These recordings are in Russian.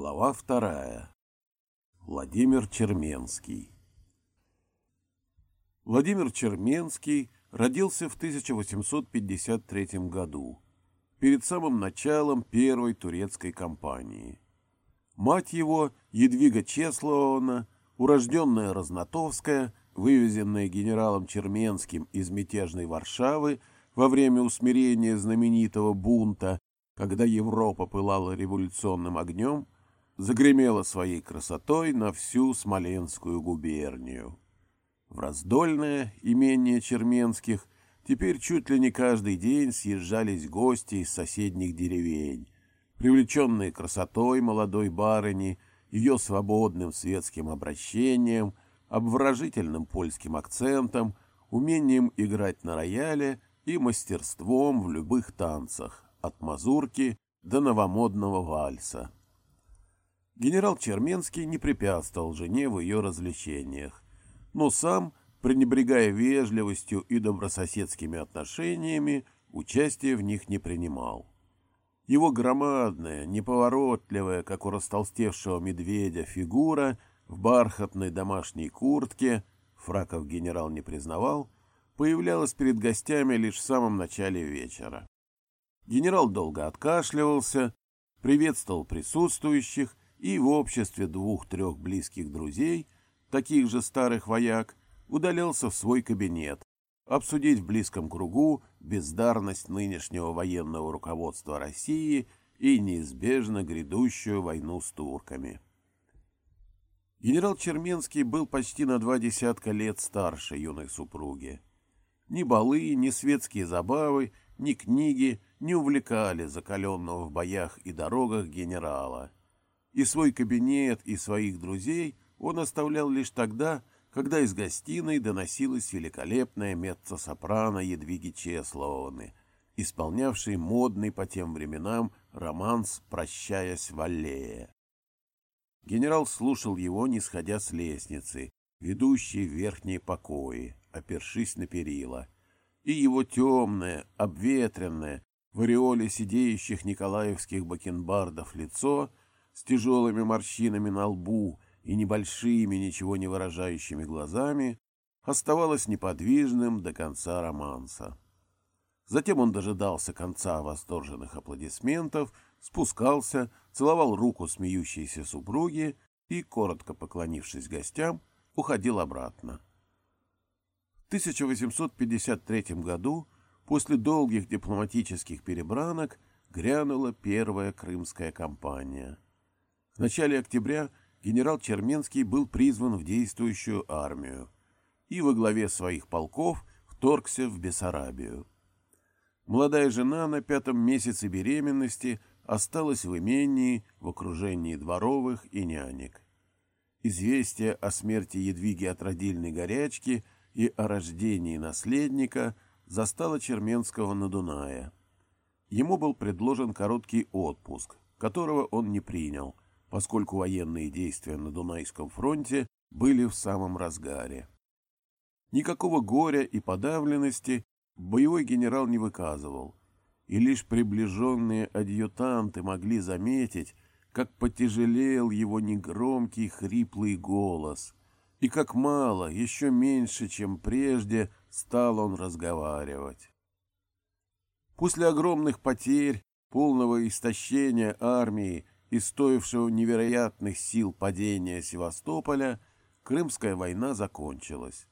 Глава вторая. Владимир Черменский. Владимир Черменский родился в 1853 году, перед самым началом первой турецкой кампании. Мать его, Едвига Чесловна, урожденная Разнотовская, вывезенная генералом Черменским из мятежной Варшавы во время усмирения знаменитого бунта, когда Европа пылала революционным огнем, загремела своей красотой на всю Смоленскую губернию. В раздольное имение Черменских теперь чуть ли не каждый день съезжались гости из соседних деревень, привлеченные красотой молодой барыни, ее свободным светским обращением, обворожительным польским акцентом, умением играть на рояле и мастерством в любых танцах, от мазурки до новомодного вальса. Генерал Черменский не препятствовал жене в ее развлечениях, но сам, пренебрегая вежливостью и добрососедскими отношениями, участия в них не принимал. Его громадная, неповоротливая, как у растолстевшего медведя, фигура в бархатной домашней куртке, фраков генерал не признавал, появлялась перед гостями лишь в самом начале вечера. Генерал долго откашливался, приветствовал присутствующих и в обществе двух-трех близких друзей, таких же старых вояк, удалялся в свой кабинет, обсудить в близком кругу бездарность нынешнего военного руководства России и неизбежно грядущую войну с турками. Генерал Черменский был почти на два десятка лет старше юной супруги. Ни балы, ни светские забавы, ни книги не увлекали закаленного в боях и дорогах генерала – и свой кабинет, и своих друзей он оставлял лишь тогда, когда из гостиной доносилась великолепная меццо-сопрано Едвиги Чесловны, исполнявшей модный по тем временам романс «Прощаясь в аллее». Генерал слушал его, не сходя с лестницы, ведущей в верхние покои, опершись на перила, и его темное, обветренное, в ореоле сидеющих николаевских бакенбардов лицо — с тяжелыми морщинами на лбу и небольшими, ничего не выражающими глазами, оставалось неподвижным до конца романса. Затем он дожидался конца восторженных аплодисментов, спускался, целовал руку смеющейся супруги и, коротко поклонившись гостям, уходил обратно. В 1853 году, после долгих дипломатических перебранок, грянула первая крымская кампания – в начале октября генерал Черменский был призван в действующую армию и во главе своих полков вторгся в Бессарабию. Молодая жена на пятом месяце беременности осталась в имении в окружении дворовых и нянек. Известие о смерти Едвиги от родильной горячки и о рождении наследника застало Черменского на Дунае. Ему был предложен короткий отпуск, которого он не принял – поскольку военные действия на Дунайском фронте были в самом разгаре. Никакого горя и подавленности боевой генерал не выказывал, и лишь приближенные адъютанты могли заметить, как потяжелел его негромкий хриплый голос, и как мало, еще меньше, чем прежде, стал он разговаривать. После огромных потерь, полного истощения армии и стоившего невероятных сил падения Севастополя, Крымская война закончилась.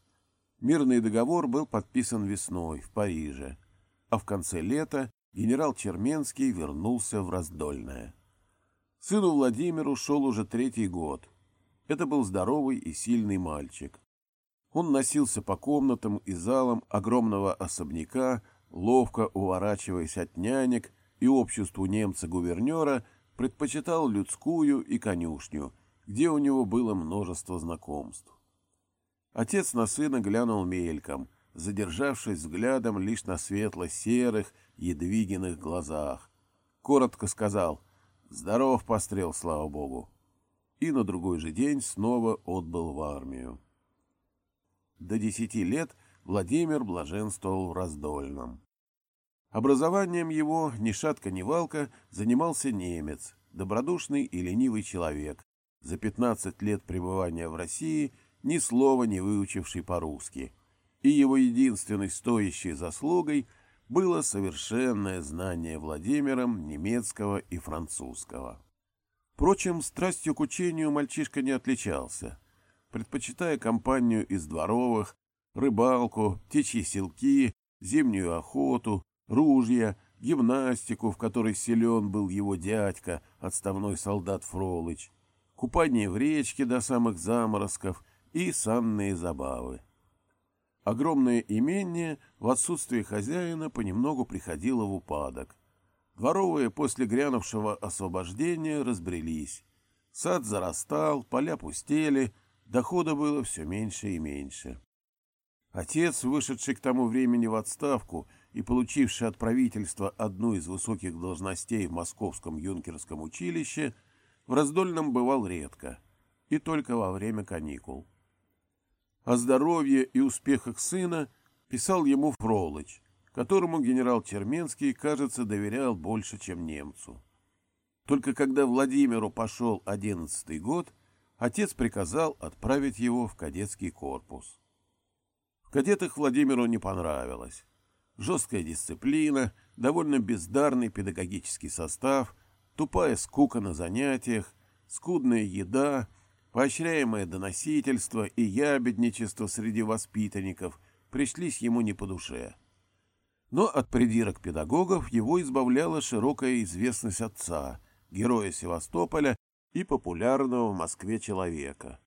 Мирный договор был подписан весной в Париже, а в конце лета генерал Черменский вернулся в Раздольное. Сыну Владимиру шел уже третий год. Это был здоровый и сильный мальчик. Он носился по комнатам и залам огромного особняка, ловко уворачиваясь от нянек и обществу немца-гувернера – предпочитал людскую и конюшню, где у него было множество знакомств. Отец на сына глянул мельком, задержавшись взглядом лишь на светло-серых, едвигиных глазах. Коротко сказал «Здоров, пострел, слава богу!» и на другой же день снова отбыл в армию. До десяти лет Владимир блаженствовал в Раздольном. Образованием его ни шатка ни валка занимался немец, добродушный и ленивый человек, за 15 лет пребывания в России ни слова не выучивший по-русски, и его единственной стоящей заслугой было совершенное знание Владимиром немецкого и французского. Впрочем, страстью к учению мальчишка не отличался, предпочитая компанию из дворовых, рыбалку, птичьи селки, зимнюю охоту, ружья, гимнастику, в которой силен был его дядька, отставной солдат Фролыч, купание в речке до самых заморозков и санные забавы. Огромное имение в отсутствие хозяина понемногу приходило в упадок. Дворовые после грянувшего освобождения разбрелись. Сад зарастал, поля пустели, дохода было все меньше и меньше. Отец, вышедший к тому времени в отставку и получивший от правительства одну из высоких должностей в Московском юнкерском училище, в раздольном бывал редко, и только во время каникул. О здоровье и успехах сына писал ему Фролыч, которому генерал Черменский, кажется, доверял больше, чем немцу. Только когда Владимиру пошел одиннадцатый год, отец приказал отправить его в кадетский корпус. В кадетах Владимиру не понравилось. Жесткая дисциплина, довольно бездарный педагогический состав, тупая скука на занятиях, скудная еда, поощряемое доносительство и ябедничество среди воспитанников пришлись ему не по душе. Но от придирок педагогов его избавляла широкая известность отца, героя Севастополя и популярного в Москве человека.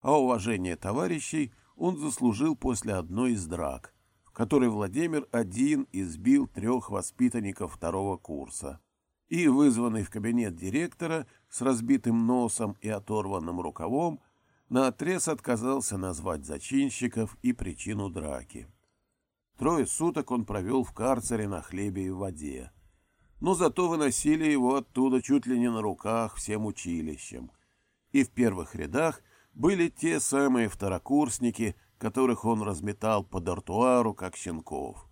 А уважение товарищей он заслужил после одной из драк, в которой Владимир один избил трех воспитанников второго курса. И, вызванный в кабинет директора с разбитым носом и оторванным рукавом, наотрез отказался назвать зачинщиков и причину драки. Трое суток он провел в карцере на хлебе и воде. Но зато выносили его оттуда чуть ли не на руках всем училищем. И в первых рядах были те самые второкурсники, которых он разметал по дартуару, как щенков.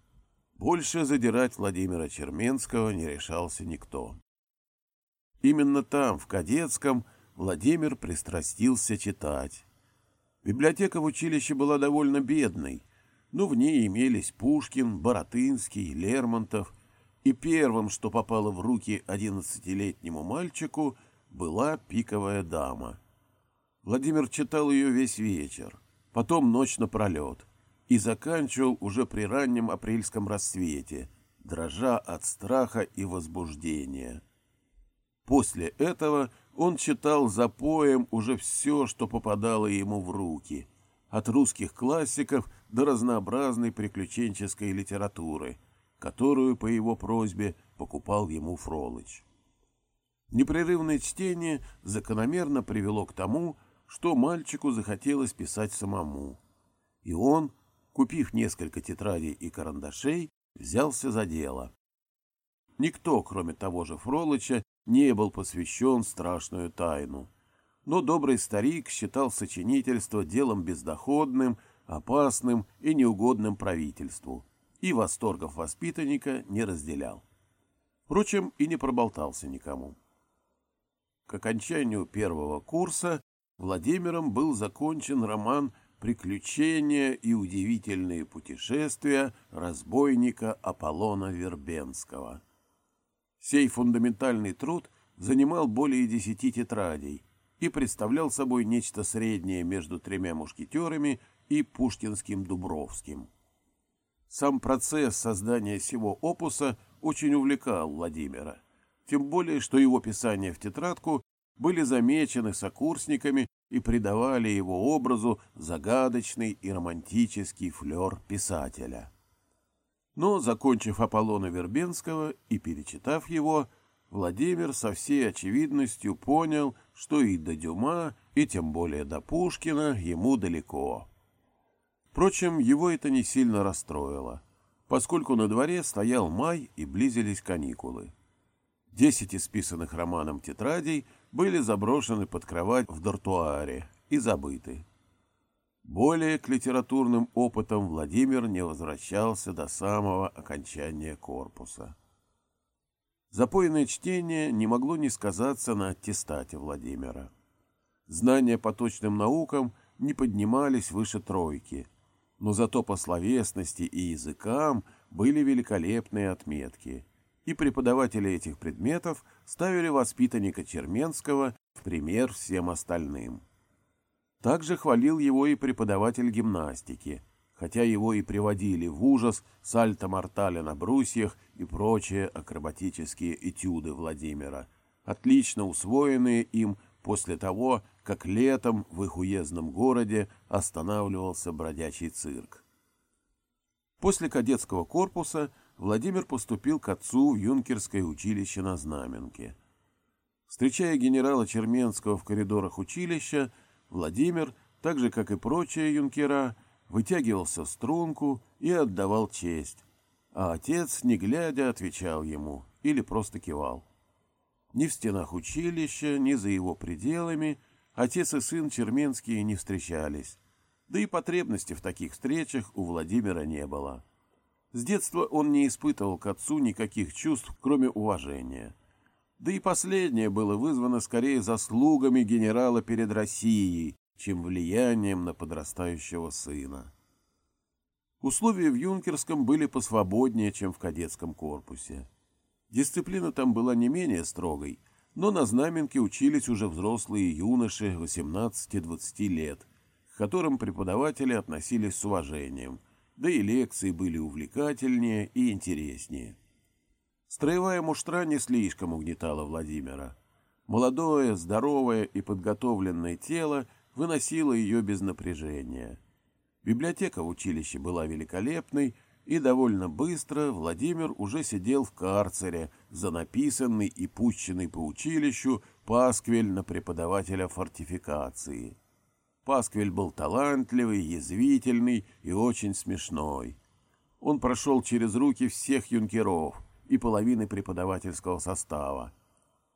Больше задирать Владимира Черменского не решался никто. Именно там, в Кадетском, Владимир пристрастился читать. Библиотека в училище была довольно бедной, но в ней имелись Пушкин, Боротынский, Лермонтов, и первым, что попало в руки одиннадцатилетнему мальчику, была «Пиковая дама». Владимир читал ее весь вечер, потом ночь напролет, и заканчивал уже при раннем апрельском рассвете, дрожа от страха и возбуждения. После этого он читал за поем уже все, что попадало ему в руки, от русских классиков до разнообразной приключенческой литературы, которую по его просьбе покупал ему Фролыч. Непрерывное чтение закономерно привело к тому, что мальчику захотелось писать самому. И он, купив несколько тетрадей и карандашей, взялся за дело. Никто, кроме того же Фролыча, не был посвящен страшную тайну. Но добрый старик считал сочинительство делом бездоходным, опасным и неугодным правительству, и восторгов воспитанника не разделял. Впрочем, и не проболтался никому. К окончанию первого курса Владимиром был закончен роман «Приключения и удивительные путешествия разбойника Аполлона Вербенского». Сей фундаментальный труд занимал более десяти тетрадей и представлял собой нечто среднее между тремя мушкетерами и пушкинским Дубровским. Сам процесс создания сего опуса очень увлекал Владимира, тем более, что его писание в тетрадку были замечены сокурсниками и придавали его образу загадочный и романтический флер писателя. Но, закончив Аполлона Вербенского и перечитав его, Владимир со всей очевидностью понял, что и до Дюма, и тем более до Пушкина ему далеко. Впрочем, его это не сильно расстроило, поскольку на дворе стоял май и близились каникулы. Десять исписанных романом тетрадей были заброшены под кровать в дартуаре и забыты. Более к литературным опытам Владимир не возвращался до самого окончания корпуса. Запойное чтение не могло не сказаться на аттестате Владимира. Знания по точным наукам не поднимались выше тройки, но зато по словесности и языкам были великолепные отметки, и преподаватели этих предметов ставили воспитанника Черменского в пример всем остальным. Также хвалил его и преподаватель гимнастики, хотя его и приводили в ужас сальто-мортале на брусьях и прочие акробатические этюды Владимира, отлично усвоенные им после того, как летом в их уездном городе останавливался бродячий цирк. После кадетского корпуса Владимир поступил к отцу в юнкерское училище на Знаменке. Встречая генерала Черменского в коридорах училища, Владимир, так же, как и прочие юнкера, вытягивался в струнку и отдавал честь, а отец, не глядя, отвечал ему или просто кивал. Ни в стенах училища, ни за его пределами отец и сын Черменские не встречались, да и потребности в таких встречах у Владимира не было. С детства он не испытывал к отцу никаких чувств, кроме уважения. Да и последнее было вызвано скорее заслугами генерала перед Россией, чем влиянием на подрастающего сына. Условия в юнкерском были посвободнее, чем в кадетском корпусе. Дисциплина там была не менее строгой, но на знаменке учились уже взрослые юноши 18-20 лет, к которым преподаватели относились с уважением, да и лекции были увлекательнее и интереснее. Строевая муштра не слишком угнетала Владимира. Молодое, здоровое и подготовленное тело выносило ее без напряжения. Библиотека в училище была великолепной, и довольно быстро Владимир уже сидел в карцере за написанный и пущенный по училищу пасквиль на преподавателя фортификации. Пасквиль был талантливый, язвительный и очень смешной. Он прошел через руки всех юнкеров и половины преподавательского состава.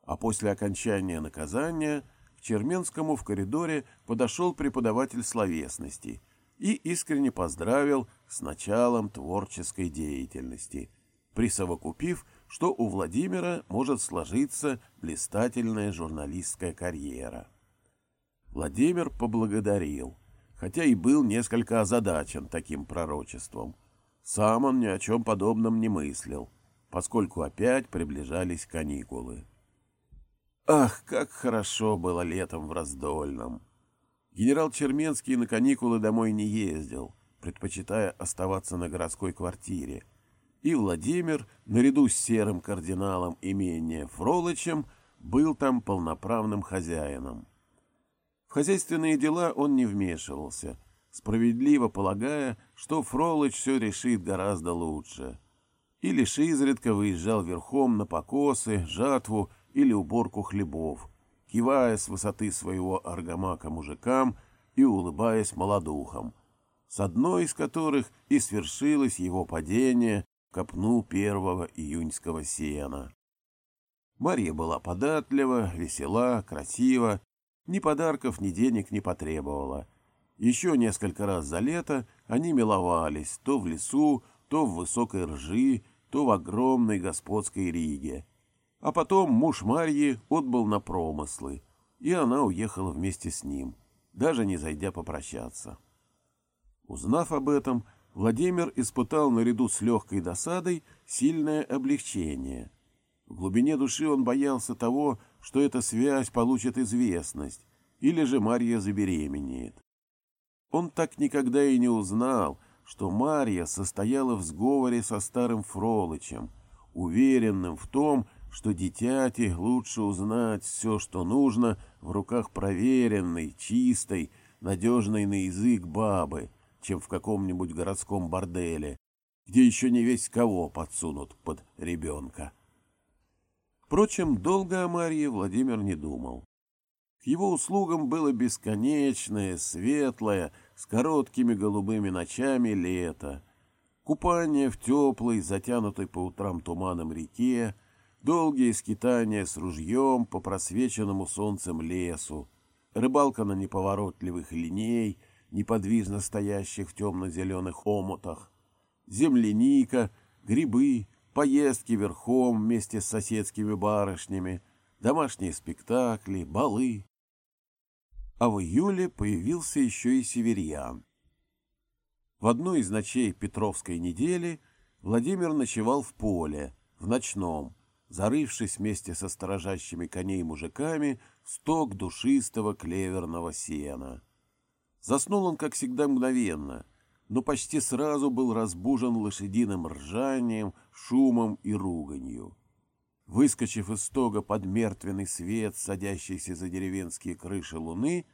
А после окончания наказания к Черменскому в коридоре подошел преподаватель словесности – и искренне поздравил с началом творческой деятельности, присовокупив, что у Владимира может сложиться блистательная журналистская карьера. Владимир поблагодарил, хотя и был несколько озадачен таким пророчеством. Сам он ни о чем подобном не мыслил, поскольку опять приближались каникулы. Ах, как хорошо было летом в Раздольном! Генерал Черменский на каникулы домой не ездил, предпочитая оставаться на городской квартире. И Владимир, наряду с серым кардиналом имения Фролычем, был там полноправным хозяином. Хозяйственные дела он не вмешивался, справедливо полагая, что Фролыч все решит гораздо лучше. И лишь изредка выезжал верхом на покосы, жатву или уборку хлебов – кивая с высоты своего аргамака мужикам и улыбаясь молодухам, с одной из которых и свершилось его падение в копну первого июньского сена. Марья была податлива, весела, красива, ни подарков, ни денег не потребовала. Еще несколько раз за лето они миловались то в лесу, то в высокой ржи, то в огромной господской риге. А потом муж Марьи отбыл на промыслы, и она уехала вместе с ним, даже не зайдя попрощаться. Узнав об этом, Владимир испытал наряду с легкой досадой сильное облегчение. В глубине души он боялся того, что эта связь получит известность, или же Марья забеременеет. Он так никогда и не узнал, что Марья состояла в сговоре со старым Фролычем, уверенным в том, что дитяти лучше узнать все, что нужно, в руках проверенной, чистой, надежной на язык бабы, чем в каком-нибудь городском борделе, где еще не весь кого подсунут под ребенка. Впрочем, долго о Марье Владимир не думал. К его услугам было бесконечное, светлое, с короткими голубыми ночами лето, купание в теплой, затянутой по утрам туманом реке, долгие скитания с ружьем по просвеченному солнцем лесу, рыбалка на неповоротливых линей, неподвижно стоящих в темно-зеленых омутах, земляника, грибы, поездки верхом вместе с соседскими барышнями, домашние спектакли, балы. А в июле появился еще и северьян. В одну из ночей Петровской недели Владимир ночевал в поле, в ночном, зарывшись вместе со сторожащими коней мужиками в сток душистого клеверного сена. Заснул он, как всегда, мгновенно, но почти сразу был разбужен лошадиным ржанием, шумом и руганью. Выскочив из стога под мертвенный свет, садящийся за деревенские крыши луны,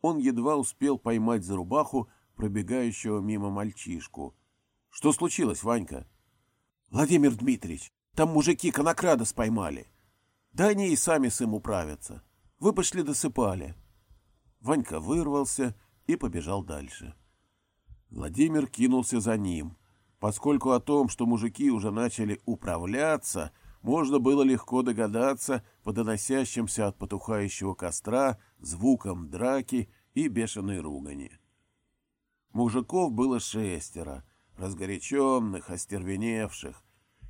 он едва успел поймать за рубаху пробегающего мимо мальчишку. — Что случилось, Ванька? — Владимир Дмитриевич, там мужики конокрада споймали. Да они и сами с им управятся. Вы пошли досыпали. Ванька вырвался и побежал дальше. Владимир кинулся за ним, поскольку о том, что мужики уже начали управляться, можно было легко догадаться по доносящимся от потухающего костра звукам драки и бешеной ругани. Мужиков было шестеро, разгоряченных, остервеневших,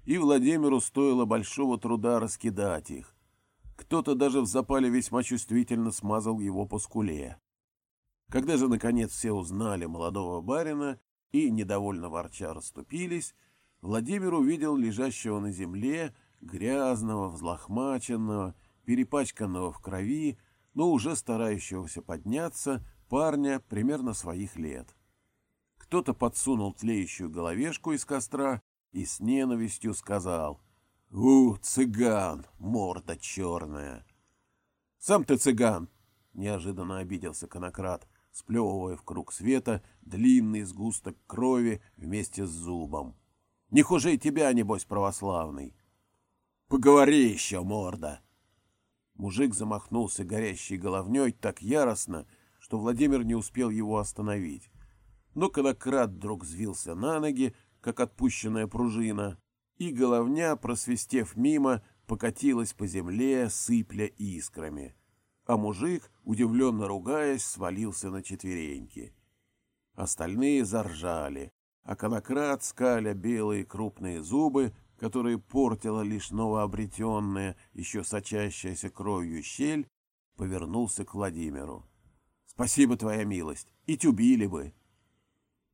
и Владимиру стоило большого труда раскидать их. Кто-то даже в запале весьма чувствительно смазал его по скуле. Когда же, наконец, все узнали молодого барина и, недовольно ворча, расступились, Владимир увидел лежащего на земле, грязного, взлохмаченного, перепачканного в крови, но уже старающегося подняться, парня примерно своих лет. Кто-то подсунул тлеющую головешку из костра и с ненавистью сказал «У, цыган, морда черная!» «Сам ты цыган!» — неожиданно обиделся конократ, сплевывая в круг света длинный сгусток крови вместе с зубом. «Не хуже тебя, небось, православный!» «Поговори еще, морда!» Мужик замахнулся горящей головней так яростно, что Владимир не успел его остановить. Но конократ вдруг взвился на ноги, как отпущенная пружина, и головня, просвистев мимо, покатилась по земле, сыпля искрами. А мужик, удивленно ругаясь, свалился на четвереньки. Остальные заржали, а конократ, скаля белые крупные зубы, которые портила лишь новообретенная, еще сочащаяся кровью щель, повернулся к Владимиру. — Спасибо, твоя милость, и тюбили бы.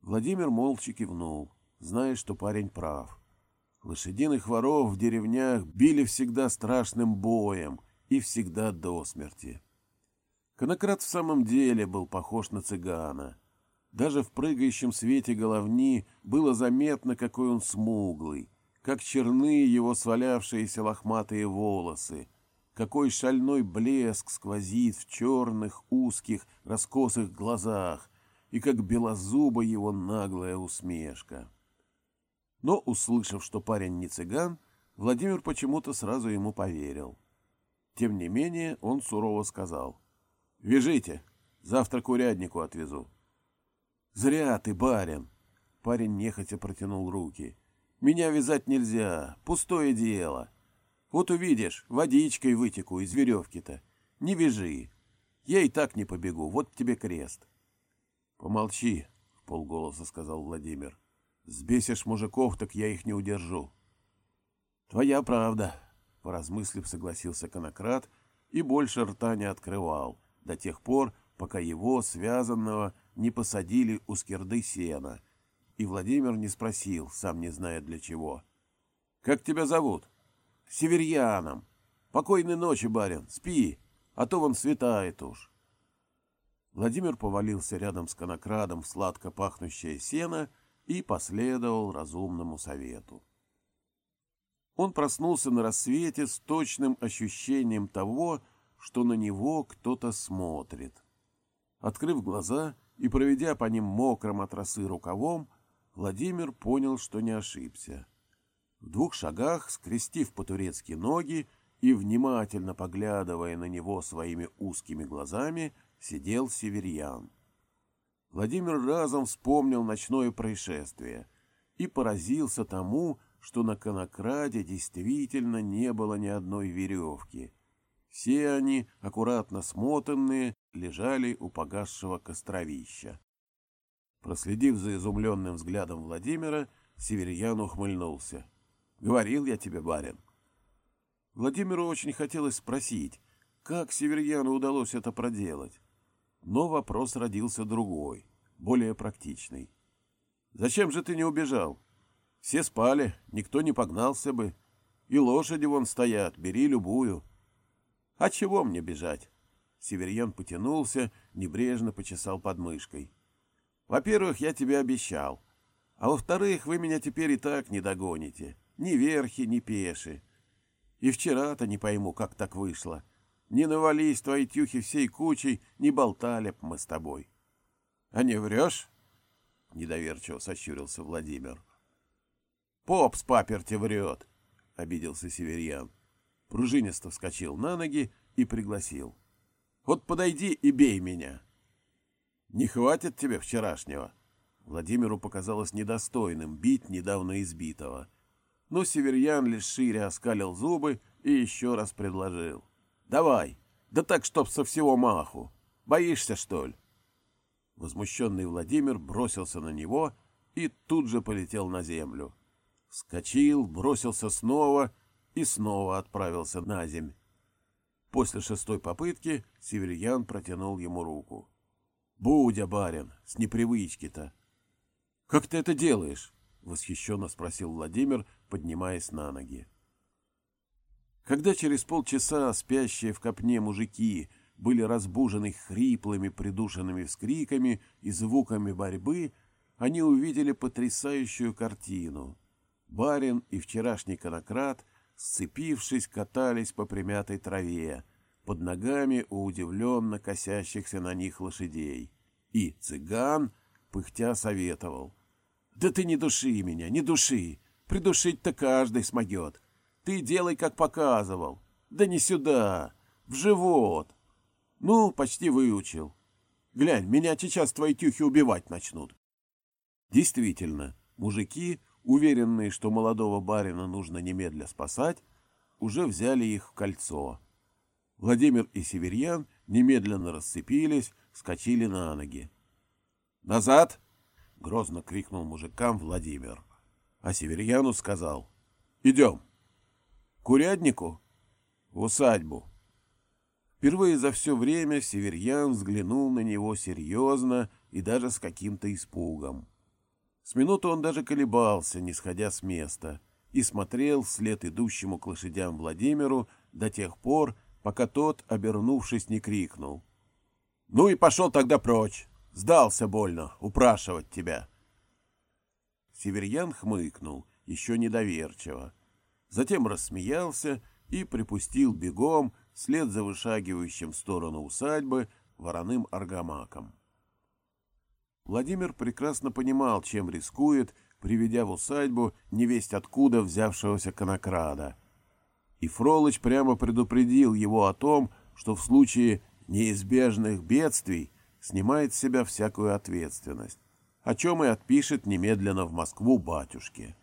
Владимир молча кивнул зная, что парень прав. Лошадиных воров в деревнях били всегда страшным боем и всегда до смерти. Конократ в самом деле был похож на цыгана. Даже в прыгающем свете головни было заметно, какой он смуглый, как черны его свалявшиеся лохматые волосы, какой шальной блеск сквозит в черных, узких, раскосых глазах, и как белозуба его наглая усмешка. Но, услышав, что парень не цыган, Владимир почему-то сразу ему поверил. Тем не менее, он сурово сказал. — Вяжите, завтра к уряднику отвезу. — Зря ты, барин! — парень нехотя протянул руки. — Меня вязать нельзя, пустое дело. Вот увидишь, водичкой вытеку из веревки-то. Не вяжи. Я и так не побегу, вот тебе крест. — Помолчи, — в полголоса сказал Владимир. Сбесишь мужиков, так я их не удержу. Твоя правда, поразмыслив, согласился конократ и больше рта не открывал, до тех пор, пока его, связанного, не посадили у скирды сена, и Владимир не спросил, сам не зная для чего. — Как тебя зовут? — Северьяном. Покойной ночи, барин, спи, а то вон светает уж. Владимир повалился рядом с конокрадом в сладко пахнущее сено и последовал разумному совету. Он проснулся на рассвете с точным ощущением того, что на него кто-то смотрит. Открыв глаза и проведя по ним мокрым от росы рукавом, Владимир понял, что не ошибся. В двух шагах, скрестив по-турецки ноги и внимательно поглядывая на него своими узкими глазами, сидел северьян. Владимир разом вспомнил ночное происшествие и поразился тому, что на конокраде действительно не было ни одной веревки. Все они, аккуратно смотанные, лежали у погасшего костровища. Проследив за изумленным взглядом Владимира, Северьян ухмыльнулся. — Говорил я тебе, барин. Владимиру очень хотелось спросить, как Северьяну удалось это проделать. Но вопрос родился другой, более практичный. «Зачем же ты не убежал? Все спали, никто не погнался бы. И лошади вон стоят, бери любую». «А чего мне бежать?» Северьян потянулся, небрежно почесал подмышкой. «Во-первых, я тебе обещал. А во-вторых, вы меня теперь и так не догоните. Ни верхи, ни пеши. И вчера-то не пойму, как так вышло. Не навались твои тюхи всей кучей, не болтали б мы с тобой. — А не врешь? — недоверчиво сощурился Владимир. — Поп с паперти врет, — обиделся Северьян. Пружинисто вскочил на ноги и пригласил. — Вот подойди и бей меня. — Не хватит тебе вчерашнего. Владимиру показалось недостойным бить недавно избитого. Но Северьян лишь шире оскалил зубы и еще раз предложил. Давай, да так, чтоб со всего маху. Боишься, что ли? Возмущенный Владимир бросился на него и тут же полетел на землю. Вскочил, бросился снова и снова отправился на земь. После шестой попытки Северьян протянул ему руку. — Будя, барин, с непривычки-то. — Как ты это делаешь? — восхищенно спросил Владимир, поднимаясь на ноги. Когда через полчаса спящие в копне мужики были разбужены хриплыми придушенными вскриками и звуками борьбы, они увидели потрясающую картину. Барин и вчерашний конократ, сцепившись, катались по примятой траве, под ногами у удивленно косящихся на них лошадей. И цыган, пыхтя, советовал. «Да ты не души меня, не души! Придушить-то каждый смогет!» Ты делай, как показывал. Да не сюда, в живот. Ну, почти выучил. Глянь, меня сейчас твои тюхи убивать начнут. Действительно, мужики, уверенные, что молодого барина нужно немедля спасать, уже взяли их в кольцо. Владимир и Северьян немедленно расцепились, вскочили на ноги. «Назад!» — грозно крикнул мужикам Владимир. А Северьяну сказал «Идем!» Курятнику? В усадьбу. Впервые за все время Северьян взглянул на него серьезно и даже с каким-то испугом. С минуту он даже колебался, не сходя с места, и смотрел вслед идущему к лошадям Владимиру до тех пор, пока тот, обернувшись, не крикнул. — Ну и пошел тогда прочь! Сдался больно упрашивать тебя! Северьян хмыкнул, еще недоверчиво затем рассмеялся и припустил бегом вслед за вышагивающим в сторону усадьбы вороным аргамаком. Владимир прекрасно понимал, чем рискует, приведя в усадьбу невесть откуда взявшегося конокрада. И Фролыч прямо предупредил его о том, что в случае неизбежных бедствий снимает с себя всякую ответственность, о чем и отпишет немедленно в Москву батюшке.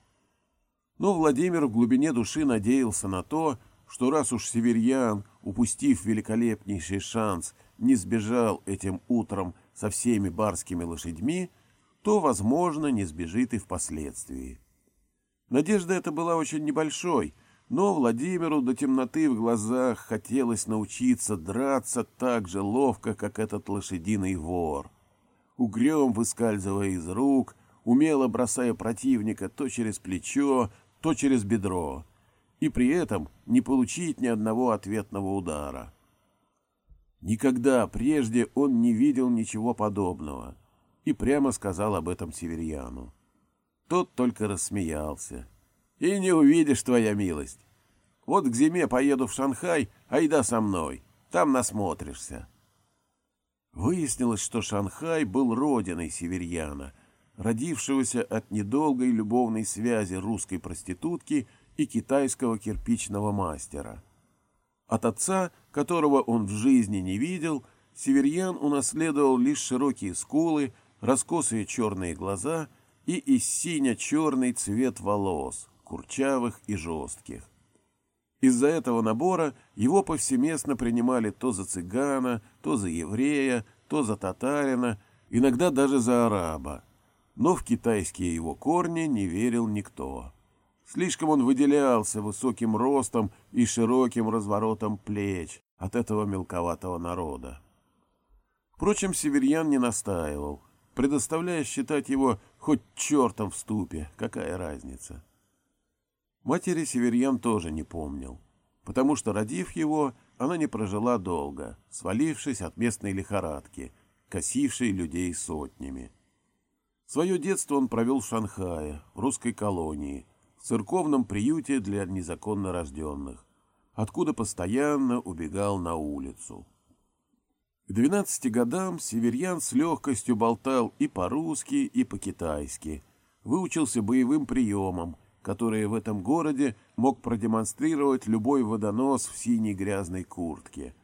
Но Владимир в глубине души надеялся на то, что раз уж Северьян, упустив великолепнейший шанс, не сбежал этим утром со всеми барскими лошадьми, то, возможно, не сбежит и впоследствии. Надежда эта была очень небольшой, но Владимиру до темноты в глазах хотелось научиться драться так же ловко, как этот лошадиный вор. Угрем выскальзывая из рук, умело бросая противника то через плечо, то через бедро, и при этом не получить ни одного ответного удара. Никогда прежде он не видел ничего подобного и прямо сказал об этом Северьяну. Тот только рассмеялся. «И не увидишь, твоя милость. Вот к зиме поеду в Шанхай, айда со мной, там насмотришься». Выяснилось, что Шанхай был родиной Северьяна — родившегося от недолгой любовной связи русской проститутки и китайского кирпичного мастера. От отца, которого он в жизни не видел, Северьян унаследовал лишь широкие скулы, раскосые черные глаза и и сине-черный цвет волос, курчавых и жестких. Из-за этого набора его повсеместно принимали то за цыгана, то за еврея, то за татарина, иногда даже за араба но в китайские его корни не верил никто. Слишком он выделялся высоким ростом и широким разворотом плеч от этого мелковатого народа. Впрочем, Северьян не настаивал, предоставляя считать его хоть чертом в ступе, какая разница. Матери Северьян тоже не помнил, потому что, родив его, она не прожила долго, свалившись от местной лихорадки, косившей людей сотнями. Свое детство он провел в Шанхае, в русской колонии, в церковном приюте для незаконно рожденных, откуда постоянно убегал на улицу. К двенадцати годам северьян с легкостью болтал и по-русски, и по-китайски, выучился боевым приемам, которые в этом городе мог продемонстрировать любой водонос в синей грязной куртке.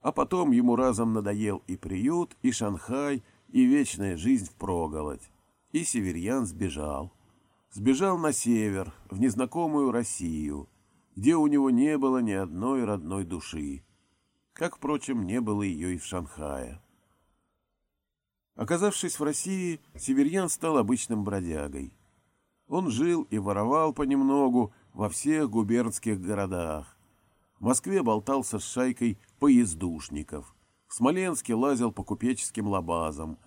А потом ему разом надоел и приют, и Шанхай, и вечная жизнь в проголодь. И северьян сбежал сбежал на север, в незнакомую Россию, где у него не было ни одной родной души, как, впрочем, не было ее и в Шанхае. Оказавшись в России, Северьян стал обычным бродягой. Он жил и воровал понемногу во всех губернских городах. В Москве болтался с шайкой поездушников, в Смоленске лазил по купеческим лабазам,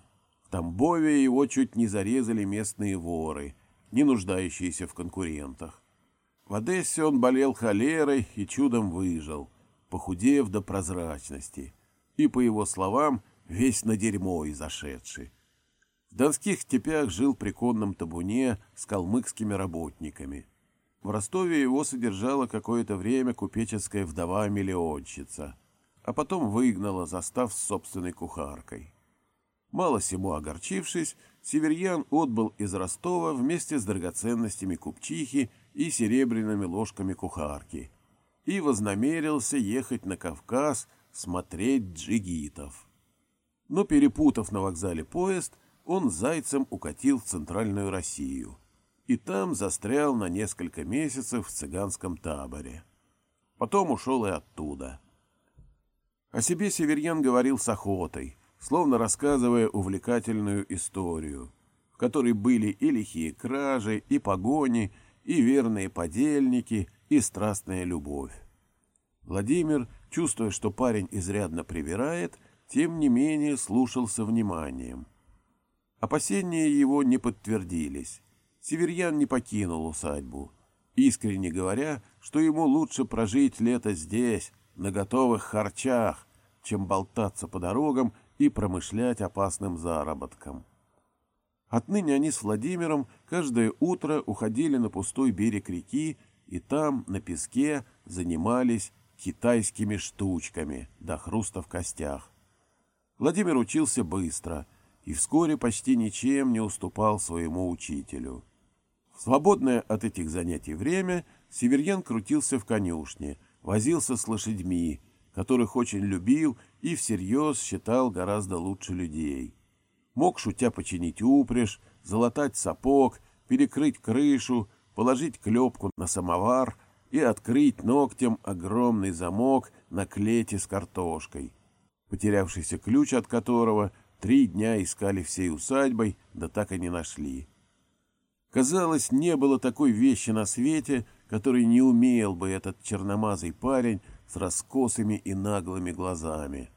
в Тамбове его чуть не зарезали местные воры — не нуждающиеся в конкурентах. В Одессе он болел холерой и чудом выжил, похудев до прозрачности, и, по его словам, весь на дерьмо изошедший. В донских степях жил при конном табуне с калмыцкими работниками. В Ростове его содержала какое-то время купеческая вдова-миллионщица, а потом выгнала, застав с собственной кухаркой. Мало сему огорчившись, Северьян отбыл из Ростова вместе с драгоценностями купчихи и серебряными ложками кухарки и вознамерился ехать на Кавказ смотреть джигитов. Но, перепутав на вокзале поезд, он зайцем укатил в центральную Россию и там застрял на несколько месяцев в цыганском таборе. Потом ушел и оттуда. О себе Северьян говорил с охотой — словно рассказывая увлекательную историю, в которой были и лихие кражи, и погони, и верные подельники, и страстная любовь. Владимир, чувствуя, что парень изрядно привирает, тем не менее слушался вниманием. Опасения его не подтвердились. Северьян не покинул усадьбу, искренне говоря, что ему лучше прожить лето здесь, на готовых харчах, чем болтаться по дорогам и промышлять опасным заработком. Отныне они с Владимиром каждое утро уходили на пустой берег реки и там, на песке, занимались китайскими штучками до хруста в костях. Владимир учился быстро и вскоре почти ничем не уступал своему учителю. В свободное от этих занятий время Северьян крутился в конюшне, возился с лошадьми, которых очень любил и всерьез считал гораздо лучше людей. Мог, шутя, починить упряжь, залатать сапог, перекрыть крышу, положить клепку на самовар и открыть ногтем огромный замок на клете с картошкой, потерявшийся ключ от которого три дня искали всей усадьбой, да так и не нашли. Казалось, не было такой вещи на свете, которой не умел бы этот черномазый парень с раскосыми и наглыми глазами.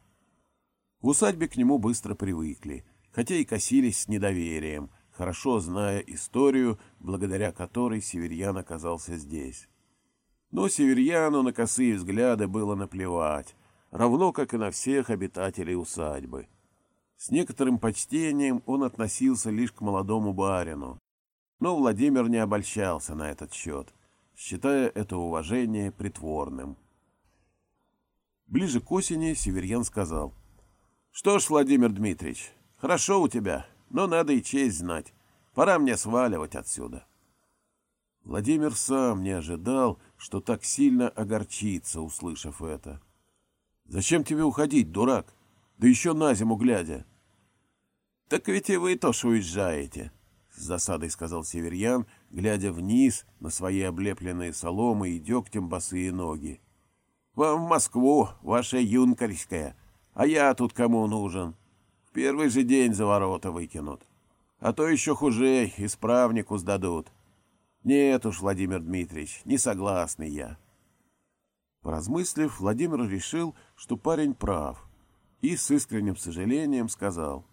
В усадьбе к нему быстро привыкли, хотя и косились с недоверием, хорошо зная историю, благодаря которой Северьян оказался здесь. Но Северьяну на косые взгляды было наплевать, равно как и на всех обитателей усадьбы. С некоторым почтением он относился лишь к молодому барину, но Владимир не обольщался на этот счет, считая это уважение притворным. Ближе к осени Северьян сказал. — Что ж, Владимир Дмитриевич, хорошо у тебя, но надо и честь знать. Пора мне сваливать отсюда. Владимир сам не ожидал, что так сильно огорчится, услышав это. — Зачем тебе уходить, дурак? Да еще на зиму глядя. — Так ведь и вы тоже уезжаете, — с засадой сказал Северьян, глядя вниз на свои облепленные соломы и дегтем босые ноги. — вам в Москву, ваша юнкарская, а я тут кому нужен? В первый же день за ворота выкинут. А то еще хуже, исправнику сдадут. Нет уж, Владимир Дмитриевич, не согласный я. Поразмыслив, Владимир решил, что парень прав, и с искренним сожалением сказал.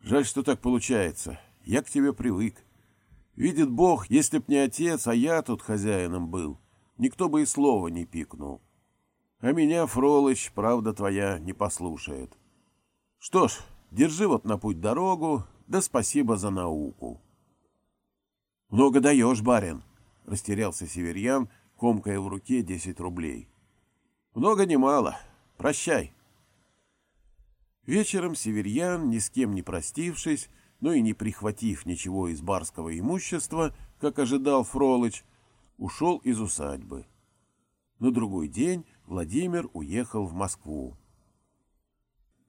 «Жаль, что так получается. Я к тебе привык. Видит Бог, если б не отец, а я тут хозяином был, никто бы и слова не пикнул. А меня, Фролыч, правда твоя, не послушает. Что ж, держи вот на путь дорогу, да спасибо за науку». «Много даешь, барин», — растерялся северьян, комкая в руке десять рублей. «Много не мало. Прощай». Вечером северьян, ни с кем не простившись, но и не прихватив ничего из барского имущества, как ожидал Фролыч, ушел из усадьбы. На другой день Владимир уехал в Москву.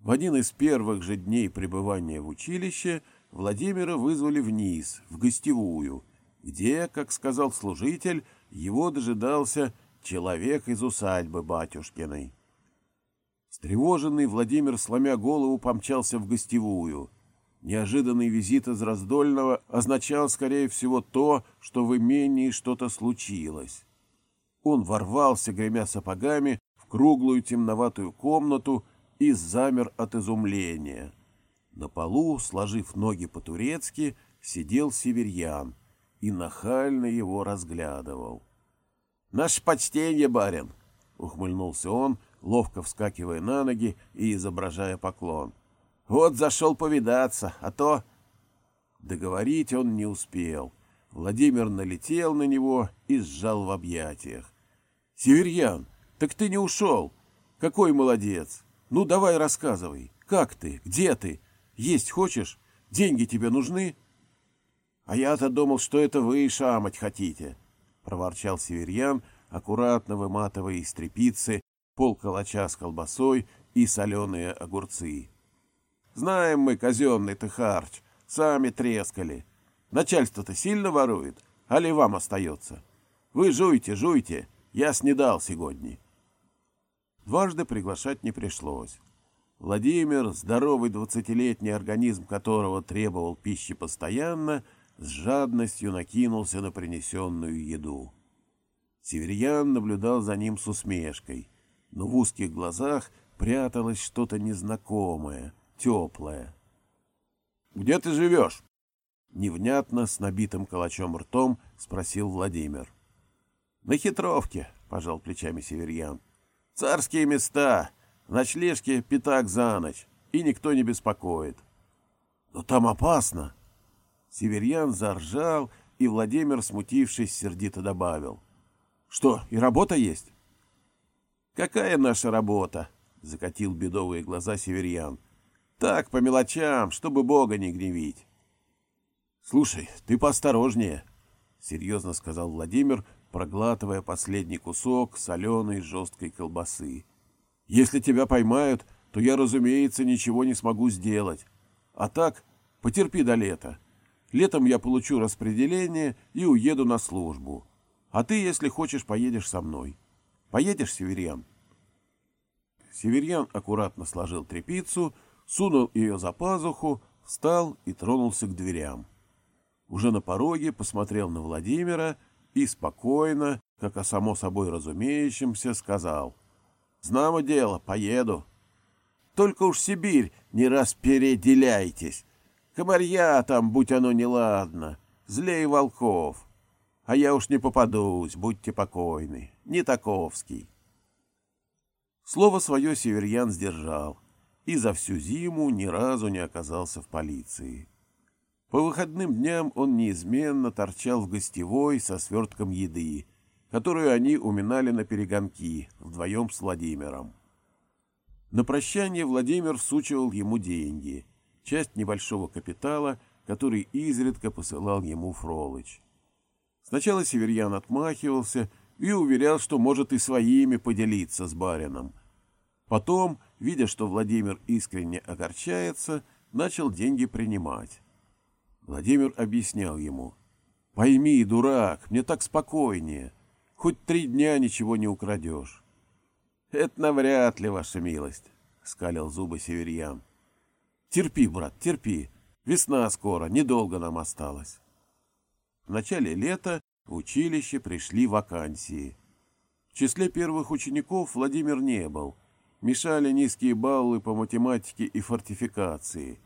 В один из первых же дней пребывания в училище Владимира вызвали вниз, в гостевую, где, как сказал служитель, его дожидался человек из усадьбы батюшкиной. Стревоженный Владимир, сломя голову, помчался в гостевую. Неожиданный визит из Раздольного означал, скорее всего, то, что в имении что-то случилось. Он ворвался, гремя сапогами, в круглую темноватую комнату и замер от изумления. На полу, сложив ноги по-турецки, сидел северьян — и нахально его разглядывал. — Наше почтение, барин! — ухмыльнулся он, ловко вскакивая на ноги и изображая поклон. — Вот зашел повидаться, а то... Договорить он не успел. Владимир налетел на него и сжал в объятиях. — Северьян, так ты не ушел! Какой молодец! Ну, давай рассказывай. Как ты? Где ты? Есть хочешь? Деньги тебе нужны? — «А я-то думал, что это вы шамать хотите», — проворчал северьян, аккуратно выматывая из трепицы пол калача с колбасой и соленые огурцы. «Знаем мы казенный-то харч, сами трескали. Начальство-то сильно ворует, а ли вам остается? Вы жуйте, жуйте, я снедал сегодня». Дважды приглашать не пришлось. Владимир, здоровый двадцатилетний организм которого требовал пищи постоянно, — с жадностью накинулся на принесенную еду. Северьян наблюдал за ним с усмешкой, но в узких глазах пряталось что-то незнакомое, теплое. — Где ты живешь? — невнятно, с набитым калачом ртом спросил Владимир. — На хитровке, — пожал плечами Северьян. — Царские места, ночлежки пятак за ночь, и никто не беспокоит. — Но там опасно, — Северьян заржал, и Владимир, смутившись, сердито добавил. — Что, и работа есть? — Какая наша работа? — закатил бедовые глаза Северьян. — Так, по мелочам, чтобы Бога не гневить. — Слушай, ты поосторожнее, — серьезно сказал Владимир, проглатывая последний кусок соленой жесткой колбасы. — Если тебя поймают, то я, разумеется, ничего не смогу сделать. А так, потерпи до лета. — Летом я получу распределение и уеду на службу. А ты, если хочешь, поедешь со мной. Поедешь, Северьян?» Северьян аккуратно сложил тряпицу, сунул ее за пазуху, встал и тронулся к дверям. Уже на пороге посмотрел на Владимира и спокойно, как о само собой разумеющемся, сказал. «Знамо дело, поеду. Только уж Сибирь не распеределяйтесь, Комарья там, будь оно неладно, злей волков. А я уж не попадусь, будьте покойны, не таковский. Слово свое северьян сдержал и за всю зиму ни разу не оказался в полиции. По выходным дням он неизменно торчал в гостевой со свертком еды, которую они уминали на перегонки вдвоем с Владимиром. На прощание Владимир всучивал ему деньги — часть небольшого капитала, который изредка посылал ему Фролыч. Сначала Северьян отмахивался и уверял, что может и своими поделиться с барином. Потом, видя, что Владимир искренне огорчается, начал деньги принимать. Владимир объяснял ему. «Пойми, дурак, мне так спокойнее. Хоть три дня ничего не украдешь». «Это навряд ли, ваша милость», — скалил зубы Северьян. Терпи, брат, терпи. Весна скоро, недолго нам осталось. В начале лета в училище пришли вакансии. В числе первых учеников Владимир не был. Мешали низкие баллы по математике и фортификации.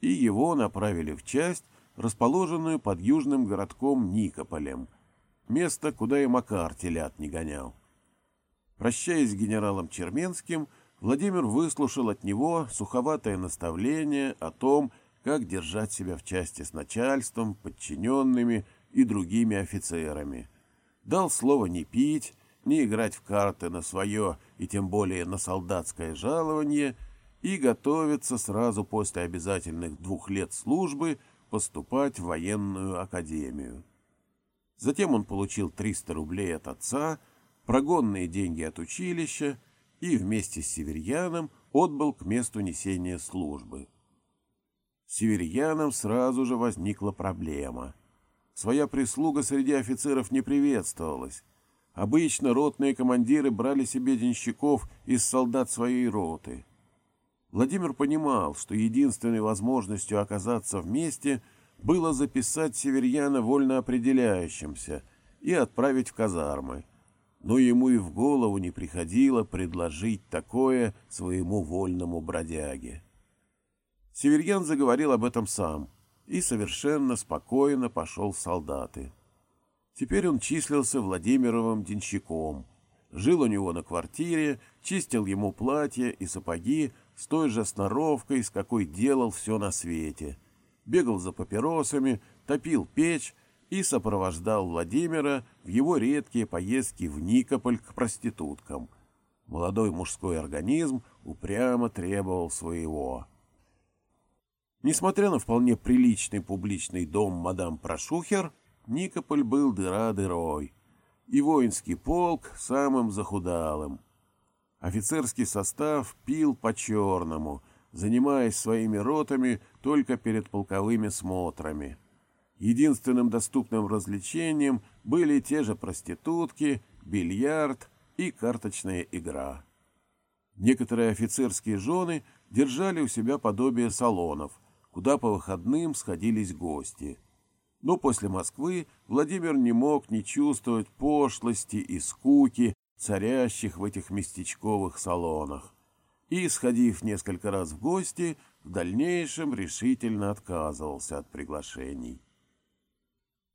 И его направили в часть, расположенную под южным городком Никополем. Место, куда и Макар телят не гонял. Прощаясь с генералом Черменским, Владимир выслушал от него суховатое наставление о том, как держать себя в части с начальством, подчиненными и другими офицерами. Дал слово не пить, не играть в карты на свое и тем более на солдатское жалование и готовиться сразу после обязательных двух лет службы поступать в военную академию. Затем он получил 300 рублей от отца, прогонные деньги от училища и вместе с Северьяном отбыл к месту несения службы. С Северьяном сразу же возникла проблема. Своя прислуга среди офицеров не приветствовалась. Обычно ротные командиры брали себе денщиков из солдат своей роты. Владимир понимал, что единственной возможностью оказаться вместе было записать северьяна вольно определяющимся и отправить в казармы. Но ему и в голову не приходило предложить такое своему вольному бродяге. Северьян заговорил об этом сам и совершенно спокойно пошел в солдаты. Теперь он числился Владимировым денщиком. Жил у него на квартире, чистил ему платья и сапоги с той же сноровкой, с какой делал все на свете. Бегал за папиросами, топил печь и сопровождал Владимира в его редкие поездки в Никополь к проституткам. Молодой мужской организм упрямо требовал своего. Несмотря на вполне приличный публичный дом мадам Прошухер, Никополь был дыра дырой, и воинский полк самым захудалым. Офицерский состав пил по-черному, занимаясь своими ротами только перед полковыми смотрами. Единственным доступным развлечением были те же проститутки, бильярд и карточная игра. Некоторые офицерские жены держали у себя подобие салонов, куда по выходным сходились гости – но после Москвы Владимир не мог не чувствовать пошлости и скуки, царящих в этих местечковых салонах. И, сходив несколько раз в гости, в дальнейшем решительно отказывался от приглашений.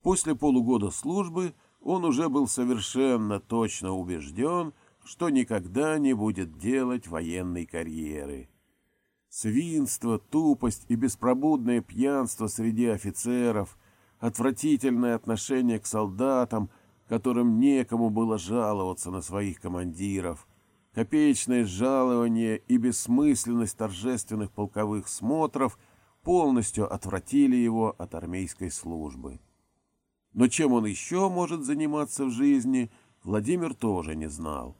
После полугода службы он уже был совершенно точно убежден, что никогда не будет делать военной карьеры. Свинство, тупость и беспробудное пьянство среди офицеров – отвратительное отношение к солдатам, которым некому было жаловаться на своих командиров, копеечное жалование и бессмысленность торжественных полковых смотров полностью отвратили его от армейской службы. Но чем он еще может заниматься в жизни, Владимир тоже не знал.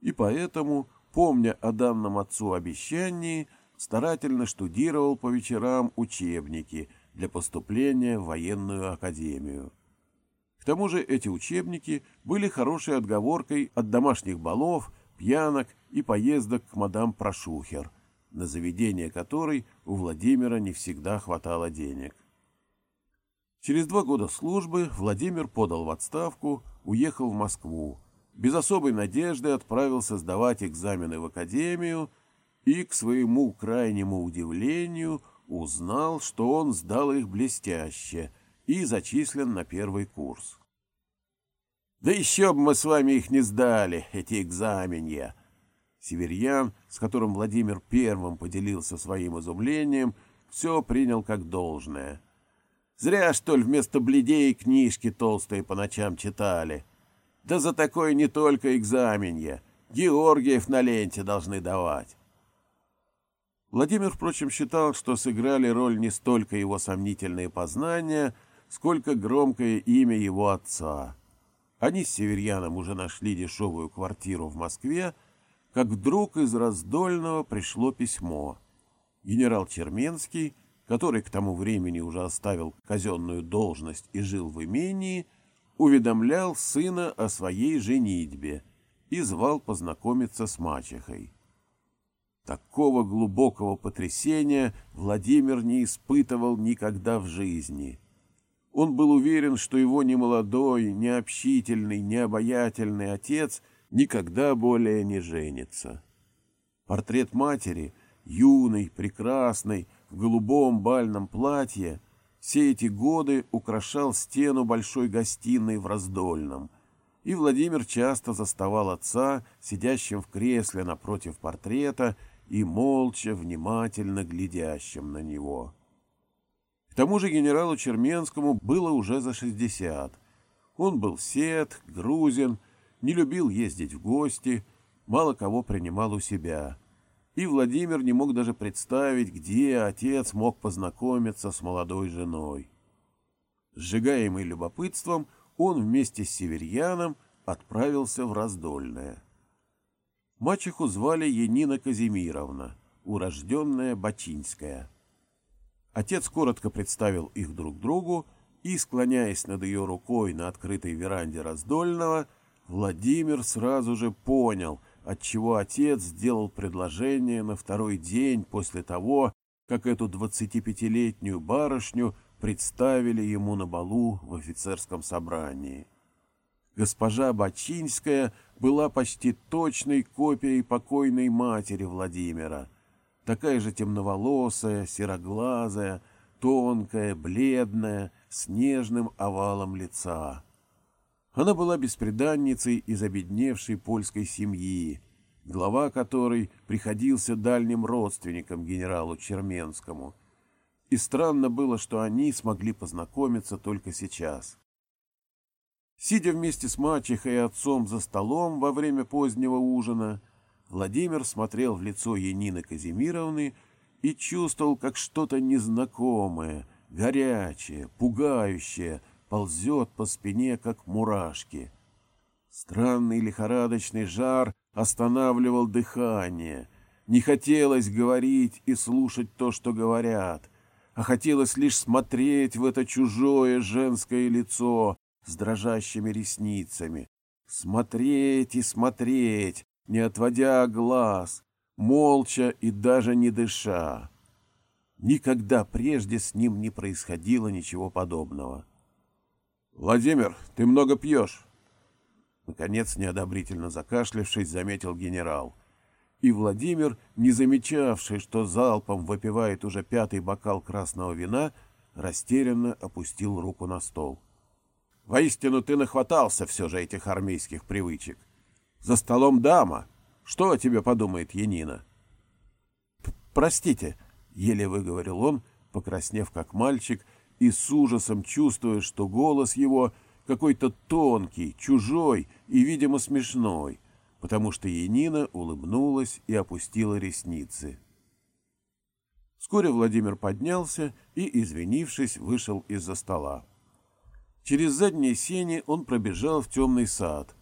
И поэтому, помня о данном отцу обещании, старательно штудировал по вечерам учебники – для поступления в военную академию. К тому же эти учебники были хорошей отговоркой от домашних балов, пьянок и поездок к мадам Прошухер, на заведение которой у Владимира не всегда хватало денег. Через два года службы Владимир подал в отставку, уехал в Москву, без особой надежды отправился сдавать экзамены в академию и, к своему крайнему удивлению, узнал, что он сдал их блестяще и зачислен на первый курс. «Да еще бы мы с вами их не сдали, эти экзаменья!» Северьян, с которым Владимир первым поделился своим изумлением, все принял как должное. «Зря, что ли, вместо бледей книжки толстые по ночам читали. Да за такое не только экзаменья. Георгиев на ленте должны давать». Владимир, впрочем, считал, что сыграли роль не столько его сомнительные познания, сколько громкое имя его отца. Они с Северьяном уже нашли дешевую квартиру в Москве, как вдруг из Раздольного пришло письмо. Генерал Черменский, который к тому времени уже оставил казенную должность и жил в имении, уведомлял сына о своей женитьбе и звал познакомиться с мачехой. Такого глубокого потрясения Владимир не испытывал никогда в жизни. Он был уверен, что его немолодой, необщительный, необаятельный отец никогда более не женится. Портрет матери, юной, прекрасной, в голубом бальном платье, все эти годы украшал стену большой гостиной в Раздольном, и Владимир часто заставал отца, сидящим в кресле напротив портрета и молча, внимательно глядящим на него. К тому же генералу Черменскому было уже за шестьдесят. Он был сед, грузин, не любил ездить в гости, мало кого принимал у себя. И Владимир не мог даже представить, где отец мог познакомиться с молодой женой. Сжигаемый любопытством, он вместе с Северьяном отправился в Раздольное. Мачеху звали Енина Казимировна, урожденная Бачинская. Отец коротко представил их друг другу, и, склоняясь над ее рукой на открытой веранде Раздольного, Владимир сразу же понял, отчего отец сделал предложение на второй день после того, как эту двадцатипятилетнюю барышню представили ему на балу в офицерском собрании. Госпожа Бачинская была почти точной копией покойной матери Владимира, такая же темноволосая, сероглазая, тонкая, бледная, с нежным овалом лица. Она была беспреданницей из обедневшей польской семьи, глава которой приходился дальним родственником генералу Черменскому. И странно было, что они смогли познакомиться только сейчас. Сидя вместе с мачехой и отцом за столом во время позднего ужина, Владимир смотрел в лицо Янины Казимировны и чувствовал, как что-то незнакомое, горячее, пугающее ползет по спине, как мурашки. Странный лихорадочный жар останавливал дыхание. Не хотелось говорить и слушать то, что говорят, а хотелось лишь смотреть в это чужое женское лицо, с дрожащими ресницами. Смотреть и смотреть, не отводя глаз, молча и даже не дыша. Никогда прежде с ним не происходило ничего подобного. «Владимир, ты много пьешь!» Наконец, неодобрительно закашлявшись, заметил генерал. И Владимир, не замечавший, что залпом выпивает уже пятый бокал красного вина, растерянно опустил руку на стол. Воистину ты нахватался все же этих армейских привычек. За столом дама. Что о тебе подумает Янина? — Простите, — еле выговорил он, покраснев как мальчик, и с ужасом чувствуя, что голос его какой-то тонкий, чужой и, видимо, смешной, потому что Янина улыбнулась и опустила ресницы. Вскоре Владимир поднялся и, извинившись, вышел из-за стола. Через задние сени он пробежал в темный сад.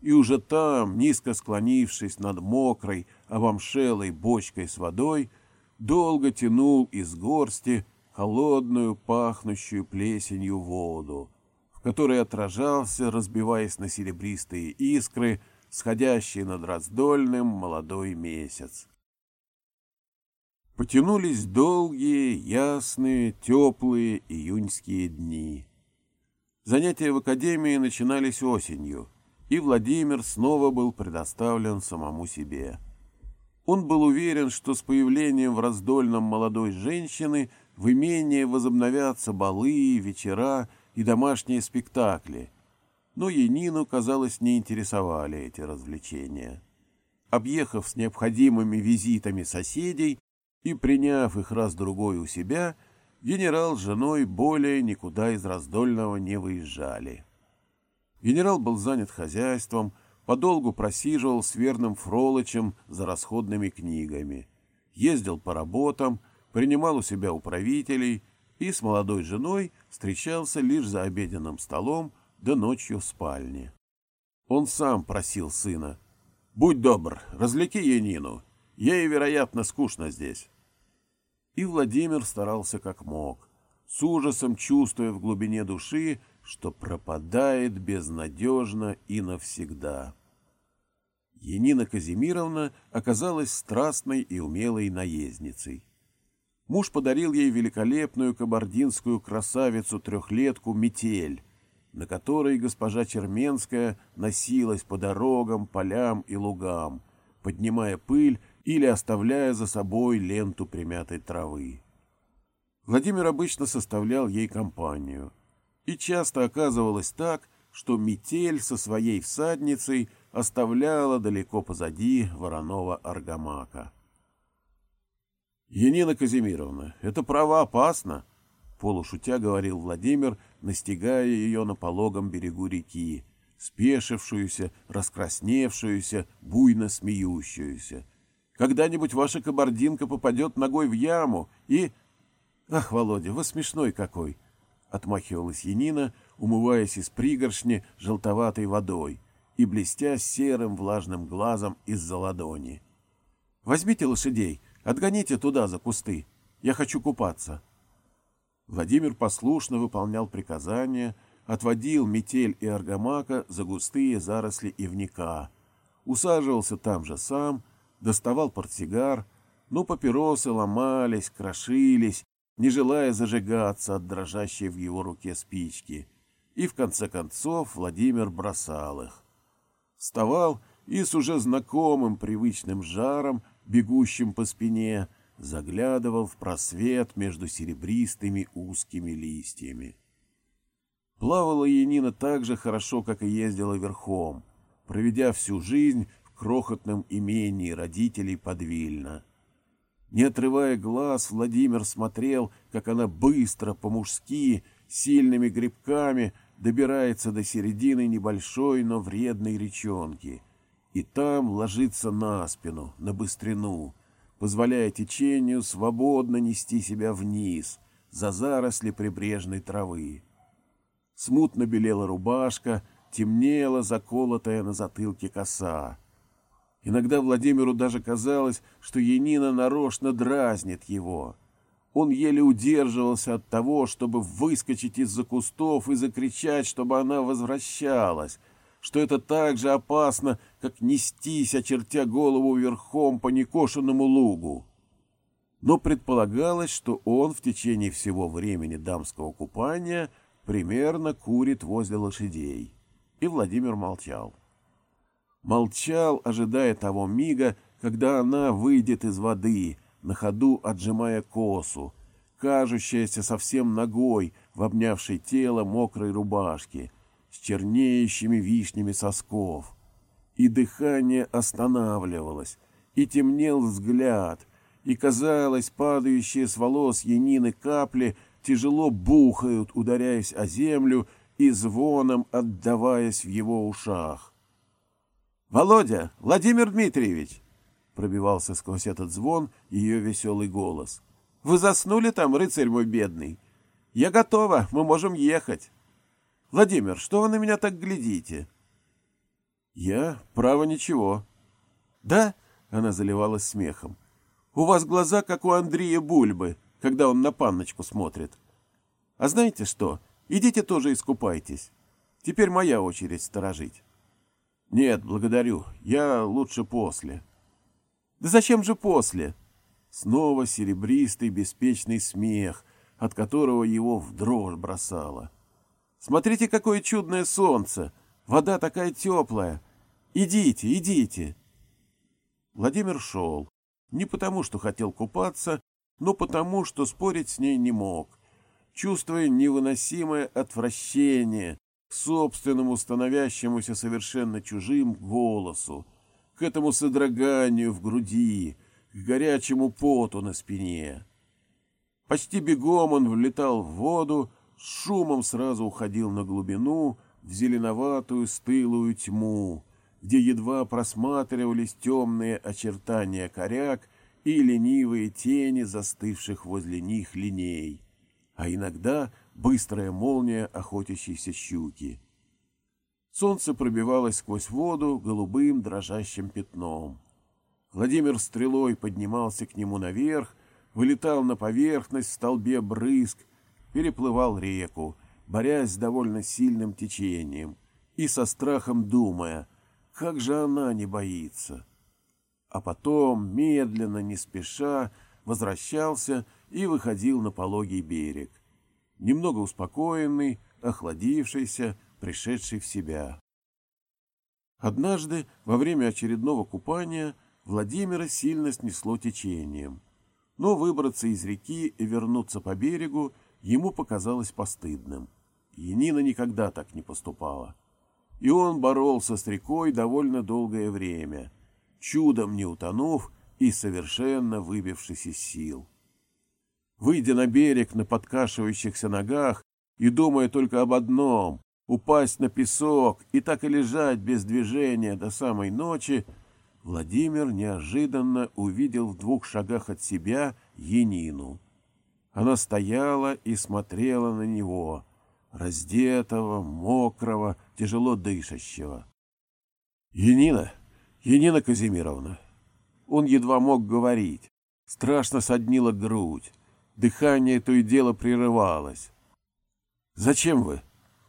И уже там, низко склонившись над мокрой, обомшелой бочкой с водой, долго тянул из горсти холодную, пахнущую плесенью воду, в которой отражался, разбиваясь на серебристые искры, сходящий над раздольным молодой месяц. Потянулись долгие, ясные, теплые июньские дни. Занятия в академии начинались осенью, и Владимир снова был предоставлен самому себе. Он был уверен, что с появлением в раздольном молодой женщины в имении возобновятся балы, вечера и домашние спектакли, но Янину, казалось, не интересовали эти развлечения. Объехав с необходимыми визитами соседей и приняв их раз-другой у себя – генерал с женой более никуда из раздольного не выезжали. Генерал был занят хозяйством, подолгу просиживал с верным Фролычем за расходными книгами, ездил по работам, принимал у себя управителей и с молодой женой встречался лишь за обеденным столом да ночью в спальне. Он сам просил сына, «Будь добр, развлеки Янину, ей, вероятно, скучно здесь». И Владимир старался как мог, с ужасом чувствуя в глубине души, что пропадает безнадежно и навсегда. Енина Казимировна оказалась страстной и умелой наездницей. Муж подарил ей великолепную кабардинскую красавицу-трехлетку «Метель», на которой госпожа Черменская носилась по дорогам, полям и лугам, поднимая пыль или оставляя за собой ленту примятой травы. Владимир обычно составлял ей компанию. И часто оказывалось так, что метель со своей всадницей оставляла далеко позади вороного аргамака. «Енина Казимировна, это право опасно!» — полушутя говорил Владимир, настигая ее на пологом берегу реки, спешившуюся, раскрасневшуюся, буйно смеющуюся. «Когда-нибудь ваша кабардинка попадет ногой в яму и...» «Ах, Володя, вы смешной какой!» — отмахивалась Янина, умываясь из пригоршни желтоватой водой и блестя серым влажным глазом из-за ладони. «Возьмите лошадей, отгоните туда, за кусты. Я хочу купаться». Владимир послушно выполнял приказания, отводил метель и аргамака за густые заросли ивника, усаживался там же сам, доставал портсигар, но папиросы ломались, крошились, не желая зажигаться от дрожащей в его руке спички. И в конце концов Владимир бросал их. Вставал и с уже знакомым привычным жаром, бегущим по спине, заглядывал в просвет между серебристыми узкими листьями. Плавала Янина так же хорошо, как и ездила верхом, проведя всю жизнь в крохотном имении родителей под Вильно. Не отрывая глаз, Владимир смотрел, как она быстро, по-мужски, сильными грибками добирается до середины небольшой, но вредной речонки, и там ложится на спину, на быстрину, позволяя течению свободно нести себя вниз, за заросли прибрежной травы. Смутно белела рубашка, темнела заколотая на затылке коса. Иногда Владимиру даже казалось, что Янина нарочно дразнит его. Он еле удерживался от того, чтобы выскочить из-за кустов и закричать, чтобы она возвращалась, что это так же опасно, как нестись, очертя голову верхом по некошенному лугу. Но предполагалось, что он в течение всего времени дамского купания примерно курит возле лошадей. И Владимир молчал. Молчал, ожидая того мига, когда она выйдет из воды, на ходу отжимая косу, кажущаяся совсем ногой в обнявшей тело мокрой рубашки — с чернеющими вишнями сосков. И дыхание останавливалось, и темнел взгляд, и, казалось, падающие с волос Янины капли тяжело бухают, ударяясь о землю и звоном отдаваясь в его ушах. «Володя! Владимир Дмитриевич!» — пробивался сквозь этот звон ее веселый голос. «Вы заснули там, рыцарь мой бедный? Я готова, мы можем ехать!» Владимир, что вы на меня так глядите? Я, право, ничего. Да? Она заливалась смехом. У вас глаза, как у Андрея Бульбы, когда он на панночку смотрит. А знаете что? Идите тоже искупайтесь. Теперь моя очередь сторожить. Нет, благодарю. Я лучше после. Да зачем же после? Снова серебристый беспечный смех, от которого его в дрожь бросало. — Смотрите, какое чудное солнце! Вода такая теплая! Идите, идите!» Владимир шел. Не потому, что хотел купаться, но потому, что спорить с ней не мог, чувствуя невыносимое отвращение к собственному становящемуся совершенно чужим голосу, к этому содроганию в груди, к горячему поту на спине. Почти бегом он влетал в воду, шумом сразу уходил на глубину, в зеленоватую стылую тьму, где едва просматривались темные очертания коряк и ленивые тени застывших возле них линей, а иногда быстрая молния охотящейся щуки. Солнце пробивалось сквозь воду голубым дрожащим пятном. Владимир стрелой поднимался к нему наверх, вылетал на поверхность в столбе брызг, переплывал реку, борясь с довольно сильным течением и со страхом думая, как же она не боится. А потом, медленно, не спеша, возвращался и выходил на пологий берег. Немного успокоенный, охладившийся, пришедший в себя. Однажды, во время очередного купания, Владимира сильно снесло течением. Но выбраться из реки и вернуться по берегу ему показалось постыдным. Енина никогда так не поступала. И он боролся с рекой довольно долгое время, чудом не утонув и совершенно выбившись из сил. Выйдя на берег на подкашивающихся ногах и думая только об одном — упасть на песок и так и лежать без движения до самой ночи, Владимир неожиданно увидел в двух шагах от себя Енину. Она стояла и смотрела на него, раздетого, мокрого, тяжело дышащего. «Енина! Енина Казимировна!» Он едва мог говорить. Страшно соднила грудь. Дыхание то и дело прерывалось. «Зачем вы?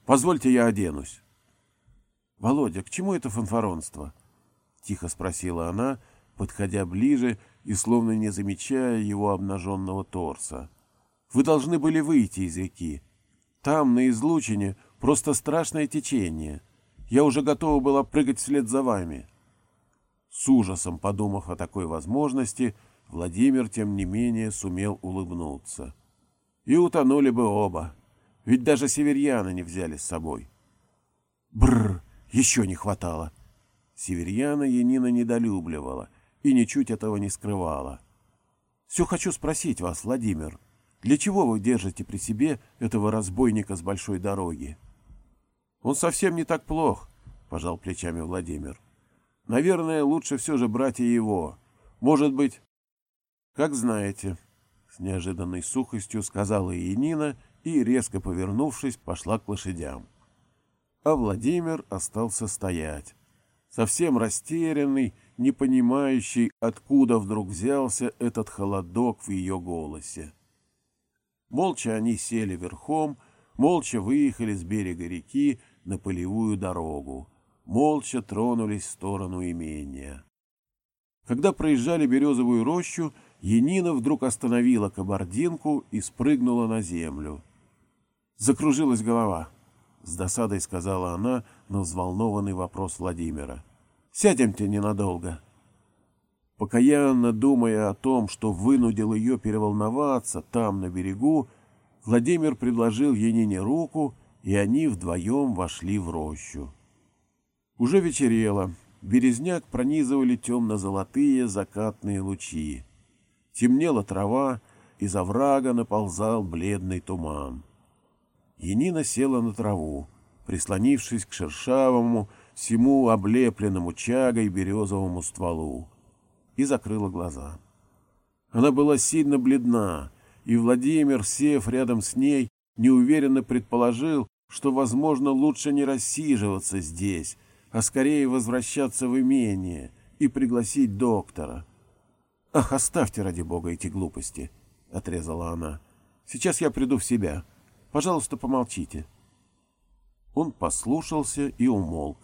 Позвольте, я оденусь». «Володя, к чему это фанфаронство?» — тихо спросила она, подходя ближе и словно не замечая его обнаженного торса. «Вы должны были выйти из реки. Там, на излучине, просто страшное течение. Я уже готова была прыгать вслед за вами». С ужасом подумав о такой возможности, Владимир, тем не менее, сумел улыбнуться. И утонули бы оба, ведь даже северьяна не взяли с собой. Бррр, еще не хватало. Северьяна Янина недолюбливала и ничуть этого не скрывала. Все хочу спросить вас, Владимир, для чего вы держите при себе этого разбойника с большой дороги? Он совсем не так плох, пожал плечами Владимир. Наверное, лучше все же брать и его. Может быть... Как знаете, с неожиданной сухостью сказала Янина и, резко повернувшись, пошла к лошадям. А Владимир остался стоять, совсем растерянный, не понимающий, откуда вдруг взялся этот холодок в ее голосе. Молча они сели верхом, молча выехали с берега реки на полевую дорогу, молча тронулись в сторону имения. Когда проезжали березовую рощу, Енина вдруг остановила кабардинку и спрыгнула на землю. Закружилась голова. С досадой сказала она на взволнованный вопрос Владимира. «Сядемте ненадолго». Покаянно думая о том, что вынудил ее переволноваться там, на берегу, Владимир предложил Енине руку, и они вдвоем вошли в рощу. Уже вечерело, березняк пронизывали темно-золотые закатные лучи. Темнела трава, из оврага наползал бледный туман. Енина села на траву, прислонившись к шершавому, всему облепленному чагой березовому стволу, и закрыла глаза. Она была сильно бледна, и Владимир, сев рядом с ней, неуверенно предположил, что, возможно, лучше не рассиживаться здесь, а скорее возвращаться в имение и пригласить доктора. «Ах, оставьте, ради бога, эти глупости!» — отрезала она. «Сейчас я приду в себя. Пожалуйста, помолчите». Он послушался и умолк.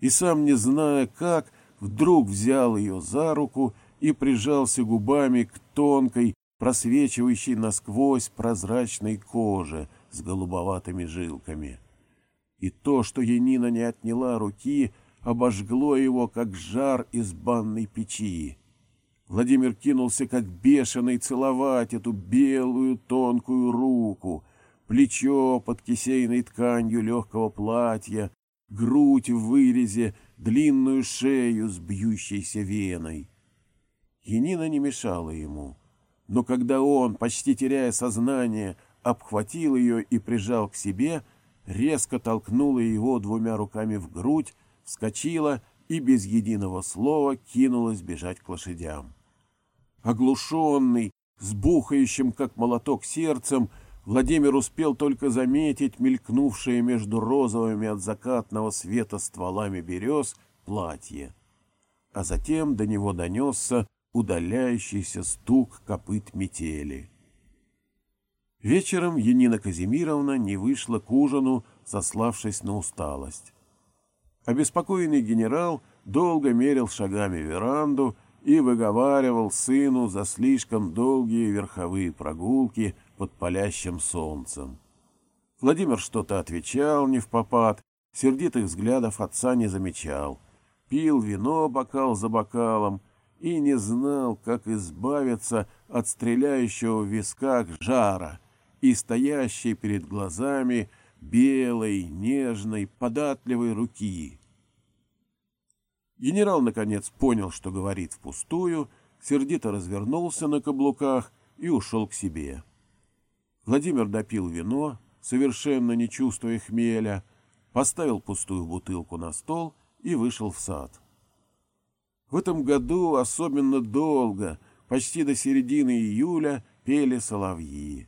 И сам, не зная как, вдруг взял ее за руку и прижался губами к тонкой, просвечивающей насквозь прозрачной коже с голубоватыми жилками и то, что Янина не отняла руки, обожгло его, как жар из банной печи. Владимир кинулся, как бешеный, целовать эту белую тонкую руку, плечо под кисейной тканью легкого платья, грудь в вырезе, длинную шею с бьющейся веной. Янина не мешала ему, но когда он, почти теряя сознание, обхватил ее и прижал к себе, резко толкнула его двумя руками в грудь, вскочила и без единого слова кинулась бежать к лошадям. Оглушенный, с бухающим, как молоток, сердцем, Владимир успел только заметить мелькнувшее между розовыми от закатного света стволами берез платье. А затем до него донесся удаляющийся стук копыт метели. Вечером Янина Казимировна не вышла к ужину, сославшись на усталость. Обеспокоенный генерал долго мерил шагами веранду и выговаривал сыну за слишком долгие верховые прогулки под палящим солнцем. Владимир что-то отвечал не в попад, сердитых взглядов отца не замечал, пил вино бокал за бокалом и не знал, как избавиться от стреляющего в висках жара и стоящей перед глазами белой, нежной, податливой руки. Генерал, наконец, понял, что говорит впустую, сердито развернулся на каблуках и ушел к себе. Владимир допил вино, совершенно не чувствуя хмеля, поставил пустую бутылку на стол и вышел в сад. В этом году особенно долго, почти до середины июля, пели соловьи.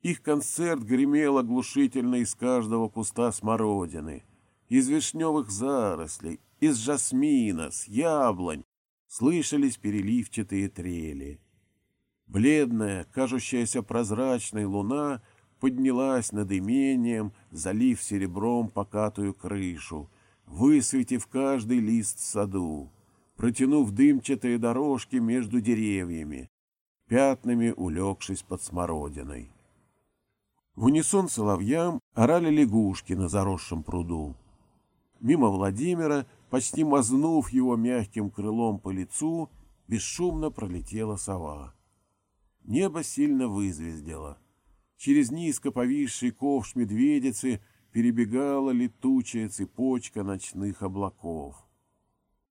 Их концерт гремел оглушительно из каждого куста смородины, из вишневых зарослей, из жасмина, с яблонь слышались переливчатые трели. Бледная, кажущаяся прозрачной луна поднялась над имением, залив серебром покатую крышу, высветив каждый лист в саду, протянув дымчатые дорожки между деревьями, пятнами улегшись под смородиной. В унисон соловьям орали лягушки на заросшем пруду. Мимо Владимира, почти мазнув его мягким крылом по лицу, бесшумно пролетела сова. Небо сильно вызвездило — Через низко повисший ковш медведицы перебегала летучая цепочка ночных облаков.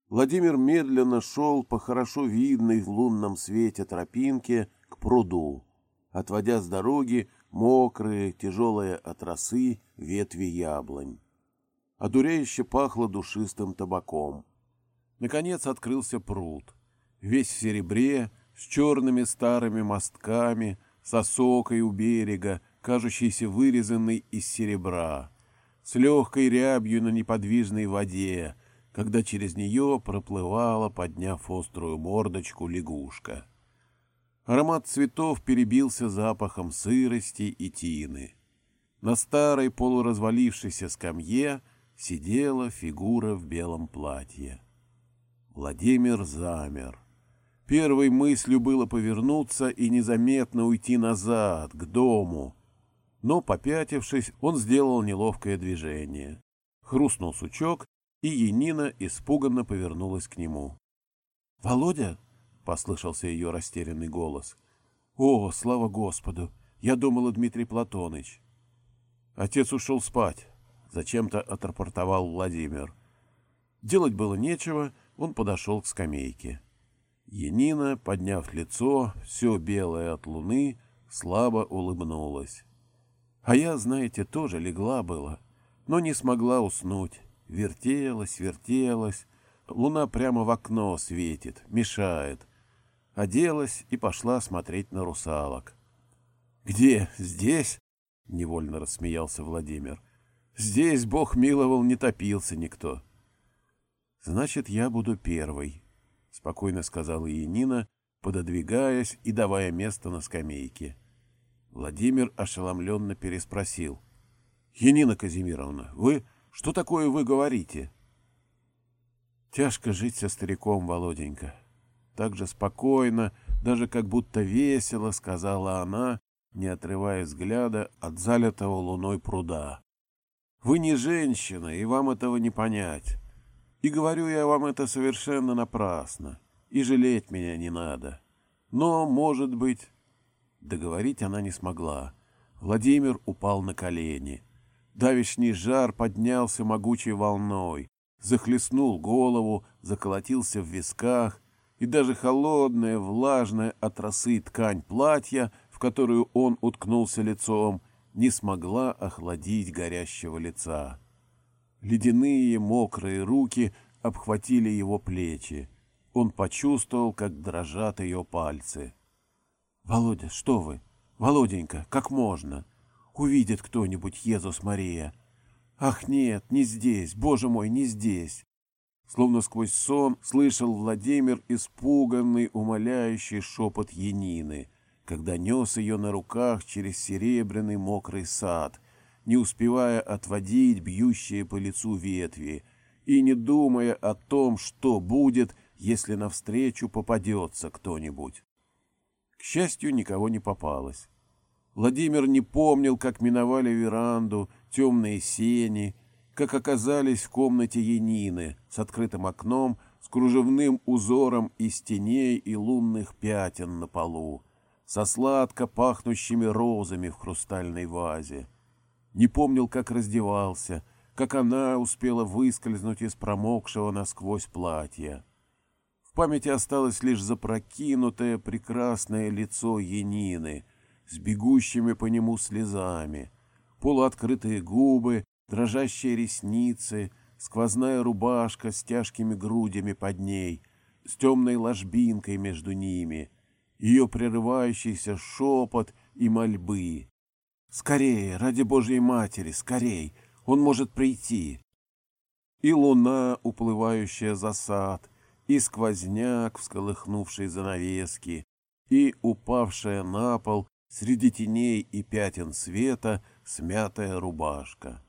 Владимир медленно шел по хорошо видной в лунном свете тропинке к пруду, отводя с дороги мокрые, тяжелые от росы ветви яблонь. Одуряюще пахло душистым табаком. Наконец открылся пруд, весь в серебре, с черными старыми мостками — с осокой у берега, кажущейся вырезанной из серебра, с легкой рябью на неподвижной воде, когда через нее проплывала, подняв острую мордочку, лягушка. Аромат цветов перебился запахом сырости и тины. На старой полуразвалившейся скамье сидела фигура в белом платье. Владимир замер. Первой мыслью было повернуться и незаметно уйти назад, к дому. Но, попятившись, он сделал неловкое движение. Хрустнул сучок, и Енина испуганно повернулась к нему. — Володя? — послышался ее растерянный голос. — О, слава Господу! Я думала, Дмитрий Платоныч. Отец ушел спать. Зачем-то отрапортовал Владимир. Делать было нечего, он подошел к скамейке. — Енина, подняв лицо, все белое от луны, слабо улыбнулась. А я, знаете, тоже легла была, но не смогла уснуть. Вертелась, вертелась. Луна прямо в окно светит, мешает. Оделась и пошла смотреть на русалок. «Где? Здесь?» — невольно рассмеялся Владимир. «Здесь, Бог миловал, не топился никто». «Значит, я буду первой», — спокойно сказала ей Нина, пододвигаясь и давая место на скамейке. Владимир ошеломленно переспросил. — Енина Казимировна, вы... Что такое вы говорите? — Тяжко жить со стариком, Володенька. Так же спокойно, даже как будто весело, сказала она, не отрывая взгляда от залитого луной пруда. — Вы не женщина, и вам этого не понять. И говорю я вам это совершенно напрасно, и жалеть меня не надо. Но, может быть... Договорить она не смогла. Владимир упал на колени. Давишний жар поднялся могучей волной, захлестнул голову, заколотился в висках, и даже холодная, влажная от росы ткань платья, в которую он уткнулся лицом, не смогла охладить горящего лица. Ледяные мокрые руки обхватили его плечи. Он почувствовал, как дрожат ее пальцы. — Володя, что вы? Володенька, как можно? Увидит кто-нибудь Езус Мария. Ах, нет, не здесь, боже мой, не здесь. Словно сквозь сон слышал Владимир испуганный, умоляющий шепот Янины, когда нес ее на руках через серебряный мокрый сад — не успевая отводить бьющие по лицу ветви, и не думая о том, что будет, если навстречу попадется кто-нибудь. К счастью, никого не попалось. Владимир не помнил, как миновали веранду, темные сени, как оказались в комнате Янины с открытым окном, с кружевным узором из теней и лунных пятен на полу, со сладко пахнущими розами в хрустальной вазе. Не помнил, как раздевался, как она успела выскользнуть из промокшего насквозь платья. В памяти осталось лишь запрокинутое прекрасное лицо Янины — с бегущими по нему слезами, полуоткрытые губы, дрожащие ресницы, сквозная рубашка с тяжкими грудями под ней, с темной ложбинкой между ними, ее прерывающийся шепот и мольбы. «Скорее, ради Божьей Матери, скорей! Он может прийти!» И луна, уплывающая за сад, и сквозняк, всколыхнувший занавески, и упавшая на пол Среди теней и пятен света смятая рубашка.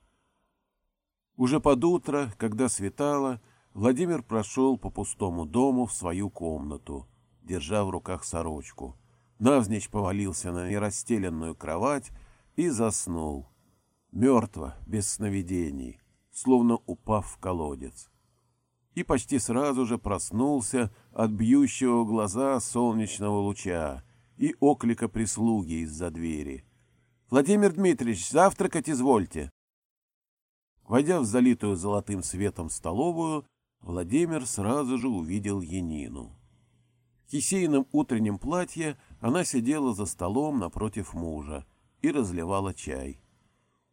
Уже под утро, когда светало, Владимир прошел по пустому дому в свою комнату, держа в руках сорочку. Навзничь повалился на нерастеленную кровать и заснул. Мертво, без сновидений, словно упав в колодец. И почти сразу же проснулся от бьющего глаза солнечного луча, и оклика прислуги из-за двери. «Владимир Дмитриевич, завтракать извольте!» Войдя в залитую золотым светом столовую, Владимир сразу же увидел Янину. Кисейном утреннем платье она сидела за столом напротив мужа и разливала чай.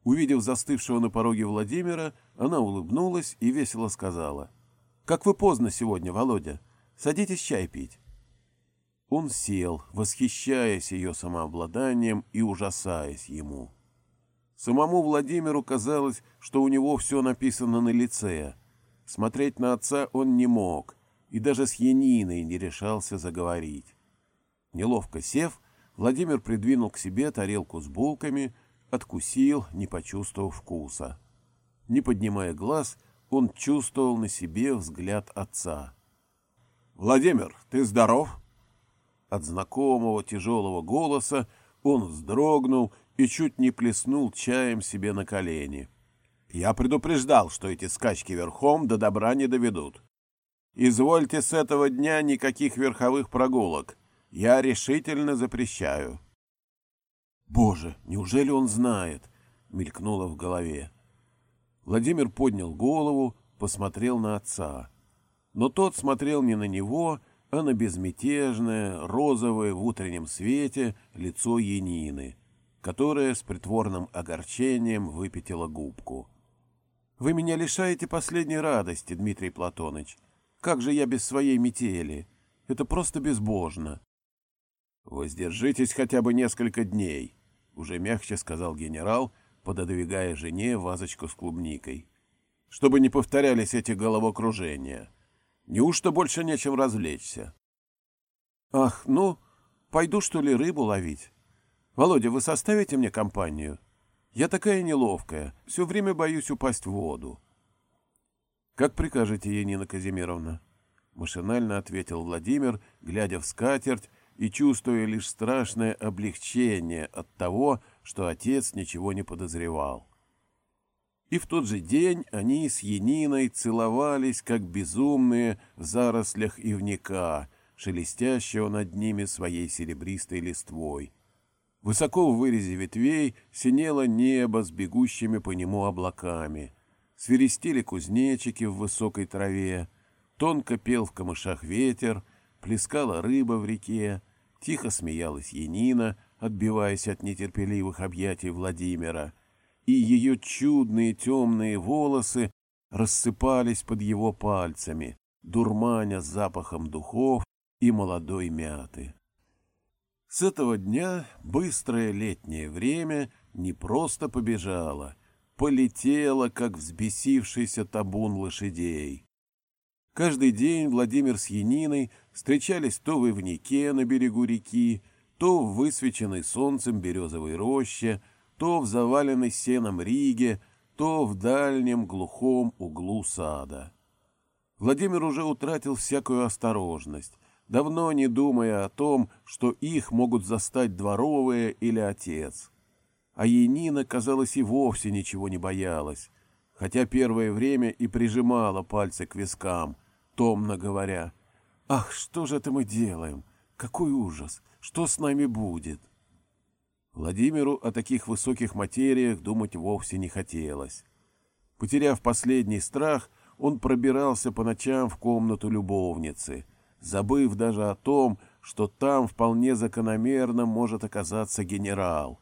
Увидев застывшего на пороге Владимира, она улыбнулась и весело сказала. «Как вы поздно сегодня, Володя. Садитесь чай пить». Он сел, восхищаясь ее самообладанием и ужасаясь ему. Самому Владимиру казалось, что у него все написано на лице. Смотреть на отца он не мог, и даже с Яниной не решался заговорить. Неловко сев, Владимир придвинул к себе тарелку с булками, откусил, не почувствовав вкуса. Не поднимая глаз, он чувствовал на себе взгляд отца. «Владимир, ты здоров?» От знакомого тяжелого голоса он вздрогнул и чуть не плеснул чаем себе на колени. Я предупреждал, что эти скачки верхом до добра не доведут. Извольте с этого дня никаких верховых прогулок. Я решительно запрещаю. Боже, неужели он знает? Мелькнуло в голове. Владимир поднял голову, посмотрел на отца. Но тот смотрел не на него, а на безмятежное, розовое в утреннем свете лицо Янины, которая с притворным огорчением выпятила губку. «Вы меня лишаете последней радости, Дмитрий Платоныч. Как же я без своей метели? Это просто безбожно». «Воздержитесь хотя бы несколько дней», — уже мягче сказал генерал, пододвигая жене вазочку с клубникой. «Чтобы не повторялись эти головокружения». Неужто больше нечем развлечься? Ах, ну, пойду, что ли, рыбу ловить. Володя, вы составите мне компанию? Я такая неловкая, все время боюсь упасть в воду. Как прикажете, Янина Казимировна? Машинально ответил Владимир, глядя в скатерть и чувствуя лишь страшное облегчение от того, что отец ничего не подозревал. И в тот же день они с Яниной целовались, как безумные, в зарослях ивника, шелестящего над ними своей серебристой листвой. Высоко в вырезе ветвей синело небо с бегущими по нему облаками. Свиристели кузнечики в высокой траве, тонко пел в камышах ветер, плескала рыба в реке, тихо смеялась Янина, отбиваясь от нетерпеливых объятий Владимира — и ее чудные темные волосы рассыпались под его пальцами, дурманя запахом духов и молодой мяты. С этого дня быстрое летнее время не просто побежало, полетело, как взбесившийся табун лошадей. Каждый день Владимир с Яниной встречались то в Ивнике на берегу реки, то в высвеченной солнцем березовой роще, то в заваленной сеном Риге, то в дальнем глухом углу сада. Владимир уже утратил всякую осторожность, давно не думая о том, что их могут застать дворовые или отец. А Енина, казалось, и вовсе ничего не боялась, хотя первое время и прижимала пальцы к вискам, томно говоря, «Ах, что же это мы делаем? Какой ужас! Что с нами будет?» Владимиру о таких высоких материях думать вовсе не хотелось. Потеряв последний страх, он пробирался по ночам в комнату любовницы, забыв даже о том, что там вполне закономерно может оказаться генерал.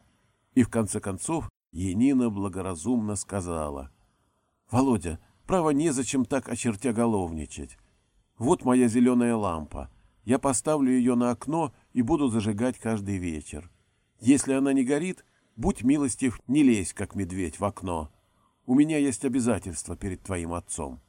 И в конце концов Енина благоразумно сказала, «Володя, право незачем так очертя головничать. Вот моя зеленая лампа. Я поставлю ее на окно и буду зажигать каждый вечер. Если она не горит, будь милостив, не лезь, как медведь, в окно. У меня есть обязательства перед твоим отцом.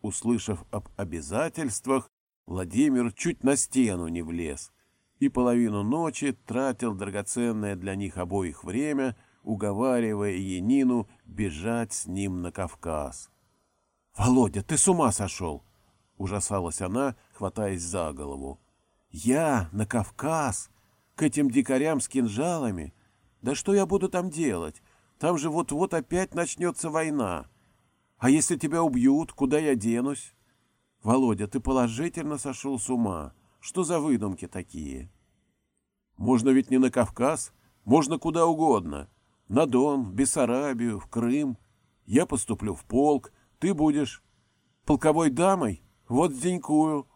Услышав об обязательствах, Владимир чуть на стену не влез и половину ночи тратил драгоценное для них обоих время, уговаривая Енину бежать с ним на Кавказ. — Володя, ты с ума сошел! — ужасалась она, хватаясь за голову. — Я на Кавказ? К этим дикарям с кинжалами? Да что я буду там делать? Там же вот-вот опять начнется война. — а если тебя убьют, куда я денусь? Володя, ты положительно сошел с ума. Что за выдумки такие? Можно ведь не на Кавказ, можно куда угодно. На Дон, Бессарабию, в Крым. Я поступлю в полк, ты будешь полковой дамой, вот денькую.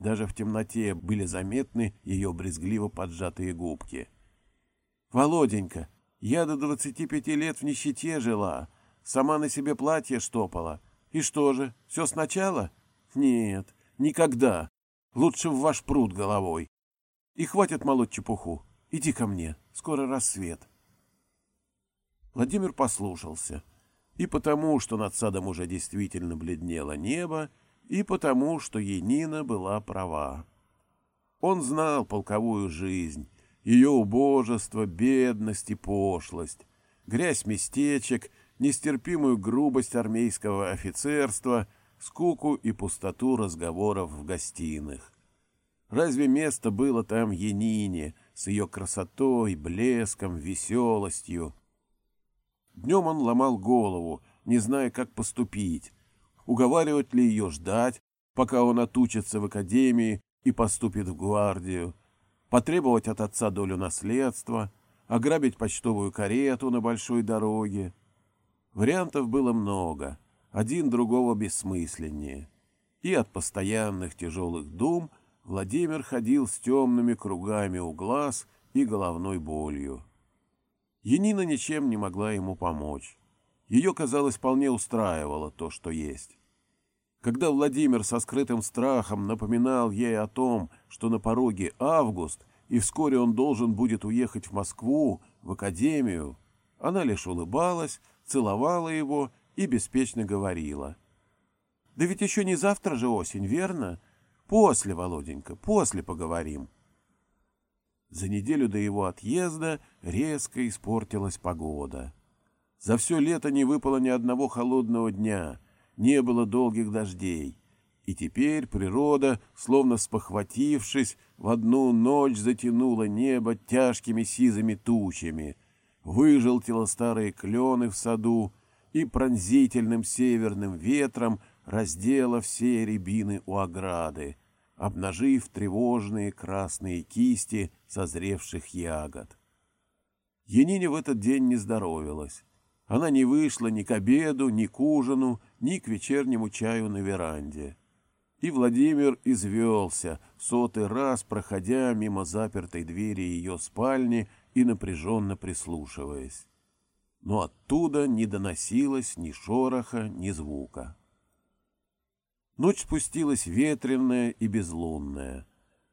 Даже в темноте были заметны ее брезгливо поджатые губки. Володенька, я до двадцати пяти лет в нищете жила, Сама на себе платье штопала. И что же, все сначала? Нет, никогда. Лучше в ваш пруд головой. И хватит молоть чепуху. Иди ко мне, скоро рассвет. Владимир послушался. И потому, что над садом уже действительно бледнело небо, и потому, что Енина была права. Он знал полковую жизнь, ее убожество, бедность и пошлость, грязь местечек — нестерпимую грубость армейского офицерства, скуку и пустоту разговоров в гостиных. Разве место было там Янине с ее красотой, блеском, веселостью? Днем он ломал голову, не зная, как поступить, уговаривать ли ее ждать, пока он отучится в академии и поступит в гвардию, потребовать от отца долю наследства, ограбить почтовую карету на большой дороге, Вариантов было много, один другого бессмысленнее. И от постоянных тяжелых дум Владимир ходил с темными кругами у глаз и головной болью. Енина ничем не могла ему помочь. Ее, казалось, вполне устраивало то, что есть. Когда Владимир со скрытым страхом напоминал ей о том, что на пороге август, и вскоре он должен будет уехать в Москву, в академию, она лишь улыбалась, целовала его и беспечно говорила. «Да ведь еще не завтра же осень, верно? После, Володенька, после поговорим». За неделю до его отъезда резко испортилась погода. За все лето не выпало ни одного холодного дня, не было долгих дождей. И теперь природа, словно спохватившись, в одну ночь затянула небо тяжкими сизыми тучами — выжелтило старые клены в саду и пронзительным северным ветром раздела все рябины у ограды, обнажив тревожные красные кисти созревших ягод. Янине в этот день не здоровилась. Она не вышла ни к обеду, ни к ужину, ни к вечернему чаю на веранде. И Владимир извелся, сотый раз проходя мимо запертой двери ее спальни и напряженно прислушиваясь. Но оттуда не доносилось ни шороха, ни звука. Ночь спустилась ветреная и безлунная.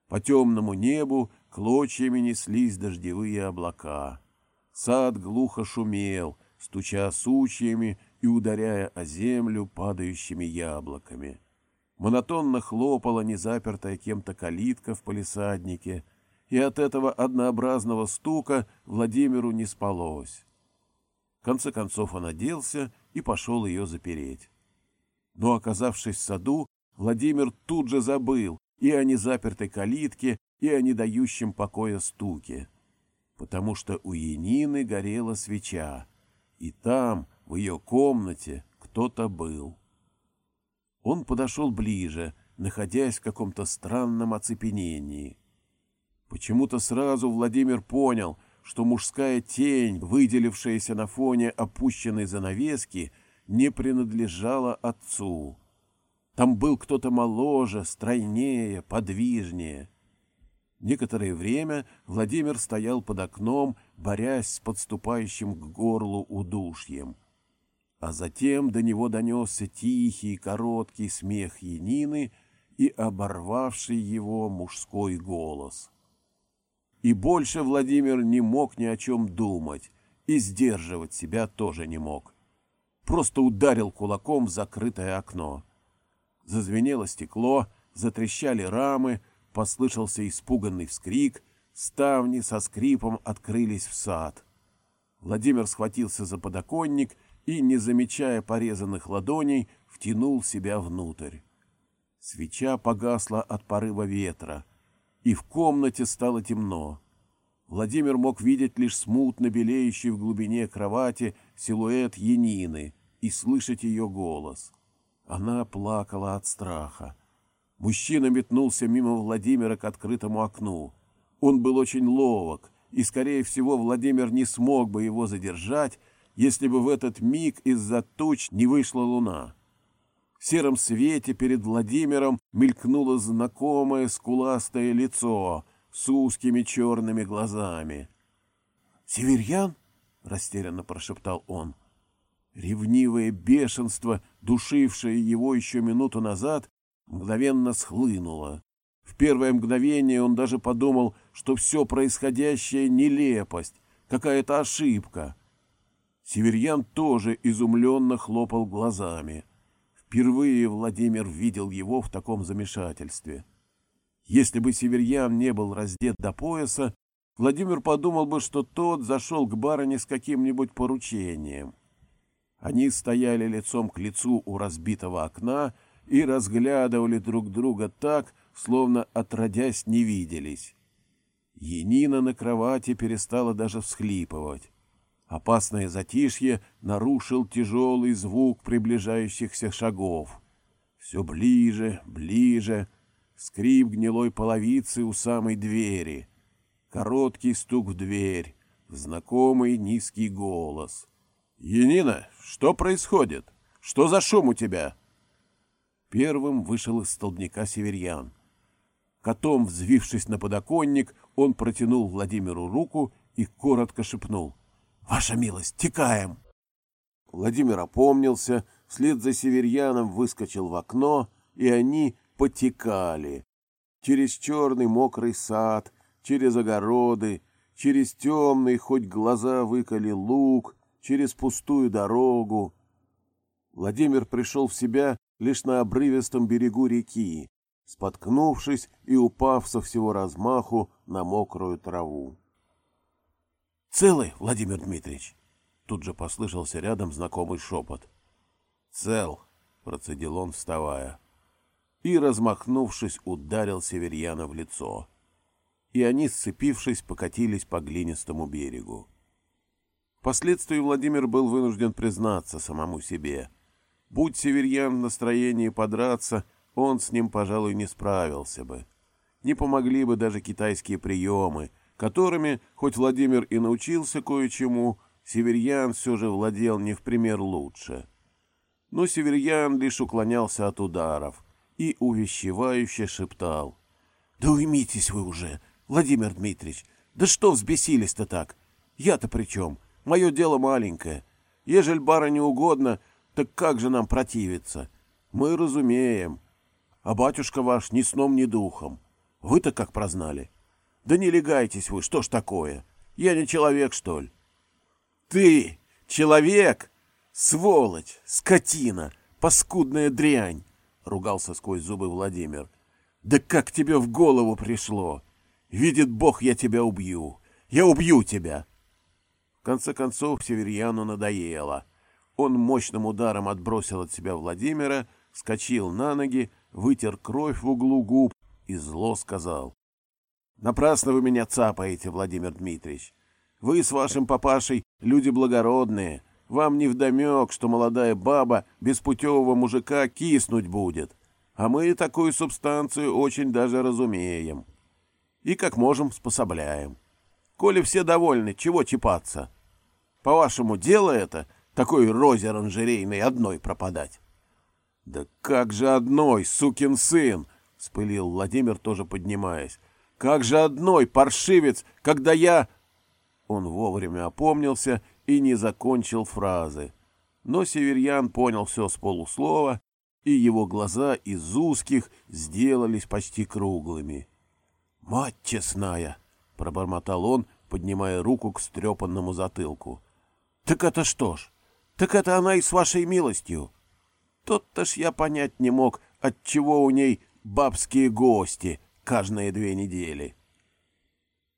По темному небу клочьями неслись дождевые облака. Сад глухо шумел, стуча сучьями и ударяя о землю падающими яблоками. Монотонно хлопала незапертая кем-то калитка в палисаднике, и от этого однообразного стука Владимиру не спалось. В конце концов он оделся и пошел ее запереть. Но, оказавшись в саду, Владимир тут же забыл и о незапертой калитке, и о недающем покоя стуке, потому что у Янины горела свеча, и там, в ее комнате, кто-то был. Он подошел ближе, находясь в каком-то странном оцепенении. Почему-то сразу Владимир понял, что мужская тень, выделившаяся на фоне опущенной занавески, не принадлежала отцу. Там был кто-то моложе, стройнее, подвижнее. Некоторое время Владимир стоял под окном, борясь с подступающим к горлу удушьем. А затем до него донесся тихий, короткий смех Янины и оборвавший его мужской голос. И больше Владимир не мог ни о чем думать, и сдерживать себя тоже не мог. Просто ударил кулаком в закрытое окно. Зазвенело стекло, затрещали рамы, послышался испуганный вскрик, ставни со скрипом открылись в сад. Владимир схватился за подоконник и, не замечая порезанных ладоней, втянул себя внутрь. Свеча погасла от порыва ветра, и в комнате стало темно. Владимир мог видеть лишь смутно белеющий в глубине кровати силуэт Янины и слышать ее голос. Она плакала от страха. Мужчина метнулся мимо Владимира к открытому окну. Он был очень ловок, и, скорее всего, Владимир не смог бы его задержать, если бы в этот миг из-за туч не вышла луна. В сером свете перед Владимиром мелькнуло знакомое скуластое лицо с узкими черными глазами. «Северьян?» — растерянно прошептал он. Ревнивое бешенство, душившее его еще минуту назад, мгновенно схлынуло. В первое мгновение он даже подумал, что все происходящее — нелепость, какая-то ошибка. Северьян тоже изумленно хлопал глазами. Впервые Владимир видел его в таком замешательстве. Если бы Северьян не был раздет до пояса, Владимир подумал бы, что тот зашел к барыне с каким-нибудь поручением. Они стояли лицом к лицу у разбитого окна и разглядывали друг друга так, словно отродясь не виделись. Енина на кровати перестала даже всхлипывать. Опасное затишье нарушил тяжелый звук приближающихся шагов. Все ближе, ближе, скрип гнилой половицы у самой двери, короткий стук в дверь, знакомый низкий голос. «Енина, что происходит? Что за шум у тебя?» Первым вышел из столбняка северьян. Котом, взвившись на подоконник, он протянул Владимиру руку и коротко шепнул. «Ваша милость, текаем!» Владимир опомнился, вслед за северьяном выскочил в окно, и они потекали. Через черный мокрый сад, через огороды, через темный, хоть глаза выколи луг, через пустую дорогу. Владимир пришел в себя лишь на обрывистом берегу реки, споткнувшись и упав со всего размаху на мокрую траву. «Целый, Владимир Дмитриевич?» Тут же послышался рядом знакомый шепот. «Цел», — процедил он, вставая. И, размахнувшись, ударил Северьяна в лицо. И они, сцепившись, покатились по глинистому берегу. Впоследствии Владимир был вынужден признаться самому себе — Будь Северьян в настроении подраться, он с ним, пожалуй, не справился бы. Не помогли бы даже китайские приемы, которыми, хоть Владимир и научился кое-чему, Северьян все же владел не в пример лучше. Но Северьян лишь уклонялся от ударов и увещевающе шептал. — Да уймитесь вы уже, Владимир Дмитриевич, да что взбесились-то так? Я-то при чем? Мое дело маленькое. Ежель бара не угодно, так как же нам противиться? Мы разумеем. А батюшка ваш ни сном, ни духом. Вы-то как прознали? Да не легайтесь вы, что ж такое? Я не человек, что ли? Ты человек? Сволочь, скотина, паскудная дрянь, ругался сквозь зубы Владимир. Да как тебе в голову пришло? Видит Бог, я тебя убью. Я убью тебя. В конце концов, Северьяну надоело — он мощным ударом отбросил от себя Владимира, вскочил на ноги, вытер кровь в углу губ и зло сказал. «Напрасно вы меня цапаете, Владимир Дмитриевич. Вы с вашим папашей люди благородные. Вам не вдомек, что молодая баба без путевого мужика киснуть будет. А мы такую субстанцию очень даже разумеем. И как можем способляем. Коли все довольны, чего чипаться? По-вашему, дело это, такой розе оранжерейной одной пропадать? — Да как же одной, сукин сын! — спылил Владимир, тоже поднимаясь. — Как же одной, паршивец, когда я... Он вовремя опомнился и не закончил фразы. Но Северьян понял все с полуслова, и его глаза из узких сделались почти круглыми. «Мать честная!» — пробормотал он, поднимая руку к стрепанному затылку. «Так это что ж? Так это она и с вашей милостью!» Тот-то ж я понять не мог, отчего у ней бабские гости каждые две недели.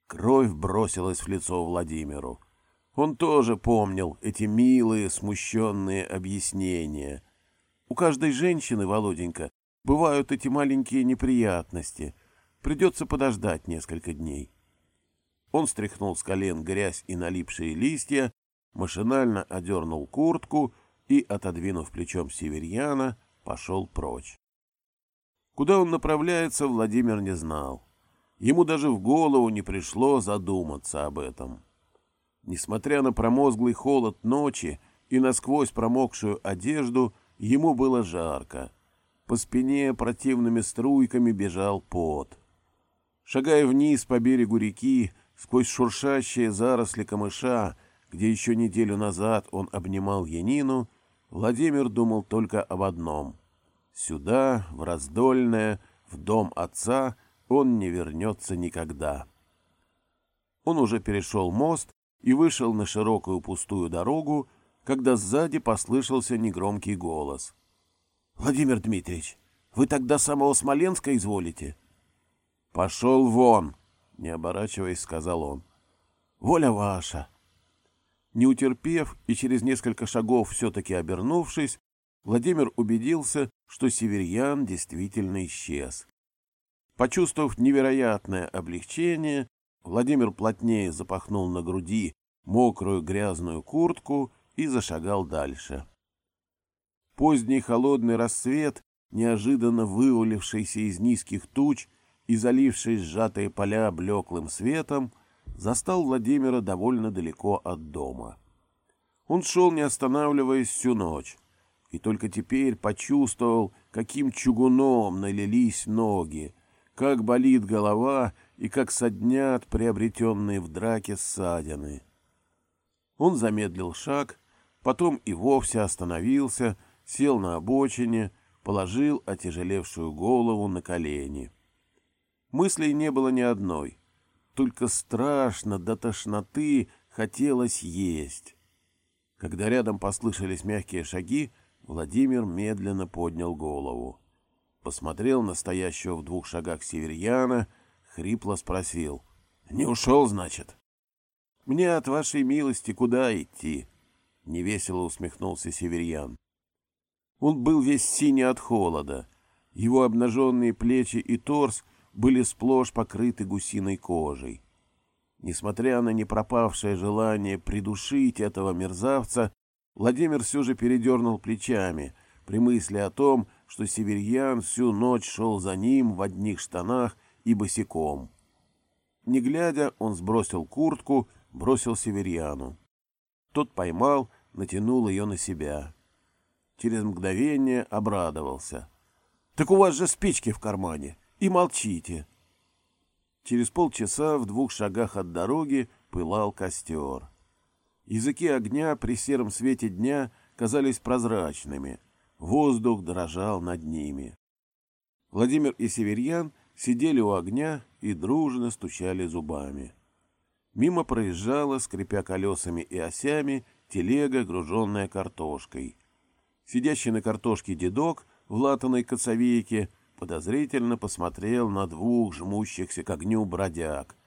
Кровь бросилась в лицо Владимиру. Он тоже помнил эти милые, смущенные объяснения. У каждой женщины, Володенька, бывают эти маленькие неприятности. Придется подождать несколько дней. Он стряхнул с колен грязь и налипшие листья, машинально одернул куртку и, отодвинув плечом северьяна, пошел прочь. Куда он направляется, Владимир не знал. Ему даже в голову не пришло задуматься об этом. Несмотря на промозглый холод ночи и насквозь промокшую одежду, ему было жарко. По спине противными струйками бежал пот. Шагая вниз по берегу реки, сквозь шуршащие заросли камыша, где еще неделю назад он обнимал Янину, Владимир думал только об одном. Сюда, в Раздольное, в дом отца, он не вернется никогда. Он уже перешел мост и вышел на широкую пустую дорогу, когда сзади послышался негромкий голос. — Владимир Дмитриевич, вы тогда самого Смоленска изволите? — Пошел вон, — не оборачиваясь, сказал он. — Воля ваша. Не утерпев и через несколько шагов все-таки обернувшись, Владимир убедился, что северьян действительно исчез. Почувствовав невероятное облегчение, Владимир плотнее запахнул на груди мокрую грязную куртку и зашагал дальше. Поздний холодный рассвет, неожиданно вывалившийся из низких туч и заливший сжатые поля блеклым светом, застал Владимира довольно далеко от дома. Он шел, не останавливаясь, всю ночь, и только теперь почувствовал, каким чугуном налились ноги, как болит голова и как соднят приобретенные в драке ссадины. Он замедлил шаг, потом и вовсе остановился, сел на обочине, положил отяжелевшую голову на колени. Мыслей не было ни одной, только страшно до тошноты хотелось есть. Когда рядом послышались мягкие шаги, Владимир медленно поднял голову посмотрел на стоящего в двух шагах северьяна, хрипло спросил. — Не ушел, значит? — Мне от вашей милости куда идти? — невесело усмехнулся северьян. Он был весь синий от холода. Его обнаженные плечи и торс были сплошь покрыты гусиной кожей. Несмотря на непропавшее желание придушить этого мерзавца, Владимир все же передернул плечами при мысли о том, что северьян всю ночь шел за ним в одних штанах и босиком. Не глядя, он сбросил куртку, бросил северьяну. Тот поймал, натянул ее на себя. Через мгновение обрадовался. — Так у вас же спички в кармане, и молчите. Через полчаса в двух шагах от дороги пылал костер. Языки огня при сером свете дня казались прозрачными — Воздух дрожал над ними. Владимир и Северьян сидели у огня и дружно стучали зубами. Мимо проезжала, скрипя колесами и осями, телега, груженная картошкой. Сидящий на картошке дедок в латаной коцовейке подозрительно посмотрел на двух жмущихся к огню бродяг,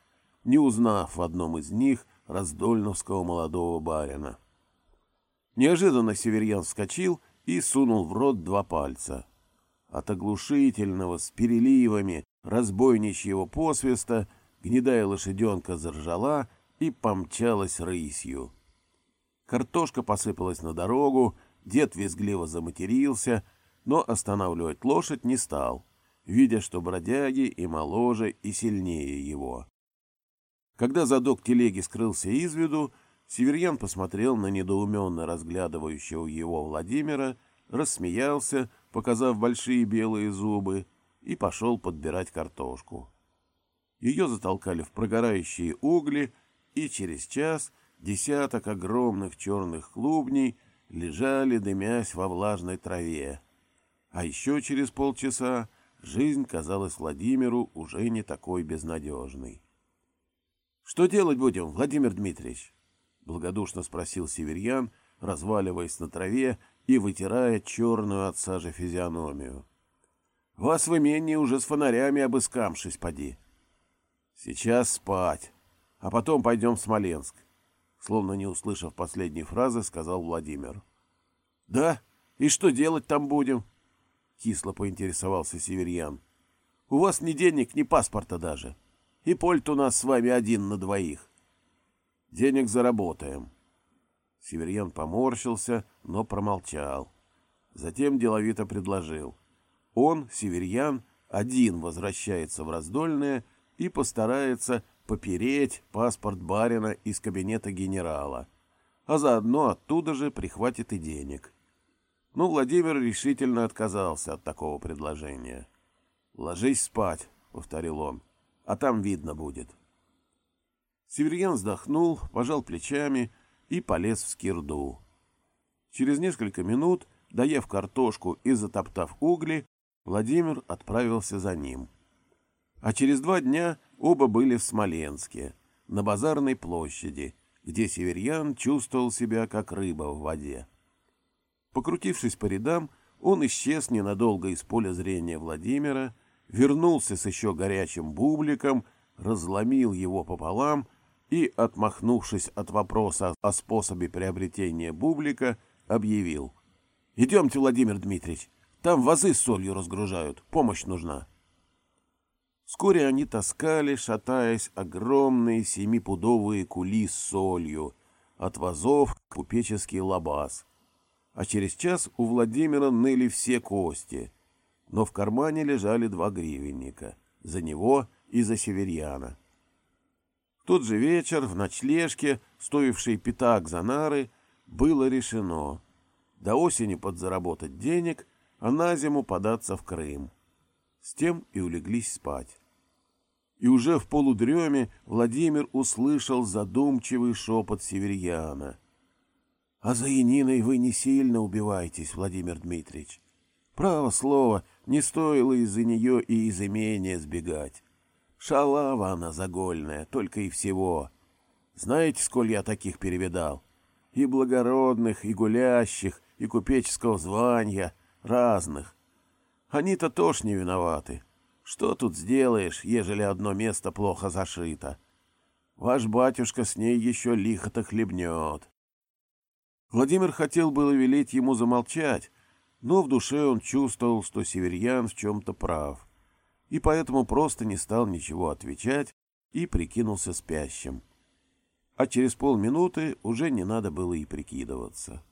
не узнав в одном из них раздольновского молодого барина. Неожиданно Северьян вскочил и сунул в рот два пальца. От оглушительного с переливами разбойничьего посвиста гнедая лошаденка заржала и помчалась рысью. Картошка посыпалась на дорогу, дед визгливо заматерился, но останавливать лошадь не стал, видя, что бродяги и моложе, и сильнее его. Когда задок телеги скрылся из виду, Северьян посмотрел на недоуменно разглядывающего его Владимира, рассмеялся, показав большие белые зубы, и пошел подбирать картошку. Ее затолкали в прогорающие угли, и через час десяток огромных черных клубней лежали, дымясь во влажной траве. А еще через полчаса жизнь казалась Владимиру уже не такой безнадежной. — Что делать будем, Владимир Дмитриевич? — благодушно спросил Северьян, разваливаясь на траве и вытирая черную от сажи физиономию. — Вас в имении уже с фонарями обыскамшись, поди. — Сейчас спать, а потом пойдем в Смоленск, — словно не услышав последней фразы, сказал Владимир. — Да? И что делать там будем? — кисло поинтересовался Северьян. — У вас ни денег, ни паспорта даже. И польт у нас с вами один на двоих. — Денег заработаем. Северьян поморщился, но промолчал. Затем деловито предложил. Он, Северьян, один возвращается в раздольное и постарается попереть паспорт барина из кабинета генерала, а заодно оттуда же прихватит и денег. Но Владимир решительно отказался от такого предложения. «Ложись спать», — повторил он, — «а там видно будет». Северьян вздохнул, пожал плечами и полез в скирду. Через несколько минут, доев картошку и затоптав угли, Владимир отправился за ним. А через два дня оба были в Смоленске, на базарной площади, где Северьян чувствовал себя как рыба в воде. Покрутившись по рядам, он исчез ненадолго из поля зрения Владимира, вернулся с еще горячим бубликом, разломил его пополам и, отмахнувшись от вопроса о способе приобретения бублика, объявил. «Идемте, Владимир Дмитриевич, там вазы с солью разгружают, помощь нужна». Вскоре они таскали, шатаясь, огромные семипудовые кули с солью, от вазов купеческий лабаз. А через час у Владимира ныли все кости, но в кармане лежали два гривенника, за него и за северьяна. Тот же вечер в ночлежке, стоившей пятак за нары, было решено до осени подзаработать денег, а на зиму податься в Крым. С тем и улеглись спать. И уже в полудреме Владимир услышал задумчивый шепот северьяна. — А за Яниной вы не сильно убиваетесь, Владимир Дмитриевич. Право слово, не стоило из-за нее и из имения сбегать. Шалава она загольная, только и всего. Знаете, сколь я таких перевидал? И благородных, и гулящих, и купеческого звания, разных. Они-то тоже не виноваты. Что тут сделаешь, ежели одно место плохо зашито? Ваш батюшка с ней еще лихо-то хлебнет. Владимир хотел было велеть ему замолчать, но в душе он чувствовал, что северьян в чем-то прав, и поэтому просто не стал ничего отвечать и прикинулся спящим. А через полминуты уже не надо было и прикидываться.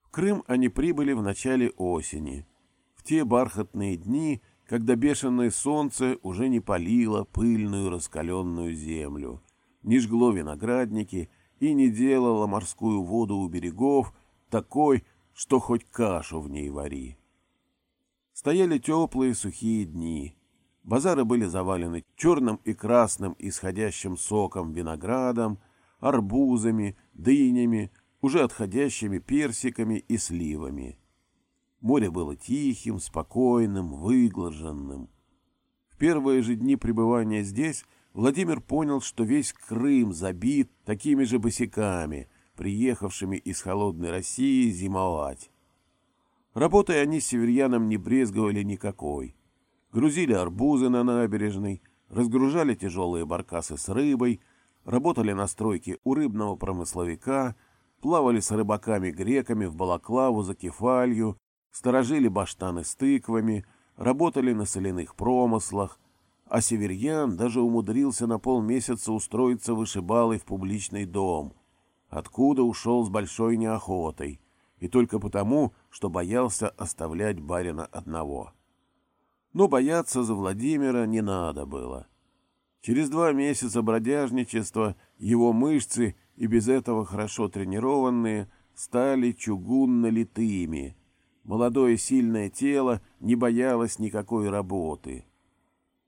В Крым они прибыли в начале осени, в те бархатные дни, когда бешеное солнце уже не палило пыльную раскаленную землю, не жгло виноградники и не делало морскую воду у берегов такой, что хоть кашу в ней вари. Стояли теплые сухие дни. Базары были завалены черным и красным исходящим соком виноградом, арбузами, дынями, уже отходящими персиками и сливами. Море было тихим, спокойным, выглаженным. В первые же дни пребывания здесь Владимир понял, что весь Крым забит такими же босиками, приехавшими из холодной России зимовать. Работой они с северьяном не брезговали никакой. Грузили арбузы на набережной, разгружали тяжелые баркасы с рыбой, работали на стройке у рыбного промысловика — плавали с рыбаками-греками в Балаклаву за Кефалью, Сторожили баштаны с тыквами, работали на соляных промыслах, а Северьян даже умудрился на полмесяца устроиться вышибалой в публичный дом, откуда ушел с большой неохотой, и только потому, что боялся оставлять барина одного. Но бояться за Владимира не надо было. Через два месяца бродяжничества его мышцы, и без этого хорошо тренированные, стали чугунно-литыми. Молодое сильное тело не боялось никакой работы.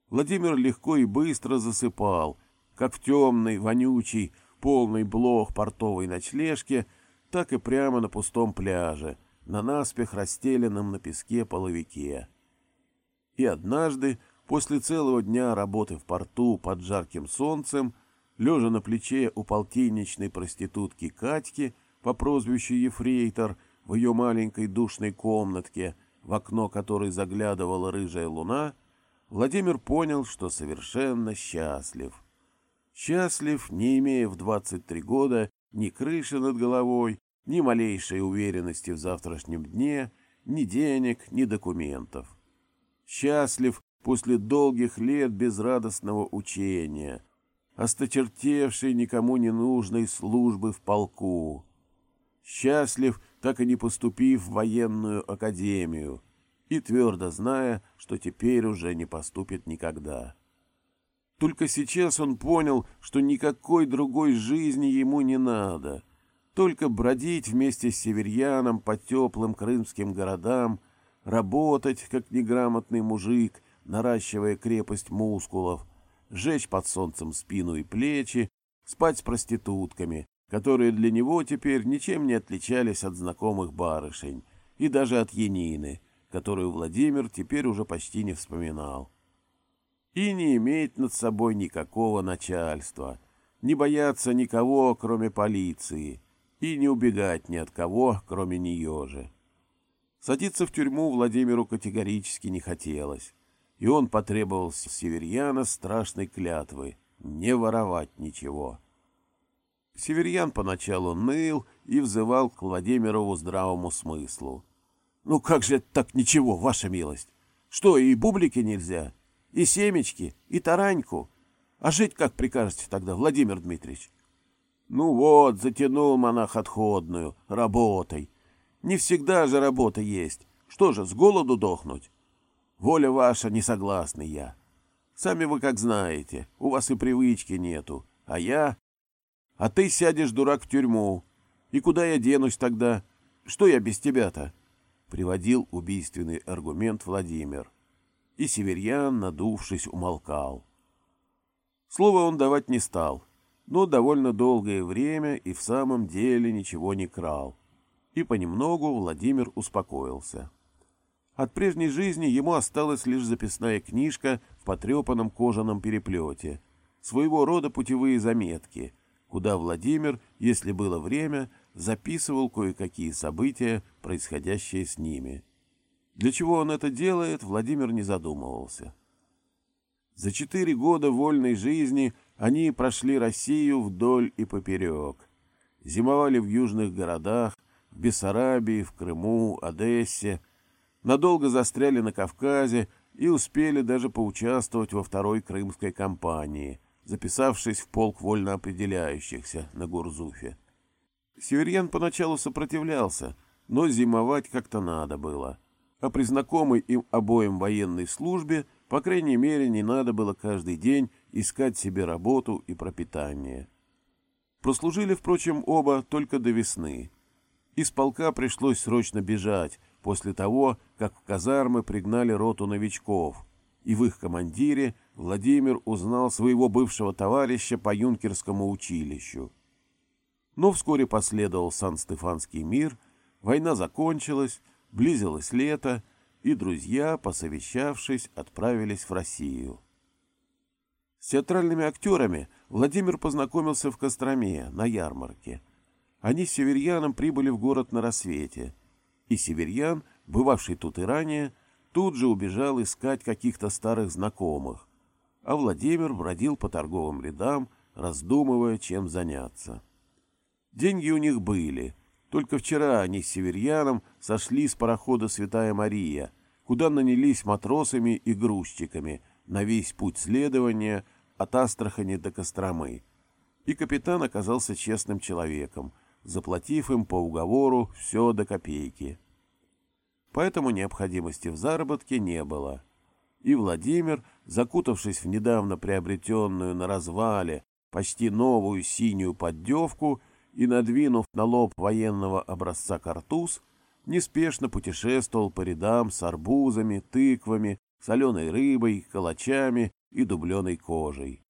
Владимир легко и быстро засыпал, как в темной, вонючей, полной блох портовой ночлежке, так и прямо на пустом пляже, на наспех расстеленном на песке половике. И однажды, после целого дня работы в порту под жарким солнцем, лежа на плече у полтинничной проститутки Катьки по прозвищу Ефрейтор в ее маленькой душной комнатке, в окно которой заглядывала рыжая луна, Владимир понял, что совершенно счастлив. Счастлив, не имея в 23 года ни крыши над головой, ни малейшей уверенности в завтрашнем дне, ни денег, ни документов. Счастлив после долгих лет безрадостного учения, осточертевшей никому не нужной службы в полку. Счастлив, так и не поступив в военную академию, и твердо зная, что теперь уже не поступит никогда. Только сейчас он понял, что никакой другой жизни ему не надо. Только бродить вместе с северьяном по теплым крымским городам, работать, как неграмотный мужик, наращивая крепость мускулов, жечь под солнцем спину и плечи, спать с проститутками, которые для него теперь ничем не отличались от знакомых барышень и даже от Янины, которую Владимир теперь уже почти не вспоминал и не иметь над собой никакого начальства, не бояться никого, кроме полиции, и не убегать ни от кого, кроме нее же. Садиться в тюрьму Владимиру категорически не хотелось, и он потребовал с Северьяна страшной клятвы не воровать ничего. Северьян поначалу ныл и взывал к Владимирову здравому смыслу. «Ну как же так ничего, ваша милость? Что, и бублики нельзя?» И семечки, и тараньку. А жить как прикажете тогда, Владимир Дмитриевич? Ну вот, затянул монах отходную, работой. Не всегда же работа есть. Что же, с голоду дохнуть? Воля ваша, не согласный я. Сами вы как знаете, у вас и привычки нету. А я... А ты сядешь, дурак, в тюрьму. И куда я денусь тогда? Что я без тебя-то? Приводил убийственный аргумент Владимир и северьян, надувшись, умолкал. Слово он давать не стал, но довольно долгое время и в самом деле ничего не крал. И понемногу Владимир успокоился. От прежней жизни ему осталась лишь записная книжка в потрепанном кожаном переплете, своего рода путевые заметки, куда Владимир, если было время, записывал кое-какие события, происходящие с ними. Для чего он это делает, Владимир не задумывался. За четыре года вольной жизни они прошли Россию вдоль и поперек. Зимовали в южных городах, в Бессарабии, в Крыму, Одессе, надолго застряли на Кавказе и успели даже поучаствовать во второй крымской кампании, записавшись в полк вольно определяющихся на Гурзуфе. Северьян поначалу сопротивлялся, но зимовать как-то надо было а при знакомой им обоим военной службе, по крайней мере, не надо было каждый день искать себе работу и пропитание. Прослужили, впрочем, оба только до весны. Из полка пришлось срочно бежать после того, как в казармы пригнали роту новичков, и в их командире Владимир узнал своего бывшего товарища по юнкерскому училищу. Но вскоре последовал Сан-Стефанский мир, война закончилась, Близилось лето, и друзья, посовещавшись, отправились в Россию. С театральными актерами Владимир познакомился в Костроме, на ярмарке. Они с Северьяном прибыли в город на рассвете, и Северьян, бывавший тут и ранее, тут же убежал искать каких-то старых знакомых, а Владимир бродил по торговым рядам, раздумывая, чем заняться. Деньги у них были — Только вчера они с северьяном сошли с парохода «Святая Мария», куда нанялись матросами и грузчиками на весь путь следования от Астрахани до Костромы. И капитан оказался честным человеком, заплатив им по уговору все до копейки. Поэтому необходимости в заработке не было. И Владимир, закутавшись в недавно приобретенную на развале почти новую синюю поддевку и надвинув на лоб военного образца картуз, неспешно путешествовал по рядам с арбузами, тыквами, соленой рыбой, калачами и дубленой кожей.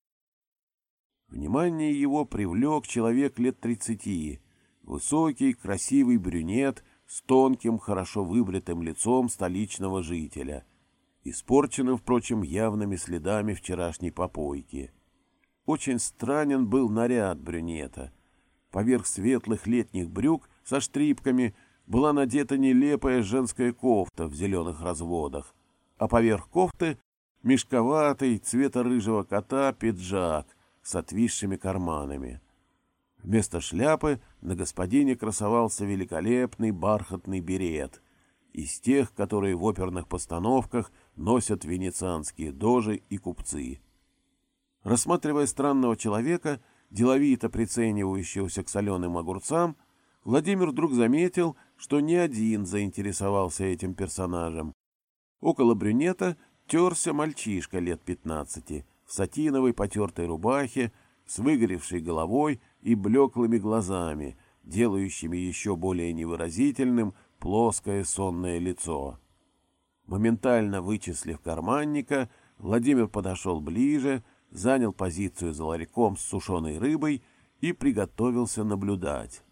Внимание его привлек человек лет тридцати, высокий, красивый брюнет с тонким, хорошо выбритым лицом столичного жителя, испорченным, впрочем, явными следами вчерашней попойки. Очень странен был наряд брюнета. Поверх светлых летних брюк со штрипками была надета нелепая женская кофта в зеленых разводах, а поверх кофты мешковатый цвета рыжего кота пиджак с отвисшими карманами. Вместо шляпы на господине красовался великолепный бархатный берет из тех, которые в оперных постановках носят венецианские дожи и купцы. Рассматривая странного человека, деловито приценивающегося к соленым огурцам, Владимир вдруг заметил, что не один заинтересовался этим персонажем. Около брюнета терся мальчишка лет пятнадцати в сатиновой потертой рубахе, с выгоревшей головой и блеклыми глазами, делающими еще более невыразительным плоское сонное лицо. Моментально вычислив карманника, Владимир подошел ближе, занял позицию за ларьком с сушеной рыбой и приготовился наблюдать.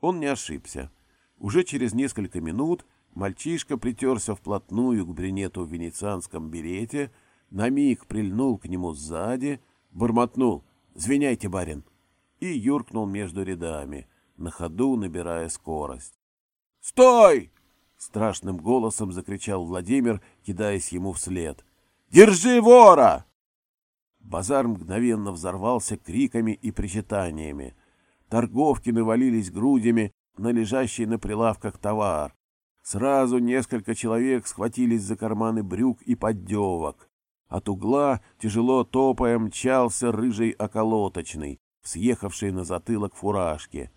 Он не ошибся. Уже через несколько минут мальчишка притерся вплотную к брюнету в венецианском берете, на миг прильнул к нему сзади, бормотнул «Звиняйте, барин!» и юркнул между рядами, на ходу набирая скорость. «Стой!» — страшным голосом закричал Владимир, кидаясь ему вслед. «Держи вора!» Базар мгновенно взорвался криками и причитаниями. Торговки навалились грудями на лежащий на прилавках товар. Сразу несколько человек схватились за карманы брюк и поддевок. От угла, тяжело топая, мчался рыжий околоточный, съехавший на затылок фуражки.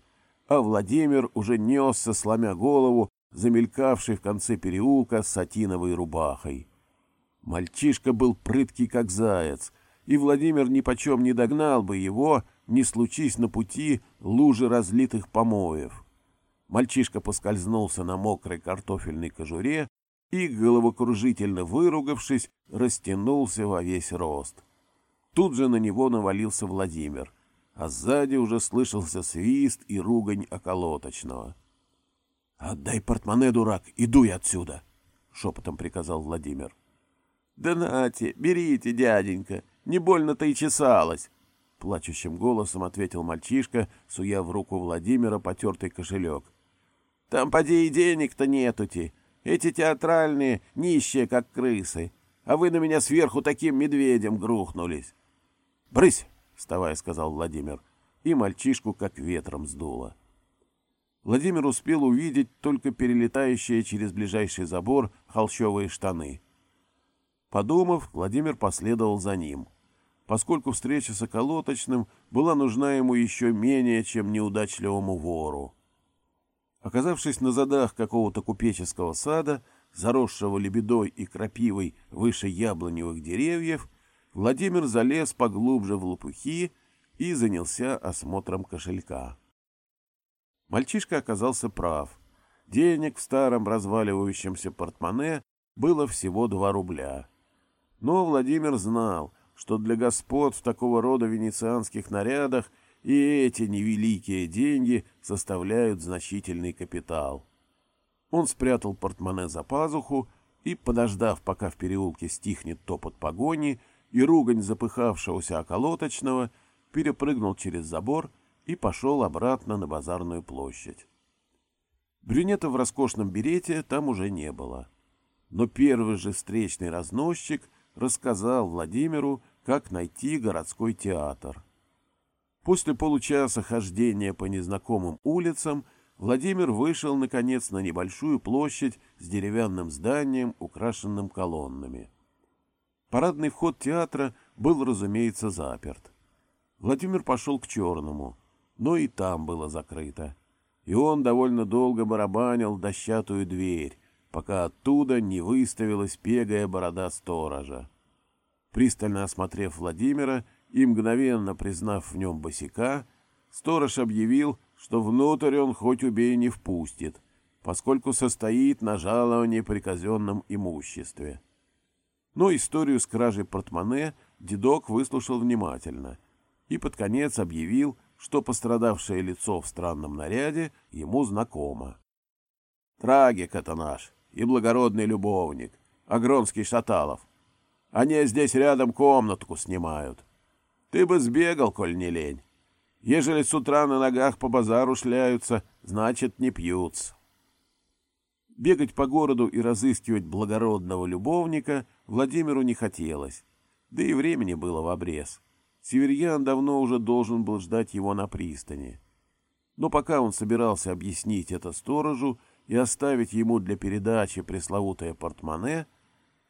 А Владимир уже несся, сломя голову, замелькавший в конце переулка с сатиновой рубахой. Мальчишка был прыткий, как заяц, и Владимир нипочем не догнал бы его, не случись на пути лужи разлитых помоев. Мальчишка поскользнулся на мокрой картофельной кожуре и, головокружительно выругавшись, растянулся во весь рост. Тут же на него навалился Владимир, а сзади уже слышался свист и ругань околоточного. — Отдай портмоне, дурак, иду я отсюда! — шепотом приказал Владимир. — Да нате, берите, дяденька, не больно-то и чесалось, — плачущим голосом ответил мальчишка, суя в руку Владимира потертый кошелек. — Там поди и денег-то нетути. Эти театральные нищие, как крысы. А вы на меня сверху таким медведем грухнулись. — Брысь! — вставая, сказал Владимир, и мальчишку как ветром сдуло. Владимир успел увидеть только перелетающие через ближайший забор холщовые штаны. Подумав, Владимир последовал за ним — поскольку встреча с околоточным была нужна ему еще менее, чем неудачливому вору. Оказавшись на задах какого-то купеческого сада, заросшего лебедой и крапивой выше яблоневых деревьев, Владимир залез поглубже в лопухи и занялся осмотром кошелька. Мальчишка оказался прав. Денег в старом разваливающемся портмоне было всего два рубля. Но Владимир знал, что для господ в такого рода венецианских нарядах и эти невеликие деньги составляют значительный капитал. Он спрятал портмоне за пазуху и, подождав, пока в переулке стихнет топот погони и ругань запыхавшегося околоточного, перепрыгнул через забор и пошел обратно на базарную площадь. Брюнета в роскошном берете там уже не было. Но первый же встречный разносчик рассказал Владимиру, как найти городской театр. После получаса хождения по незнакомым улицам Владимир вышел, наконец, на небольшую площадь с деревянным зданием, украшенным колоннами. Парадный вход театра был, разумеется, заперт. Владимир пошел к черному, но и там было закрыто. И он довольно долго барабанил дощатую дверь, пока оттуда не выставилась пегая борода сторожа. Пристально осмотрев Владимира и мгновенно признав в нем босика, сторож объявил, что внутрь он хоть убей не впустит, поскольку состоит на жаловании при казенном имуществе. Но историю с кражей портмоне дедок выслушал внимательно и под конец объявил, что пострадавшее лицо в странном наряде ему знакомо. «Трагик это наш и благородный любовник, Агронский Шаталов. Они здесь рядом комнатку снимают. Ты бы сбегал, коль не лень. Ежели с утра на ногах по базару шляются, значит, не пьются». Бегать по городу и разыскивать благородного любовника Владимиру не хотелось, да и времени было в обрез. Северьян давно уже должен был ждать его на пристани. Но пока он собирался объяснить это сторожу и оставить ему для передачи пресловутое портмоне,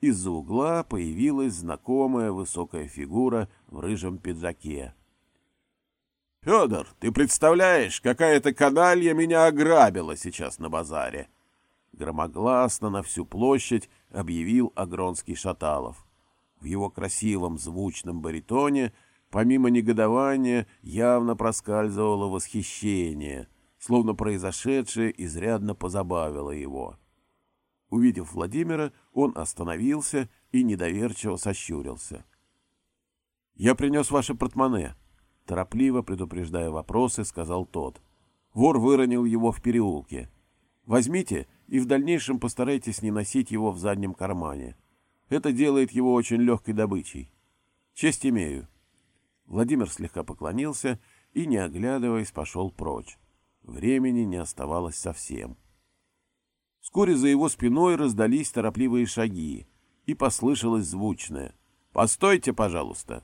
из-за угла появилась знакомая высокая фигура в рыжем пиджаке. — Федор, ты представляешь, какая-то каналья меня ограбила сейчас на базаре! — громогласно на всю площадь объявил Агронский Шаталов. В его красивом звучном баритоне, помимо негодования, явно проскальзывало восхищение, словно произошедшее изрядно позабавило его. Увидев Владимира, он остановился и недоверчиво сощурился. «Я принес ваше портмоне», — торопливо предупреждая вопросы, сказал тот. «Вор выронил его в переулке. Возьмите и в дальнейшем постарайтесь не носить его в заднем кармане. Это делает его очень легкой добычей. Честь имею. Владимир слегка поклонился и, не оглядываясь, пошел прочь. Времени не оставалось совсем. Вскоре за его спиной раздались торопливые шаги, и послышалось звучное «Постойте, пожалуйста!».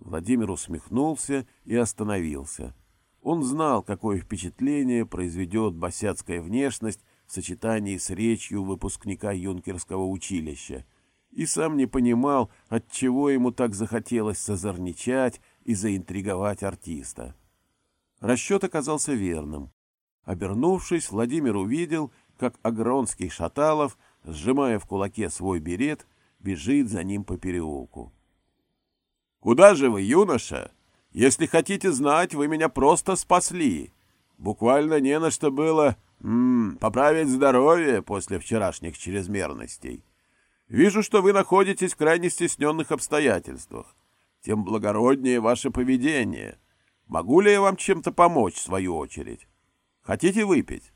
Владимир усмехнулся и остановился. Он знал, какое впечатление произведет босяцкая внешность в сочетании с речью выпускника юнкерского училища, и сам не понимал, от чего ему так захотелось созорничать и заинтриговать артиста. Расчет оказался верным. Обернувшись, Владимир увидел, как Агронский Шаталов, сжимая в кулаке свой берет, бежит за ним по переулку. «Куда же вы, юноша? Если хотите знать, вы меня просто спасли. Буквально не на что было М -м, поправить здоровье после вчерашних чрезмерностей. Вижу, что вы находитесь в крайне стесненных обстоятельствах. Тем благороднее ваше поведение. Могу ли я вам чем-то помочь, в свою очередь? Хотите выпить?»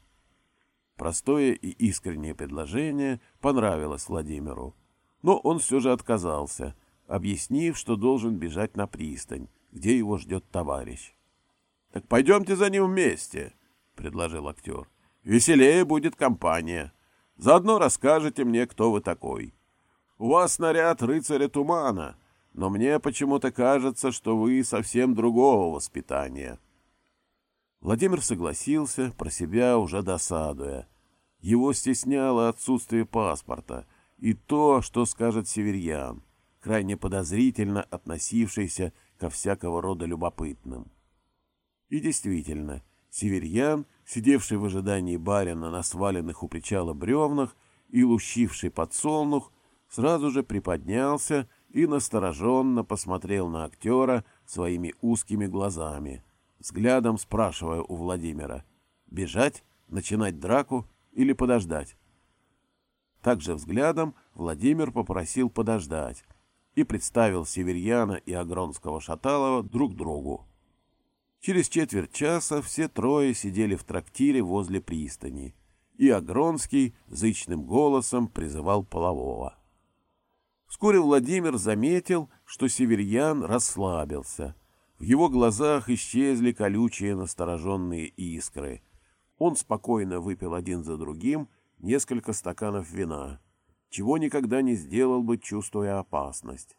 Простое и искреннее предложение понравилось Владимиру, но он все же отказался, объяснив, что должен бежать на пристань, где его ждет товарищ. «Так пойдемте за ним вместе», — предложил актер. Веселее будет компания. Заодно расскажете мне, кто вы такой. У вас наряд рыцаря тумана, но мне почему-то кажется, что вы совсем другого воспитания. Владимир согласился, про себя уже досадуя. Его стесняло отсутствие паспорта и то, что скажет северьян, крайне подозрительно относившийся ко всякого рода любопытным. И действительно, северьян сидевший в ожидании барина на сваленных у причала бревнах и лущивший подсолнух, сразу же приподнялся и настороженно посмотрел на актера своими узкими глазами, взглядом спрашивая у Владимира, бежать, начинать драку или подождать. Также взглядом Владимир попросил подождать и представил Северьяна и Агронского Шаталова друг другу. Через четверть часа все трое сидели в трактире возле пристани, и Агронский зычным голосом призывал полового. Вскоре Владимир заметил, что северьян расслабился. В его глазах исчезли колючие настороженные искры. Он спокойно выпил один за другим несколько стаканов вина, чего никогда не сделал бы, чувствуя опасность.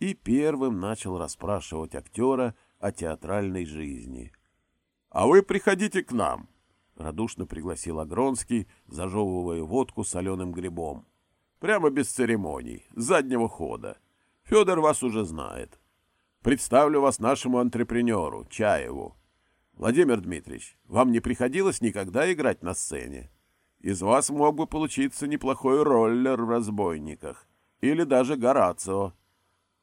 И первым начал расспрашивать актера о театральной жизни. — А вы приходите к нам. радушно пригласил Агронский, зажевывая водку соленым грибом. Прямо без церемоний, заднего хода. Федор вас уже знает. Представлю вас нашему антрепренеру, Чаеву. Владимир Дмитриевич, вам не приходилось никогда играть на сцене? Из вас мог бы получиться неплохой роллер в «Разбойниках» или даже Горацио.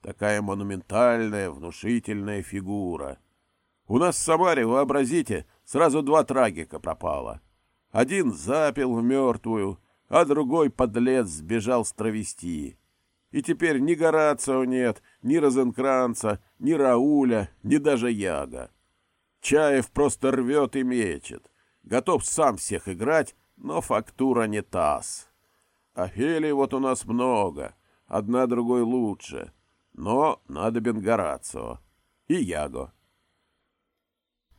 Такая монументальная, внушительная фигура. У нас в Самаре, вообразите, сразу два трагика пропало. Один запил в мертвую, а другой подлец сбежал с травестии. И теперь ни Горацио нет, ни Розенкранца, ни Рауля, ни даже Яга. Чаев просто рвет и мечет. Готов сам всех играть, но фактура не таз. Офелий вот у нас много, одна другой лучше, но надо Бенгорацио и Яго.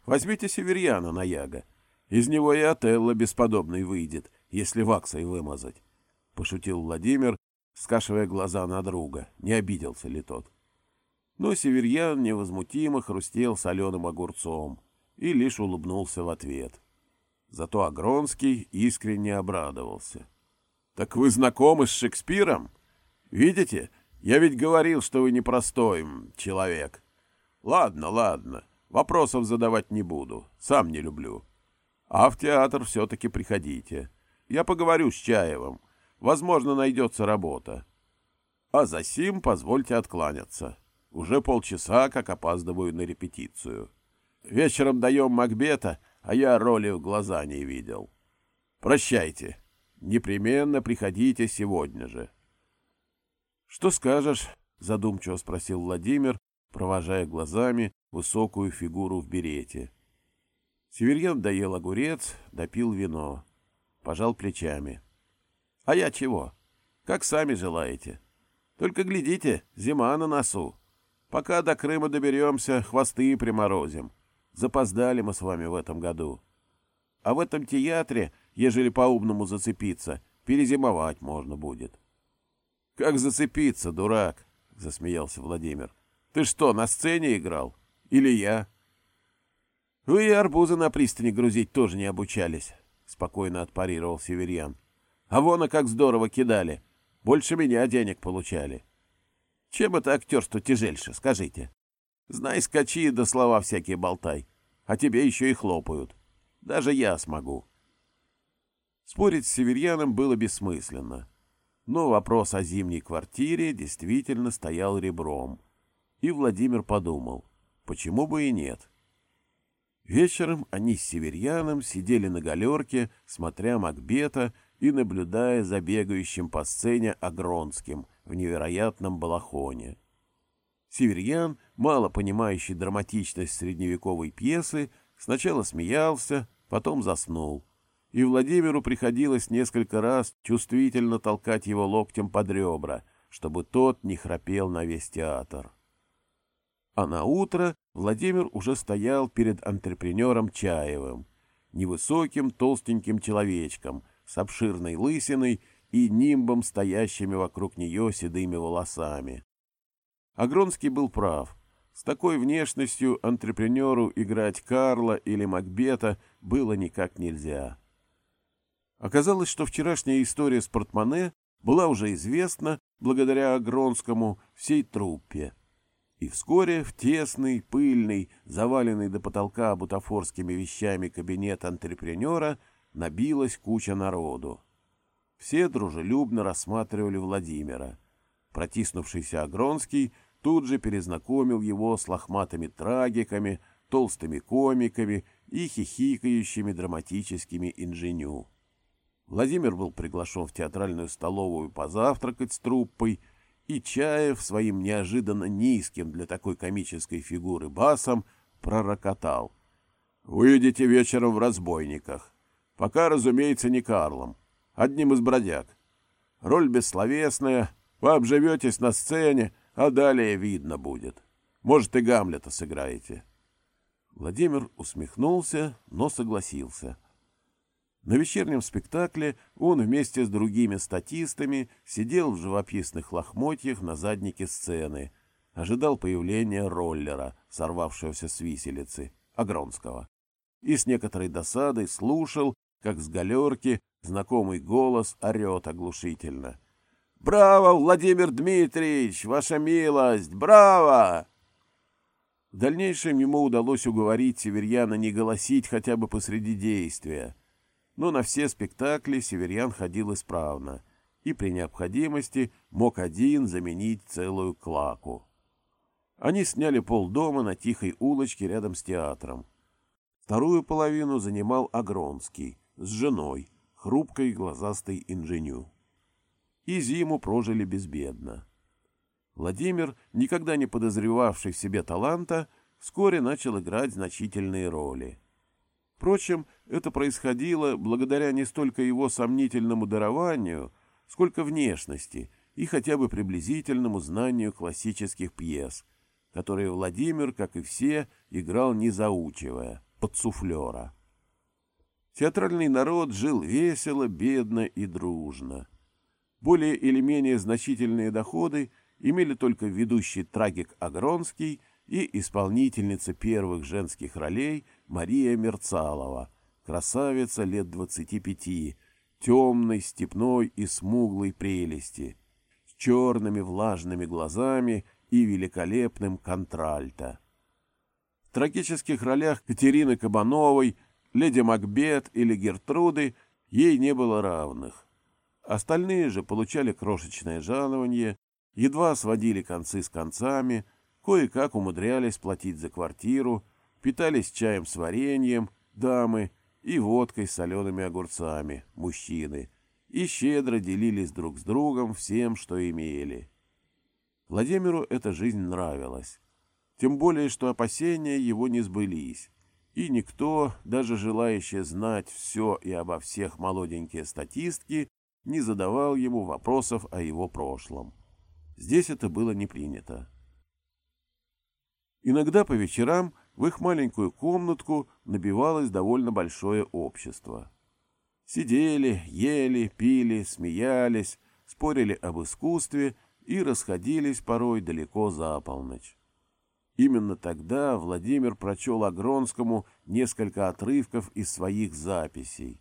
Возьмите Северьяна на Яго. Из него и Отелло бесподобный выйдет, если ваксой вымазать. Пошутил Владимир, скашивая глаза на друга, не обиделся ли тот. Но Северьян невозмутимо хрустел соленым огурцом и лишь улыбнулся в ответ. Зато Агронский искренне обрадовался. — Так вы знакомы с Шекспиром? Видите, я ведь говорил, что вы непростой человек. Ладно, ладно, вопросов задавать не буду, сам не люблю. А в театр все-таки приходите. Я поговорю с Чаевым. Возможно, найдется работа. А за сим позвольте откланяться. Уже полчаса, как опаздываю на репетицию. Вечером даем Макбета, а я роли в глаза не видел. Прощайте. Непременно приходите сегодня же. — Что скажешь? — задумчиво спросил Владимир, провожая глазами высокую фигуру в берете. Северьян доел огурец, допил вино. Пожал плечами. — А я чего? Как сами желаете. Только глядите, зима на носу. Пока до Крыма доберемся, хвосты приморозим. Запоздали мы с вами в этом году. А в этом театре, ежели по-умному зацепиться, перезимовать можно будет. — Как зацепиться, дурак? — засмеялся Владимир. — Ты что, на сцене играл? Или я? — Вы и арбузы на пристани грузить тоже не обучались, — спокойно отпарировал Северьян. — А вон, а как здорово кидали. Больше меня денег получали. Чем это актерство тяжельше, скажите? Знай, скачи, да слова всякие болтай. А тебе еще и хлопают. Даже я смогу. Спорить с северьяном было бессмысленно. Но вопрос о зимней квартире действительно стоял ребром. И Владимир подумал, почему бы и нет. Вечером они с северьяном сидели на галерке, смотря Макбета и наблюдая за бегающим по сцене Агронским в невероятном балахоне. Северьян, мало понимающий драматичность средневековой пьесы, сначала смеялся, потом заснул. И Владимиру приходилось несколько раз чувствительно толкать его локтем под ребра, чтобы тот не храпел на весь театр. А на утро Владимир уже стоял перед антрепренером Чаевым, невысоким толстеньким человечком с обширной лысиной и нимбом, стоящими вокруг нее седыми волосами. Агронский был прав. С такой внешностью антрепренеру играть Карла или Макбета было никак нельзя. Оказалось, что вчерашняя история с портмоне была уже известна благодаря Агронскому всей труппе. И вскоре в тесный, пыльный, заваленный до потолка бутафорскими вещами кабинет антрепренера набилась куча народу. Все дружелюбно рассматривали Владимира. Протиснувшийся Агронский — тут же перезнакомил его с лохматыми трагиками, толстыми комиками и хихикающими драматическими инженю. Владимир был приглашен в театральную столовую позавтракать с труппой, и Чаев своим неожиданно низким для такой комической фигуры басом пророкотал. «Выйдете вечером в разбойниках. Пока, разумеется, не Карлом, одним из бродяг. Роль бессловесная, вы обживетесь на сцене, а далее видно будет. Может, и Гамлета сыграете. Владимир усмехнулся, но согласился. На вечернем спектакле он вместе с другими статистами сидел в живописных лохмотьях на заднике сцены, ожидал появления роллера, сорвавшегося с виселицы, Агронского, и с некоторой досадой слушал, как с галерки знакомый голос орет оглушительно. «Браво, Владимир Дмитриевич! Ваша милость! Браво!» В дальнейшем ему удалось уговорить Северьяна не голосить хотя бы посреди действия. Но на все спектакли Северьян ходил исправно и при необходимости мог один заменить целую клаку. Они сняли полдома на тихой улочке рядом с театром. Вторую половину занимал Агронский с женой, хрупкой глазастой инженю. И зиму прожили безбедно. Владимир, никогда не подозревавший в себе таланта, вскоре начал играть значительные роли. Впрочем, это происходило благодаря не столько его сомнительному дарованию, сколько внешности и хотя бы приблизительному знанию классических пьес, которые Владимир, как и все, играл не заучивая, под суфлера. Театральный народ жил весело, бедно и дружно. Более или менее значительные доходы – имели только ведущий трагик Агронский и исполнительница первых женских ролей Мария Мерцалова, красавица лет двадцати пяти, темной, степной и смуглой прелести, с черными влажными глазами и великолепным контральто. В трагических ролях Катерины Кабановой, леди Макбет или Гертруды ей не было равных. Остальные же получали крошечное жалование едва сводили концы с концами, кое-как умудрялись платить за квартиру, питались чаем с вареньем, дамы, и водкой с солеными огурцами, мужчины, и щедро делились друг с другом всем, что имели. Владимиру эта жизнь нравилась. Тем более, что опасения его не сбылись, и никто, даже желающий знать все и обо всех молоденькие статистки, не задавал ему вопросов о его прошлом. Здесь это было не принято. Иногда по вечерам в их маленькую комнатку набивалось довольно большое общество. Сидели, ели, пили, смеялись, спорили об искусстве и расходились порой далеко за полночь. Именно тогда Владимир прочел Агронскому несколько отрывков из своих записей.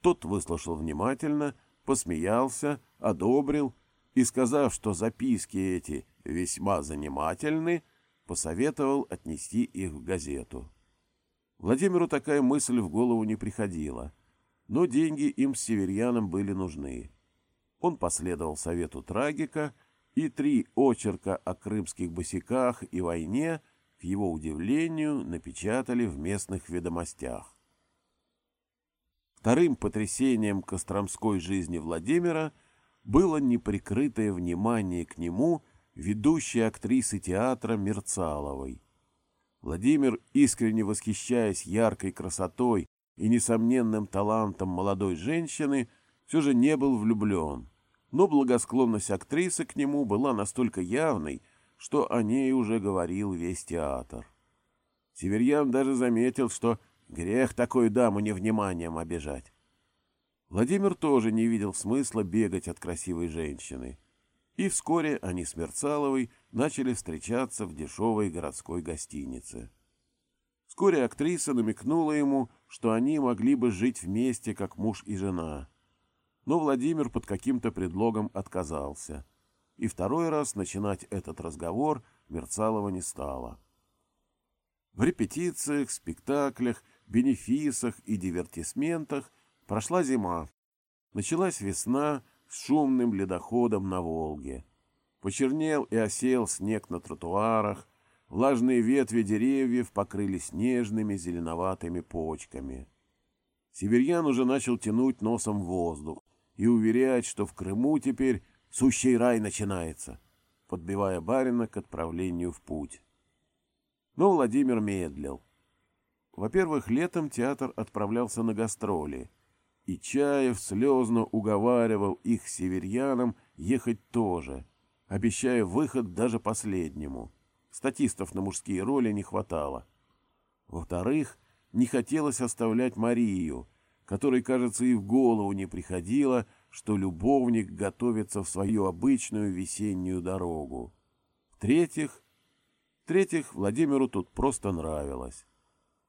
Тот выслушал внимательно, посмеялся, одобрил и, сказав, что записки эти весьма занимательны, посоветовал отнести их в газету. Владимиру такая мысль в голову не приходила, но деньги им с северьяном были нужны. Он последовал совету трагика, и три очерка о крымских босиках и войне, к его удивлению, напечатали в местных ведомостях. Вторым потрясением костромской жизни Владимира – было неприкрытое внимание к нему ведущей актрисы театра Мерцаловой. Владимир, искренне восхищаясь яркой красотой и несомненным талантом молодой женщины, все же не был влюблен, но благосклонность актрисы к нему была настолько явной, что о ней уже говорил весь театр. Северьян даже заметил, что грех такую даму невниманием обижать. Владимир тоже не видел смысла бегать от красивой женщины. И вскоре они с Мерцаловой начали встречаться в дешевой городской гостинице. Вскоре актриса намекнула ему, что они могли бы жить вместе, как муж и жена. Но Владимир под каким-то предлогом отказался. И второй раз начинать этот разговор Мерцалова не стала. В репетициях, спектаклях, бенефисах и дивертисментах – Прошла зима. Началась весна шумным ледоходом на Волге. Почернел и осел снег на тротуарах, влажные ветви деревьев покрылись нежными зеленоватыми почками. Северьян уже начал тянуть носом воздух и уверять, что в Крыму теперь сущий рай начинается, подбивая барина к отправлению в путь. Но Владимир медлил. Во-первых, летом театр отправлялся на гастроли — и Чаев слезно уговаривал их северянам ехать тоже, обещая выход даже последнему. Статистов на мужские роли не хватало. Во-вторых, не хотелось оставлять Марию, которой, кажется, и в голову не приходило, что любовник готовится в свою обычную весеннюю дорогу. В-третьих, в-третьих, Владимиру тут просто нравилось.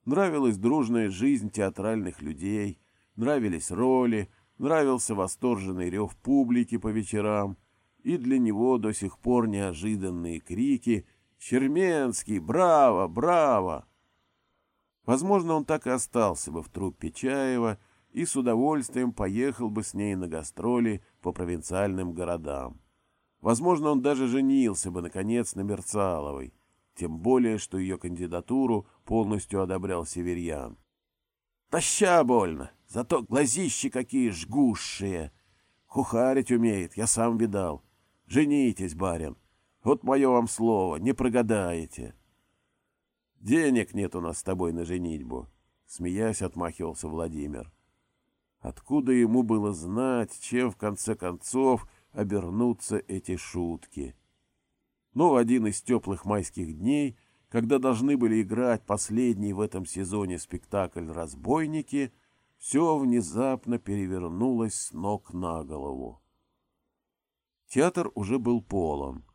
Нравилась дружная жизнь театральных людей, нравились роли, нравился восторженный рев публики по вечерам, и для него до сих пор неожиданные крики «Черменский! Браво! Браво!». Возможно, он так и остался бы в труппе Чаева и с удовольствием поехал бы с ней на гастроли по провинциальным городам. Возможно, он даже женился бы, наконец, на Мерцаловой, тем более, что ее кандидатуру полностью одобрял Северьян. «Таща больно, зато глазищи какие жгущие! Кухарить умеет, я сам видал. Женитесь, барин, вот мое вам слово, не прогадаете!» «Денег нет у нас с тобой на женитьбу», — смеясь отмахивался Владимир. Откуда ему было знать, чем в конце концов обернутся эти шутки? Но в один из теплых майских дней, когда должны были играть последний в этом сезоне спектакль «Разбойники», все внезапно перевернулось с ног на голову. Театр уже был полон.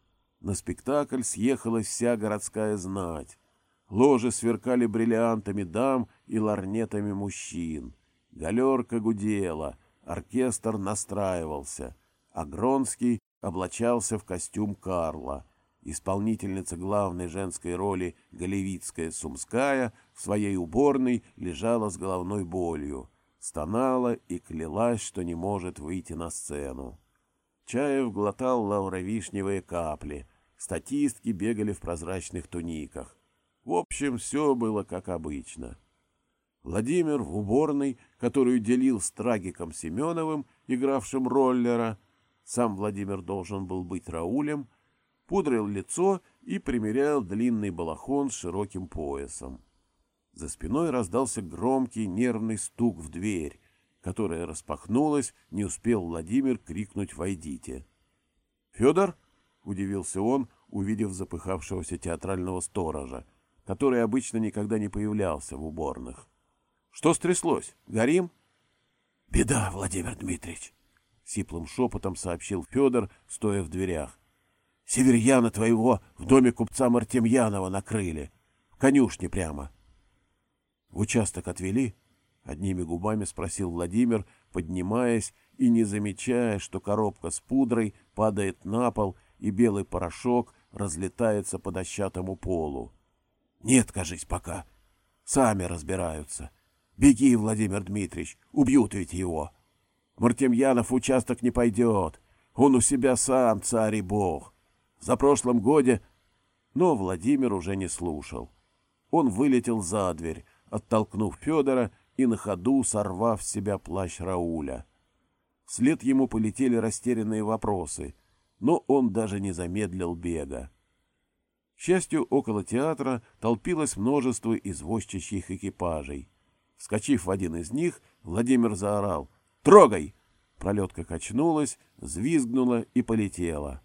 На спектакль съехалась вся городская знать. Ложи сверкали бриллиантами дам и ларнетами мужчин. Галерка гудела, оркестр настраивался, а Гронский облачался в костюм Карла. Исполнительница главной женской роли Голевицкая Сумская в своей уборной лежала с головной болью, стонала и клялась, что не может выйти на сцену. Чаев глотал лауровишневые капли, статистки бегали в прозрачных туниках. В общем, все было как обычно. Владимир в уборной, которую делил с трагиком Семеновым, игравшим роллера, сам Владимир должен был быть Раулем, пудрил лицо и примерял длинный балахон с широким поясом. За спиной раздался громкий нервный стук в дверь, которая распахнулась, не успел Владимир крикнуть «Войдите!». «Федор?» — удивился он, увидев запыхавшегося театрального сторожа — который обычно никогда не появлялся в уборных. «Что стряслось? Горим?» «Беда, Владимир Дмитриевич!» — сиплым шепотом сообщил Федор, стоя в дверях. «Северьяна твоего в доме купца Мартемьянова накрыли. В конюшне прямо». «В участок отвели?» — одними губами спросил Владимир, поднимаясь и не замечая, что коробка с пудрой падает на пол и белый порошок разлетается по дощатому полу. Нет, кажись, пока. Сами разбираются. Беги, Владимир Дмитриевич, убьют ведь его. Мартемьянов в участок не пойдет. Он у себя сам царь и бог. За прошлом годе... Но Владимир уже не слушал. Он вылетел за дверь, оттолкнув Федора и на ходу сорвав с себя плащ Рауля. Вслед ему полетели растерянные вопросы, но он даже не замедлил бега. К счастью, около театра толпилось множество извозчичьих экипажей. Вскочив в один из них, Владимир заорал «Трогай!». Пролетка качнулась, взвизгнула и полетела.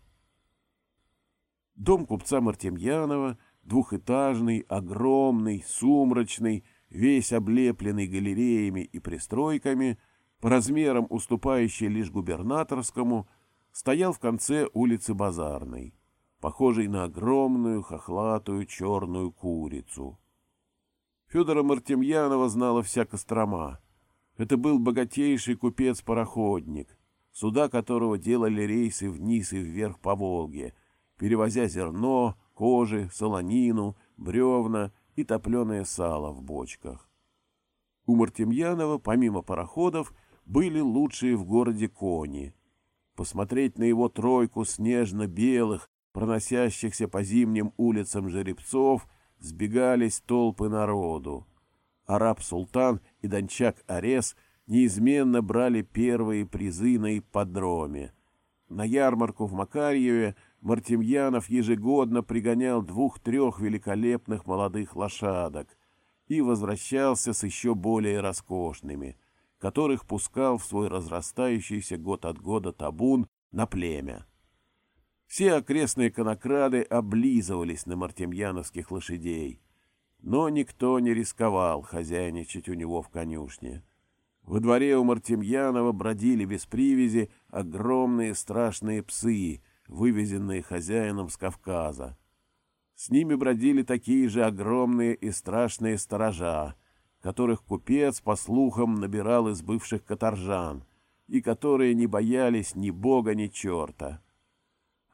Дом купца Мартемьянова, двухэтажный, огромный, сумрачный, весь облепленный галереями и пристройками, по размерам уступающий лишь губернаторскому, стоял в конце улицы Базарной похожий на огромную хохлатую черную курицу. Федора Мартемьянова знала вся Кострома. Это был богатейший купец-пароходник, суда которого делали рейсы вниз и вверх по Волге, перевозя зерно, кожи, солонину, бревна и топленое сало в бочках. У Мартемьянова, помимо пароходов, были лучшие в городе кони. Посмотреть на его тройку снежно-белых, проносящихся по зимним улицам жеребцов, сбегались толпы народу. Араб-султан и дончак Арес неизменно брали первые призы на ипподроме. На ярмарку в Макарьеве Мартемьянов ежегодно пригонял двух-трех великолепных молодых лошадок и возвращался с еще более роскошными, которых пускал в свой разрастающийся год от года табун на племя. Все окрестные конокрады облизывались на мартемьяновских лошадей, но никто не рисковал хозяйничать у него в конюшне. Во дворе у Мартемьянова бродили без привязи огромные страшные псы, вывезенные хозяином с Кавказа. С ними бродили такие же огромные и страшные сторожа, которых купец, по слухам, набирал из бывших каторжан, и которые не боялись ни бога, ни черта.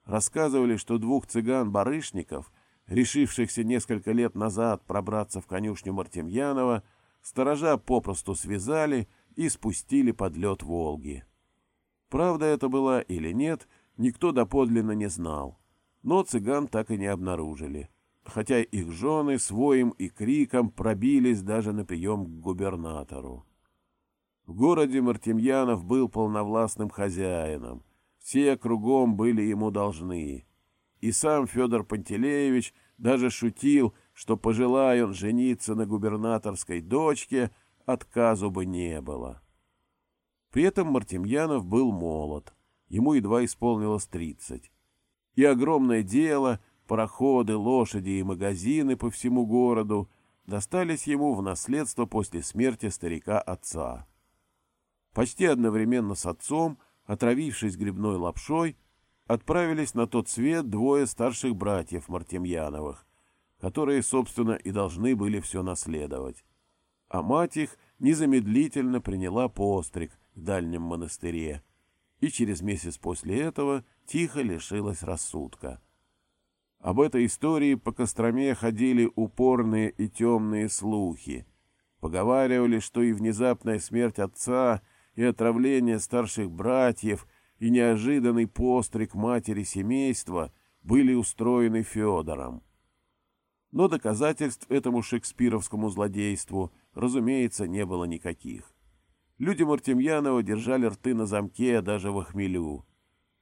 Рассказывали, что двух цыган-барышников, решившихся несколько лет назад пробраться в конюшню Мартемьянова, сторожа попросту связали и спустили под лед Волги. Правда это была или нет, никто доподлинно не знал, но цыган так и не обнаружили, хотя их жены своим и криком пробились даже на прием к губернатору. В городе Мартемьянов был полновластным хозяином, все кругом были ему должны. И сам Федор Пантелеевич даже шутил, что, пожелая он жениться на губернаторской дочке, отказу бы не было. При этом Мартемьянов был молод, ему едва исполнилось тридцать. И огромное дело, пароходы, лошади и магазины по всему городу достались ему в наследство после смерти старика-отца. Почти одновременно с отцом – отравившись грибной лапшой, отправились на тот свет двое старших братьев Мартемьяновых, которые, собственно, и должны были все наследовать. А мать их незамедлительно приняла постриг в дальнем монастыре и через месяц после этого тихо лишилась рассудка. Об этой истории по Костроме ходили упорные и темные слухи. Поговаривали, что и внезапная смерть отца — и отравление старших братьев, и неожиданный постриг матери семейства были устроены Федором. Но доказательств этому шекспировскому злодейству, разумеется, не было никаких. Люди Мартемьянова держали рты на замке даже в охмелю.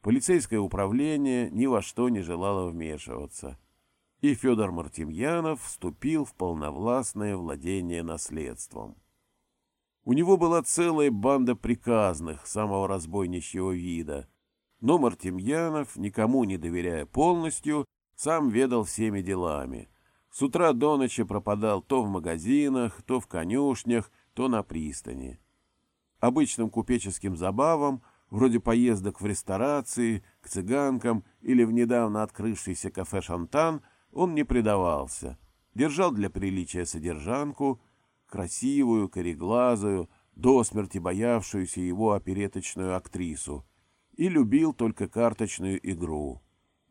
Полицейское управление ни во что не желало вмешиваться. И Федор Мартемьянов вступил в полновластное владение наследством. У него была целая банда приказных, самого разбойничьего вида. Но Мартемьянов, никому не доверяя полностью, сам ведал всеми делами. С утра до ночи пропадал то в магазинах, то в конюшнях, то на пристани. Обычным купеческим забавам, вроде поездок в ресторации, к цыганкам или в недавно открывшийся кафе «Шантан», он не предавался. Держал для приличия содержанку, красивую, кореглазую, до смерти боявшуюся его опереточную актрису, и любил только карточную игру,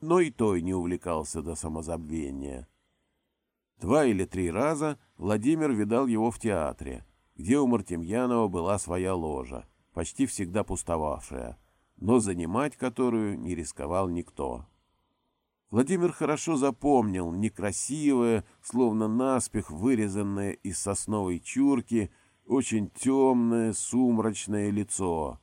но и той не увлекался до самозабвения. Два или три раза Владимир видал его в театре, где у Мартемьянова была своя ложа, почти всегда пустовавшая, но занимать которую не рисковал никто. Владимир хорошо запомнил некрасивое, словно наспех вырезанное из сосновой чурки, очень темное, сумрачное лицо,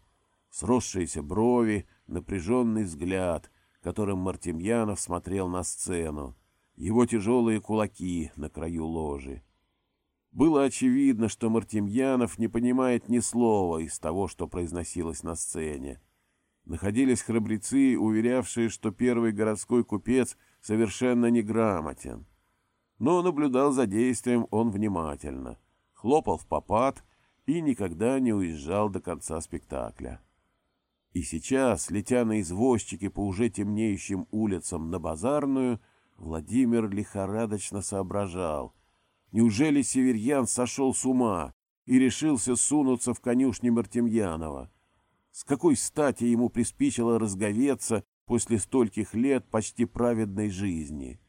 сросшиеся брови, напряженный взгляд, которым Мартемьянов смотрел на сцену, его тяжелые кулаки на краю ложи. Было очевидно, что Мартемьянов не понимает ни слова из того, что произносилось на сцене находились храбрецы, уверявшие, что первый городской купец совершенно неграмотен. Но наблюдал за действием он внимательно, хлопал в попад и никогда не уезжал до конца спектакля. И сейчас, летя на извозчике по уже темнеющим улицам на Базарную, Владимир лихорадочно соображал. Неужели Северьян сошел с ума и решился сунуться в конюшни Мартемьянова? С какой стати ему приспичило разговеться после стольких лет почти праведной жизни?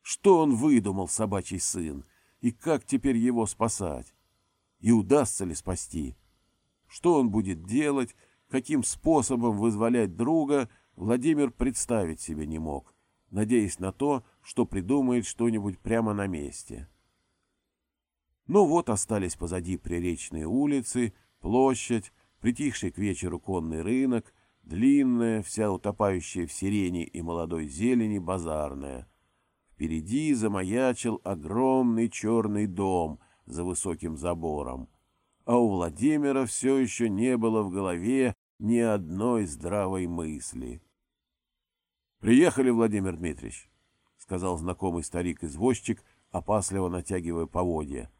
Что он выдумал, собачий сын, и как теперь его спасать? И удастся ли спасти? Что он будет делать, каким способом вызволять друга, Владимир представить себе не мог, надеясь на то, что придумает что-нибудь прямо на месте. Ну вот остались позади приречные улицы, площадь, притихший к вечеру конный рынок, длинная, вся утопающая в сирени и молодой зелени базарная. Впереди замаячил огромный черный дом за высоким забором, а у Владимира все еще не было в голове ни одной здравой мысли. «Приехали, Владимир Дмитриевич», — сказал знакомый старик-извозчик, опасливо натягивая поводья.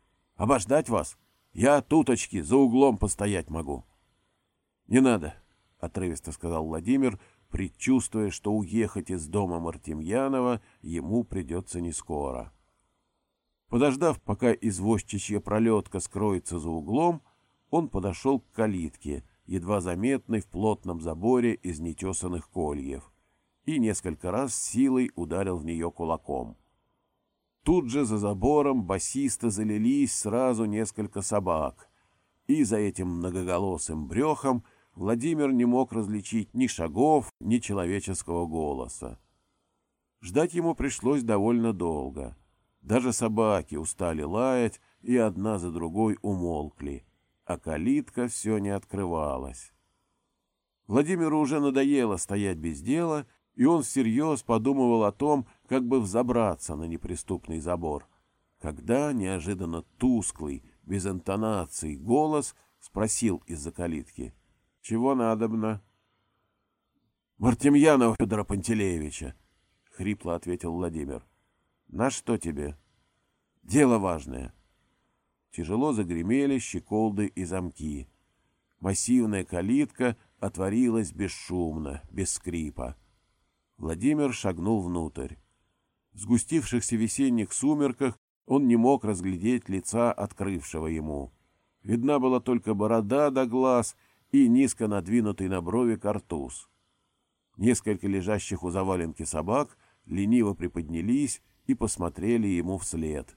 «Обождать вас? Я туточки за углом постоять могу». «Не надо», — отрывисто сказал Владимир, предчувствуя, что уехать из дома Мартемьянова ему придется не скоро. Подождав, пока извозчичья пролетка скроется за углом, он подошел к калитке, едва заметной в плотном заборе из нетесанных кольев, и несколько раз силой ударил в нее кулаком. Тут же за забором басисто залились сразу несколько собак, и за этим многоголосым брехом Владимир не мог различить ни шагов, ни человеческого голоса. Ждать ему пришлось довольно долго. Даже собаки устали лаять и одна за другой умолкли, а калитка все не открывалась. Владимиру уже надоело стоять без дела, и он всерьез подумывал о том, как бы взобраться на неприступный забор, когда неожиданно тусклый, без интонации голос спросил из-за калитки. — Чего надобно? — Мартемьянова Федора Пантелеевича, — хрипло ответил Владимир. — На что тебе? — Дело важное. Тяжело загремели щеколды и замки. Массивная калитка отворилась бесшумно, без скрипа. Владимир шагнул внутрь. В сгустившихся весенних сумерках он не мог разглядеть лица открывшего ему. Видна была только борода до глаз и низко надвинутый на брови картуз. Несколько лежащих у заваленки собак лениво приподнялись и посмотрели ему вслед.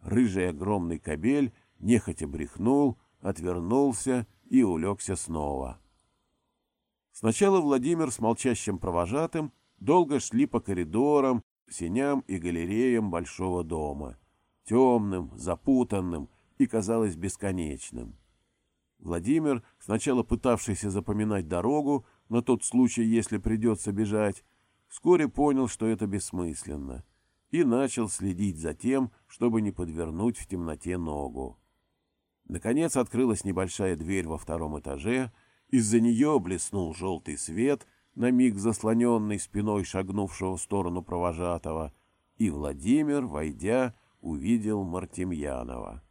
Рыжий огромный кобель нехотя брехнул, отвернулся и улегся снова. Сначала Владимир с молчащим провожатым долго шли по коридорам, сеням и галереям большого дома — темным, запутанным и казалось бесконечным. Владимир, сначала пытавшийся запоминать дорогу на тот случай, если придется бежать, вскоре понял, что это бессмысленно, и начал следить за тем, чтобы не подвернуть в темноте ногу. Наконец открылась небольшая дверь во втором этаже, из-за нее блеснул желтый свет, на миг заслоненный спиной шагнувшего в сторону провожатого, и Владимир, войдя, увидел Мартемьянова.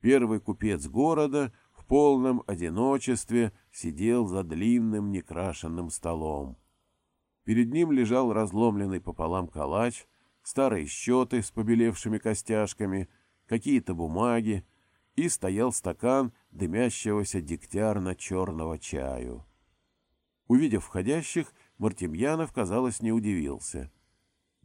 Первый купец города в полном одиночестве сидел за длинным некрашенным столом. Перед ним лежал разломленный пополам калач, старые счеты с побелевшими костяшками, какие-то бумаги, и стоял стакан дымящегося дегтярно-черного чаю. Увидев входящих, Мартемьянов, казалось, не удивился —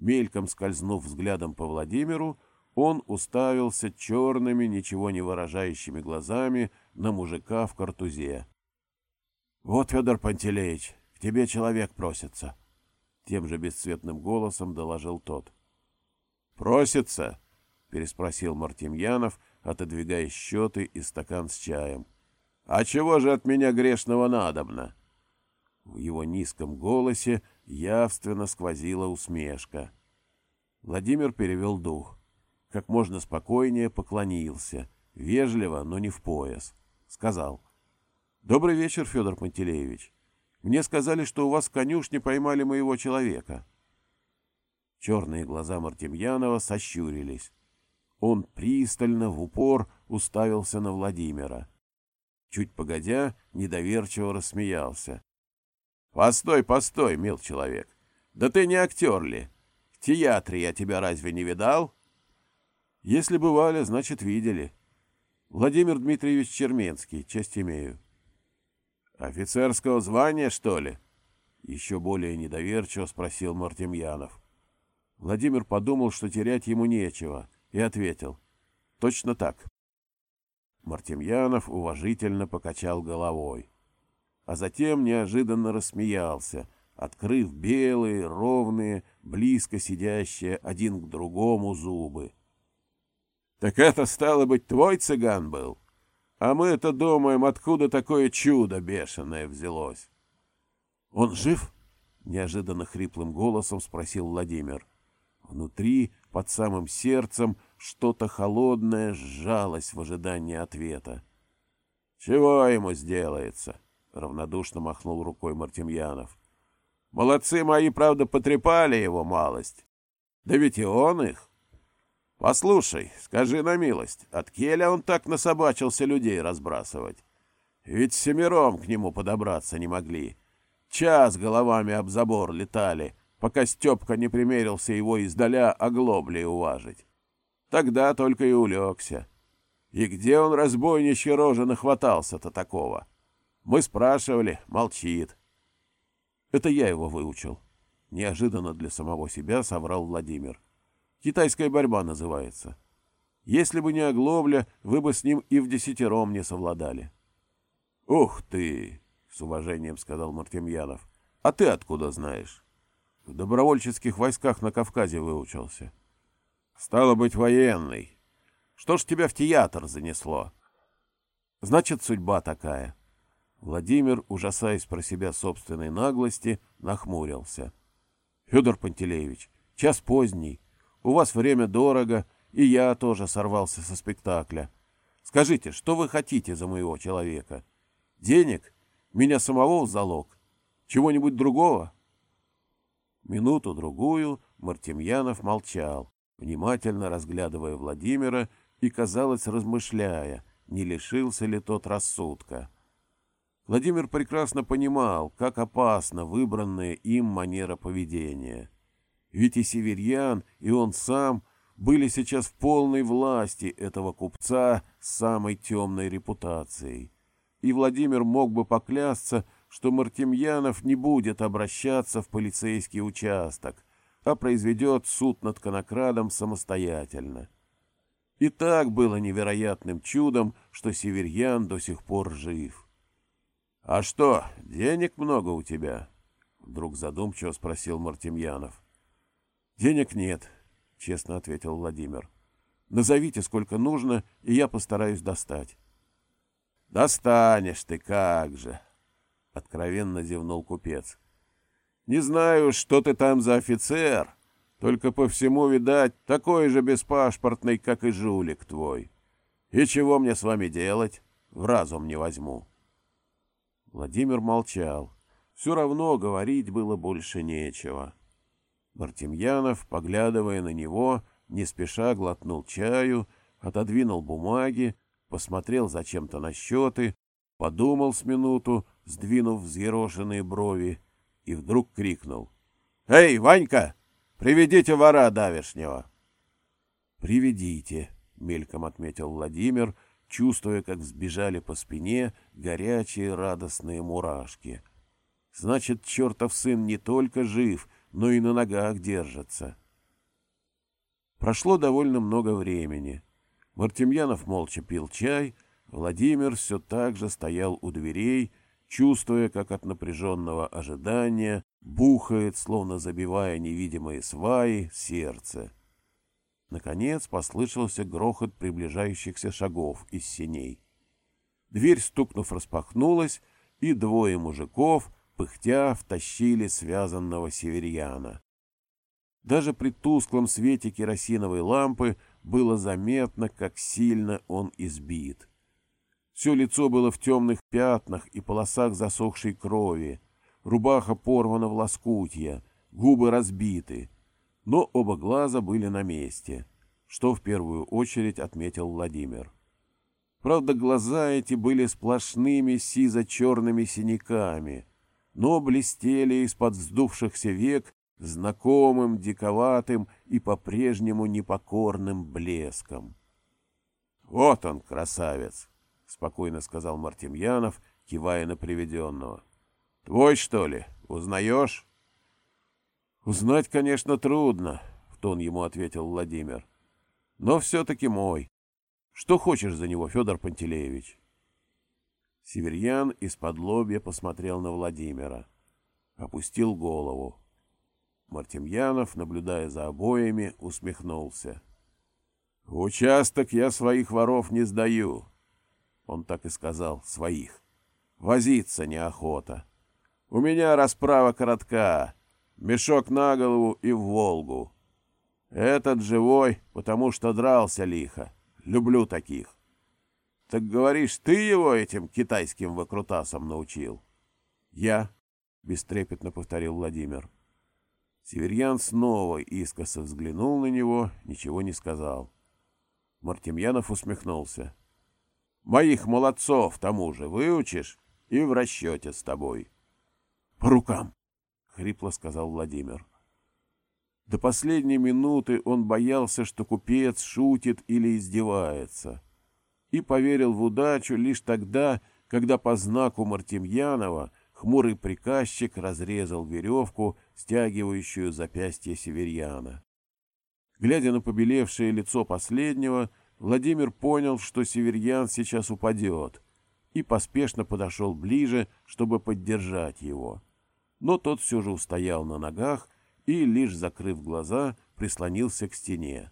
Мельком скользнув взглядом по Владимиру, он уставился черными, ничего не выражающими глазами на мужика в картузе. — Вот, Федор Пантелеич, к тебе человек просится, — тем же бесцветным голосом доложил тот. — Просится? — переспросил Мартемьянов, отодвигая счеты и стакан с чаем. — А чего же от меня грешного надобно? В его низком голосе явственно сквозила усмешка. Владимир перевел дух. Как можно спокойнее поклонился, вежливо, но не в пояс. Сказал. — Добрый вечер, Федор Пантелеевич. Мне сказали, что у вас в конюшне поймали моего человека. Черные глаза Мартемьянова сощурились. Он пристально, в упор, уставился на Владимира. Чуть погодя, недоверчиво рассмеялся. Постой, постой, мил человек. Да ты не актер ли? В театре я тебя разве не видал? Если бывали, значит, видели. Владимир Дмитриевич Черменский, честь имею. Офицерского звания, что ли? Еще более недоверчиво спросил Мартемьянов. Владимир подумал, что терять ему нечего, и ответил. Точно так. Мартемьянов уважительно покачал головой а затем неожиданно рассмеялся, открыв белые, ровные, близко сидящие один к другому зубы. — Так это, стало быть, твой цыган был? А мы-то думаем, откуда такое чудо бешеное взялось. — Он жив? — неожиданно хриплым голосом спросил Владимир. Внутри, под самым сердцем, что-то холодное сжалось в ожидании ответа. — Чего ему сделается? —— равнодушно махнул рукой Мартемьянов. «Молодцы мои, правда, потрепали его малость. Да ведь и он их. Послушай, скажи на милость, от Келя он так насобачился людей разбрасывать? Ведь семером к нему подобраться не могли. Час головами об забор летали, пока Степка не примерился его издаля оглоблей уважить. Тогда только и улегся. И где он разбойничьей рожи нахватался-то такого? Мы спрашивали, молчит. Это я его выучил. Неожиданно для самого себя соврал Владимир. Китайская борьба называется. Если бы не оглобля, вы бы с ним и в десятером не совладали. — Ух ты! — с уважением сказал Мартемьянов. — А ты откуда знаешь? — В добровольческих войсках на Кавказе выучился. — Стало быть, военный. Что ж тебя в театр занесло? — Значит, судьба такая. Владимир, ужасаясь про себя собственной наглости, нахмурился. — Федор Пантелеевич, час поздний. У вас время дорого, — и я тоже сорвался со спектакля. Скажите, что вы хотите за моего человека? Денег? Меня самого в залог? Чего-нибудь другого? Минуту-другую Мартемьянов молчал, внимательно разглядывая Владимира и, казалось, размышляя, не лишился ли тот рассудка. Владимир прекрасно понимал, как опасна выбранная им манера поведения. Ведь и Северьян, и он сам были сейчас в полной власти этого купца с самой темной репутацией. И Владимир мог бы поклясться, что Мартемьянов не будет обращаться в полицейский участок, а произведет суд над конокрадом самостоятельно. И так было невероятным чудом, что Северьян до сих пор жив. — А что, денег много у тебя? — вдруг задумчиво спросил Мартемьянов. — Денег нет, честно ответил Владимир. Назовите, сколько нужно, и я постараюсь достать. Достанешь ты как же, откровенно зевнул купец. Не знаю, что ты там за офицер, только по всему, видать, такой же беспашпортный, как и жулик твой. И чего мне с вами делать? В разум не возьму. Владимир молчал. Все равно говорить было больше нечего. — Мартемьянов, поглядывая на него, не спеша глотнул чаю, отодвинул бумаги, посмотрел зачем-то на счеты, подумал с минуту, сдвинув взъерошенные брови, и вдруг крикнул. — Эй, Ванька, приведите вора давешнего! — Приведите, — мельком отметил Владимир, чувствуя, как сбежали по спине горячие радостные мурашки. — Значит, чертов сын не только жив, — но и на ногах держатся. Прошло довольно много времени. Мартемьянов молча пил чай, Владимир все так же стоял у дверей, чувствуя, как от напряженного ожидания бухает, словно забивая невидимые сваи, сердце. Наконец послышался грохот приближающихся шагов из синей. Дверь, стукнув, распахнулась, и двое мужиков — пыхтя втащили связанного северьяна. Даже при тусклом свете керосиновой лампы было заметно, как сильно он избит. Все лицо было в темных пятнах и полосах засохшей крови, рубаха порвана в лоскутья, губы разбиты, но оба глаза были на месте, что в первую очередь отметил Владимир. Правда, глаза эти были сплошными сизо-черными синяками — но блестели из-под вздувшихся век знакомым, диковатым и по-прежнему непокорным блеском. — Вот он, красавец! — спокойно сказал Мартемьянов, кивая на приведенного. — Твой, что ли? Узнаешь? — Узнать, конечно, трудно, — в тон ему ответил Владимир. — Но все-таки мой. Что хочешь за него, Федор Пантелеевич? Северьян из-под лобья посмотрел на Владимира. Опустил голову. Мартемьянов, наблюдая за обоями, усмехнулся. — В участок я своих воров не сдаю. Он так и сказал, своих. Возиться неохота. У меня расправа коротка. Мешок на голову и в Волгу. Этот живой, потому что дрался лихо. Люблю таких. Так говоришь, ты его этим китайским выкрутасом научил? Я, бестрепетно повторил Владимир. Северьян снова искоса взглянул на него, ничего не сказал. Мартемьянов усмехнулся. Моих молодцов тому же выучишь и в расчете с тобой. По рукам, — хрипло сказал Владимир. До последней минуты он боялся, что купец шутит или издевается, и поверил в удачу лишь тогда, когда по знаку Мартемьянова хмурый приказчик разрезал веревку, стягивающую запястье северьяна. Глядя на побелевшее лицо последнего, Владимир понял, что северьян сейчас упадет, и поспешно подошел ближе, чтобы поддержать его. Но тот все же устоял на ногах и, лишь закрыв глаза, прислонился к стене.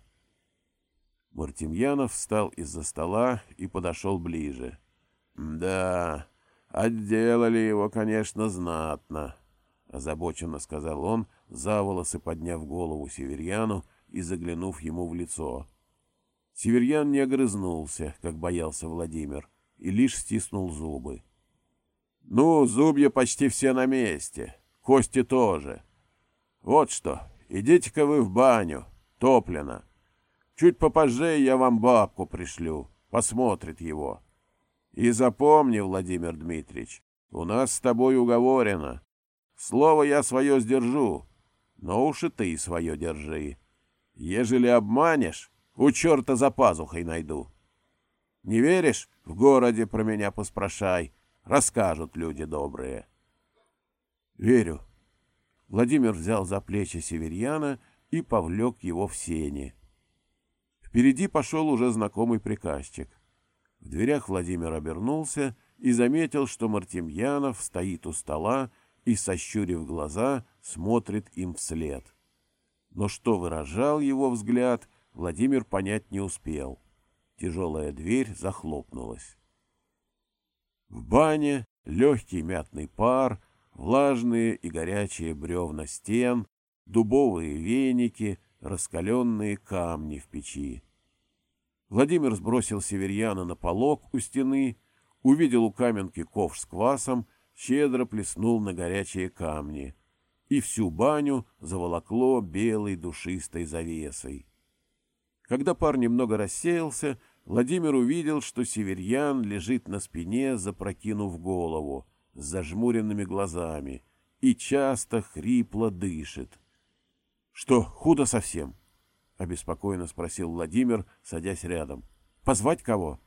Мартемьянов встал из-за стола и подошел ближе. «Да, отделали его, конечно, знатно», — озабоченно сказал он, за волосы подняв голову северьяну и заглянув ему в лицо. Северьян не огрызнулся, как боялся Владимир, и лишь стиснул зубы. — Ну, зубья почти все на месте, кости тоже. Вот что, идите-ка вы в баню, топлено. Чуть попозже я вам бабку пришлю, посмотрит его. И запомни, Владимир Дмитриевич, у нас с тобой уговорено. Слово я свое сдержу, но уж и ты свое держи. Ежели обманешь, у черта за пазухой найду. Не веришь? В городе про меня поспрашай. Расскажут люди добрые. Верю. Владимир взял за плечи северьяна и повлек его в сени. Впереди пошел уже знакомый приказчик. В дверях Владимир обернулся и заметил, что Мартемьянов стоит у стола и, сощурив глаза, смотрит им вслед. — но что выражал его взгляд, Владимир понять не успел. Тяжелая дверь захлопнулась. В бане легкий мятный пар, влажные и горячие бревна стен, дубовые веники, раскаленные камни в печи. Владимир сбросил северьяна на полок у стены, увидел у каменки ковш с квасом, щедро плеснул на горячие камни — и всю баню заволокло белой душистой завесой. Когда пар немного рассеялся, Владимир увидел, что северьян лежит на спине, запрокинув голову, с зажмуренными глазами, и часто хрипло дышит. — Что, худо совсем? — обеспокоенно спросил Владимир, садясь рядом. — Позвать кого?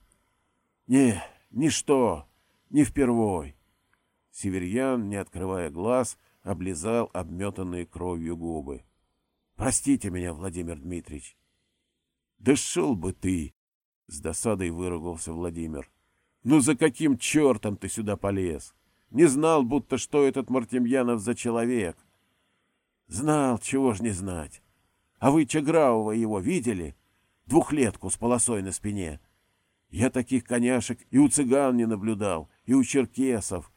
— Не, ничто, не впервой. Северьян, не открывая глаз, — облизал обметанные кровью губы. — Простите меня, Владимир Дмитриевич. — Да шел бы ты! — с досадой выругался Владимир. — Ну за каким чертом ты сюда полез? Не знал, будто что этот Мартемьянов за человек. — Знал, чего ж не знать. А вы Чаграова его видели? Двухлетку с полосой на спине. Я таких коняшек и у цыган не наблюдал, и у черкесов,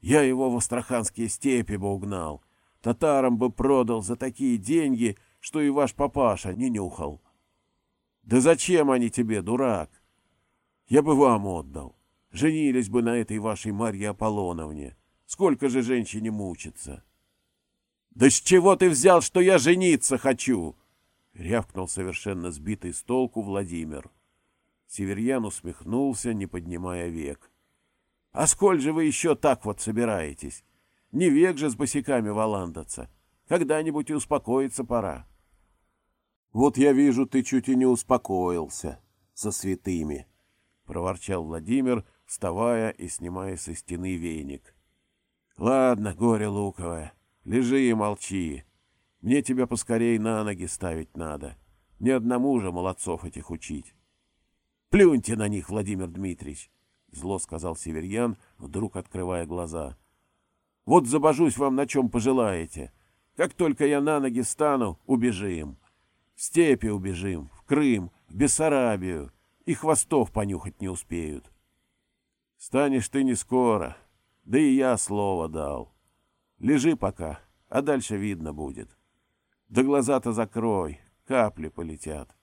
я его в астраханские степи бы угнал. Татарам бы продал за такие деньги, что и ваш папаша не нюхал. Да зачем они тебе, дурак? Я бы вам отдал. Женились бы на этой вашей Марье Аполлоновне. Сколько же женщине мучится? Да с чего ты взял, что я жениться хочу? Рявкнул совершенно сбитый с толку Владимир. Северьян усмехнулся, не поднимая век. — а сколь же вы еще так вот собираетесь? Не век же с босиками валандаться. Когда-нибудь и успокоиться пора. Вот я вижу, ты чуть и не успокоился со святыми, — проворчал Владимир, вставая и снимая со стены веник. Ладно, горе луковое, лежи и молчи. Мне тебя поскорей на ноги ставить надо. Ни одному же молодцов этих учить. Плюньте на них, Владимир Дмитриевич. — зло сказал Северьян, вдруг открывая глаза. — Вот забожусь вам, на чем пожелаете. Как только я на ноги стану, убежим. В степи убежим, в Крым, в Бессарабию. И хвостов понюхать не успеют. Станешь ты не скоро, да и я слово дал. Лежи пока, а дальше видно будет. Да глаза-то закрой, капли полетят.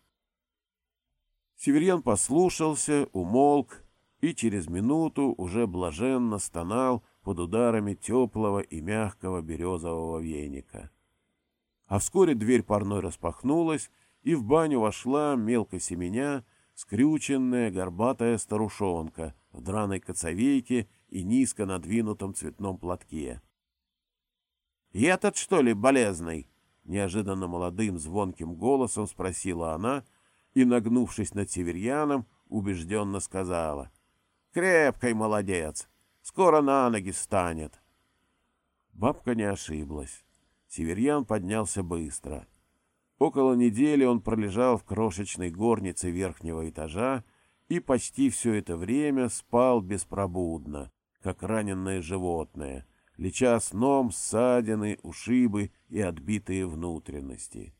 Северьян послушался, умолк и через минуту уже блаженно стонал под ударами теплого и мягкого березового веника. А вскоре дверь парной распахнулась, и в баню вошла мелко семеня скрюченная горбатая старушонка в драной коцовейке и низко надвинутом цветном платке. И этот, что ли, болезный? Неожиданно молодым звонким голосом спросила она и, нагнувшись над северьяном, убежденно сказала. «Крепкий молодец! Скоро на ноги станет!» Бабка не ошиблась. Северьян поднялся быстро. Около недели он пролежал в крошечной горнице верхнего этажа и почти все это время спал беспробудно, как раненое животное, леча сном ссадины, ушибы и отбитые внутренности.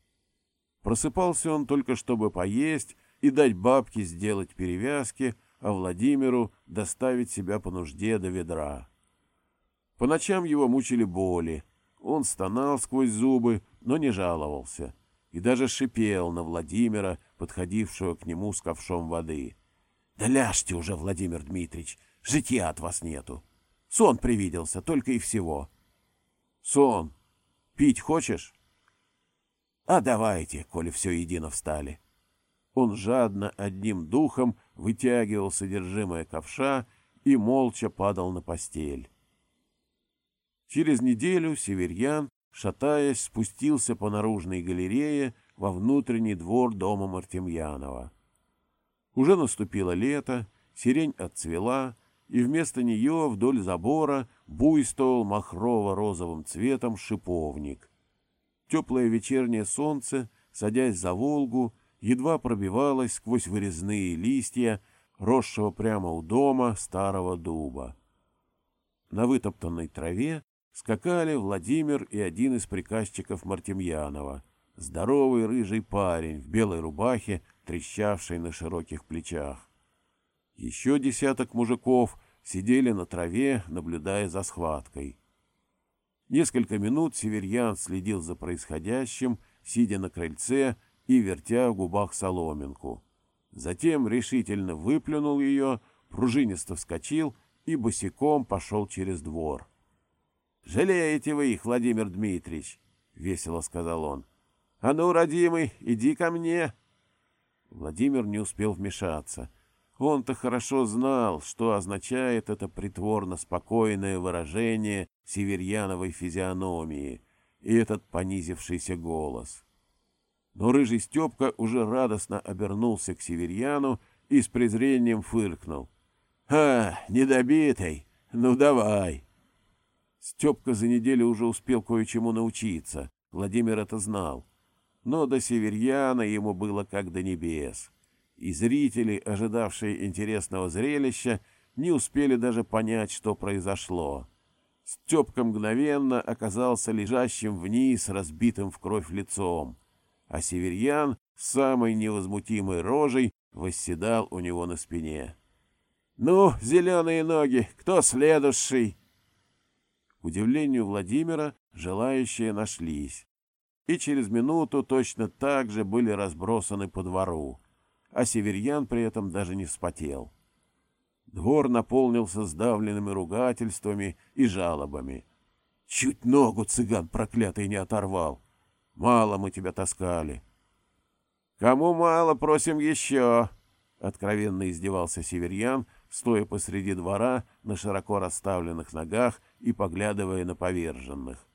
Просыпался он только чтобы поесть и дать бабке сделать перевязки, а Владимиру доставить себя по нужде до ведра. По ночам его мучили боли. Он стонал сквозь зубы, но не жаловался, и даже шипел на Владимира, подходившего к нему с ковшом воды. — Да ляжьте уже, Владимир Дмитриевич, житья от вас нету. Сон привиделся, только и всего. — Сон. Пить хочешь? — А давайте, коли все едино встали. Он жадно одним духом вытягивал содержимое ковша и молча падал на постель. Через неделю Северьян, шатаясь, спустился по наружной галерее во внутренний двор дома Мартемьянова. Уже наступило лето, сирень отцвела, и вместо нее вдоль забора буйствовал махрово-розовым цветом шиповник. Теплое вечернее солнце, садясь за Волгу, едва пробивалось сквозь вырезные листья, росшего прямо у дома старого дуба. На вытоптанной траве скакали Владимир и один из приказчиков Мартемьянова, здоровый рыжий парень в белой рубахе, трещавшей на широких плечах. Еще десяток мужиков сидели на траве, наблюдая за схваткой. Несколько минут Северьян следил за происходящим, сидя на крыльце и вертя в губах соломинку. Затем решительно выплюнул ее, пружинисто вскочил и босиком пошел через двор. — Жалеете вы их, Владимир Дмитриевич, — весело сказал он. — А ну, родимый, иди ко мне. Владимир не успел вмешаться. Он-то хорошо знал, что означает это притворно спокойное выражение северьяновой физиономии и этот понизившийся голос. Но рыжий Степка уже радостно обернулся к северьяну и с презрением фыркнул. — А, недобитый! Ну, давай! Степка за неделю уже успел кое-чему научиться. Владимир это знал. Но до северьяна ему было как до небес. И зрители, ожидавшие интересного зрелища, не успели даже понять, что произошло. Степка мгновенно оказался лежащим вниз, разбитым в кровь лицом, а северьян с самой невозмутимой рожей восседал у него на спине. «Ну, зеленые ноги, кто следующий?» К удивлению Владимира, желающие нашлись. И через минуту точно так же были разбросаны по двору, а северьян при этом даже не вспотел. Двор наполнился сдавленными ругательствами и жалобами. «Чуть ногу цыган проклятый не оторвал! Мало мы тебя таскали!» «Кому мало, просим еще!» — откровенно издевался северьян, стоя посреди двора на широко расставленных ногах и поглядывая на поверженных.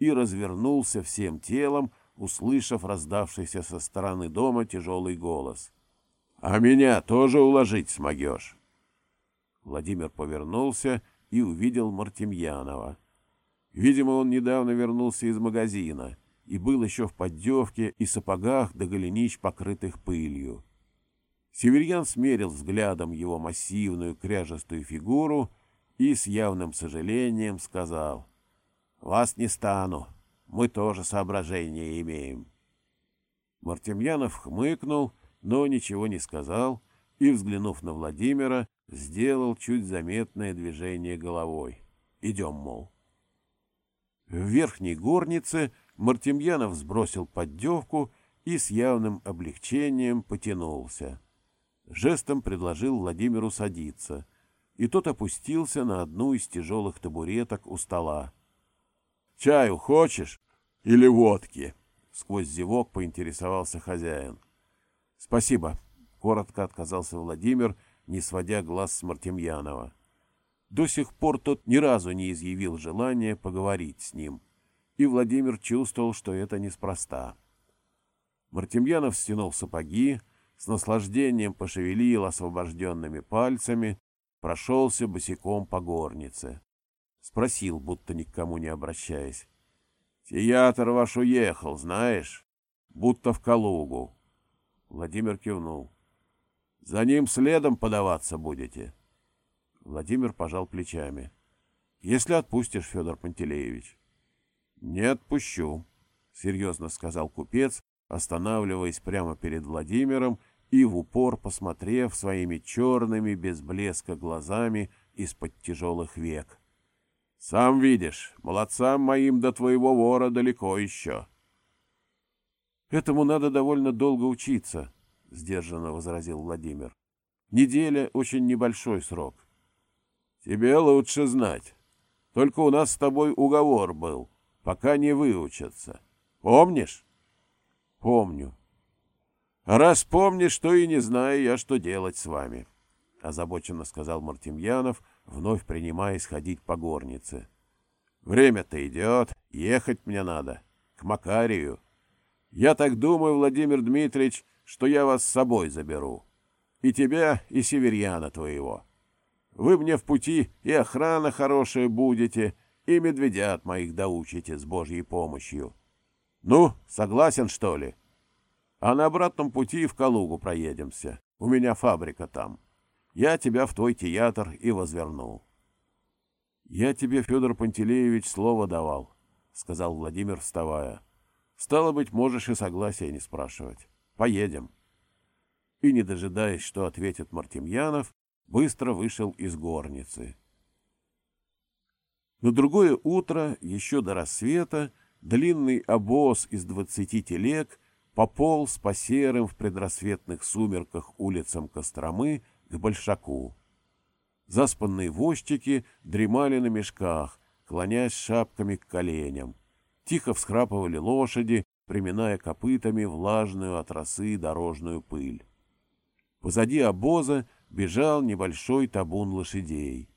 И развернулся всем телом, услышав раздавшийся со стороны дома тяжелый голос. — А меня тоже уложить смогешь? Владимир повернулся и увидел Мартемьянова. Видимо, он недавно вернулся из магазина и был еще в поддевке и сапогах до голенищ, покрытых пылью. Северьян смерил взглядом его массивную кряжестую фигуру и с явным сожалением сказал, «Вас не стану, мы тоже соображения имеем». Мартемьянов хмыкнул, но ничего не сказал и, взглянув на Владимира, сделал чуть заметное движение головой. «Идем, мол». В верхней горнице Мартемьянов сбросил поддевку и с явным облегчением потянулся жестом предложил Владимиру садиться, и тот опустился на одну из тяжелых табуреток у стола. — Чаю хочешь? Или водки? — сквозь зевок поинтересовался хозяин. — Спасибо, — коротко отказался Владимир, не сводя глаз с Мартемьянова. До сих пор тот ни разу не изъявил желания поговорить с ним, и Владимир чувствовал, что это неспроста. Мартемьянов стянул сапоги, с наслаждением пошевелил освобожденными пальцами, прошелся босиком по горнице. Спросил, будто ни к кому не обращаясь. — Театр ваш уехал, знаешь? Будто в Калугу. Владимир кивнул. — За ним следом подаваться будете? Владимир пожал плечами. — Если отпустишь, Федор Пантелеевич. — Не отпущу, — серьезно сказал купец, останавливаясь прямо перед Владимиром и в упор посмотрев своими черными без блеска глазами из-под тяжелых век. — Сам видишь, молодцам моим до твоего вора далеко еще. — Этому надо довольно долго учиться, — сдержанно возразил Владимир. — Неделя — очень небольшой срок. — Тебе лучше знать. Только у нас с тобой уговор был — пока не выучатся. Помнишь? — Помню. — раз помнишь, то и не знаю я, что делать с вами, — озабоченно сказал Мартемьянов, вновь принимаясь ходить по горнице. — Время-то идет, ехать мне надо, к Макарию. Я так думаю, Владимир Дмитриевич, что я вас с собой заберу. И тебя, и северьяна твоего. Вы мне в пути и охрана хорошая будете, — и медведят моих доучите с Божьей помощью. Ну, согласен, что ли? А на обратном пути в Калугу проедемся. У меня фабрика там. Я тебя в твой театр и возверну. — Я тебе, Федор Пантелеевич, слово давал, — сказал Владимир, вставая. — Стало быть, можешь и согласия не спрашивать. Поедем. И, не дожидаясь, что ответит Мартемьянов, быстро вышел из горницы. На другое утро, еще до рассвета, длинный обоз из двадцати телег пополз по серым в предрассветных сумерках улицам Костромы к Большаку. Заспанные возчики дремали на мешках, клонясь шапками к коленям. Тихо всхрапывали лошади, приминая копытами влажную от росы дорожную пыль. Позади обоза бежал небольшой табун лошадей.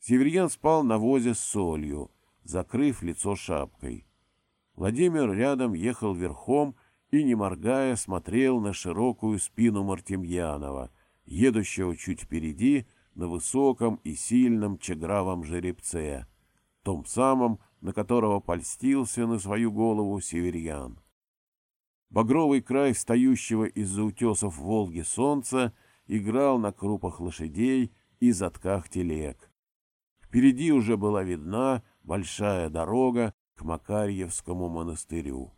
Северьян спал на возе с солью, закрыв лицо шапкой. Владимир рядом ехал верхом и, не моргая, смотрел на широкую спину Мартемьянова, едущего чуть впереди на высоком и сильном чегравом жеребце, том самом, на которого польстился на свою голову северьян. Багровый край встающего из-за утесов Волги солнца играл на крупах лошадей и затках телег. Впереди уже была видна большая дорога к Макарьевскому монастырю.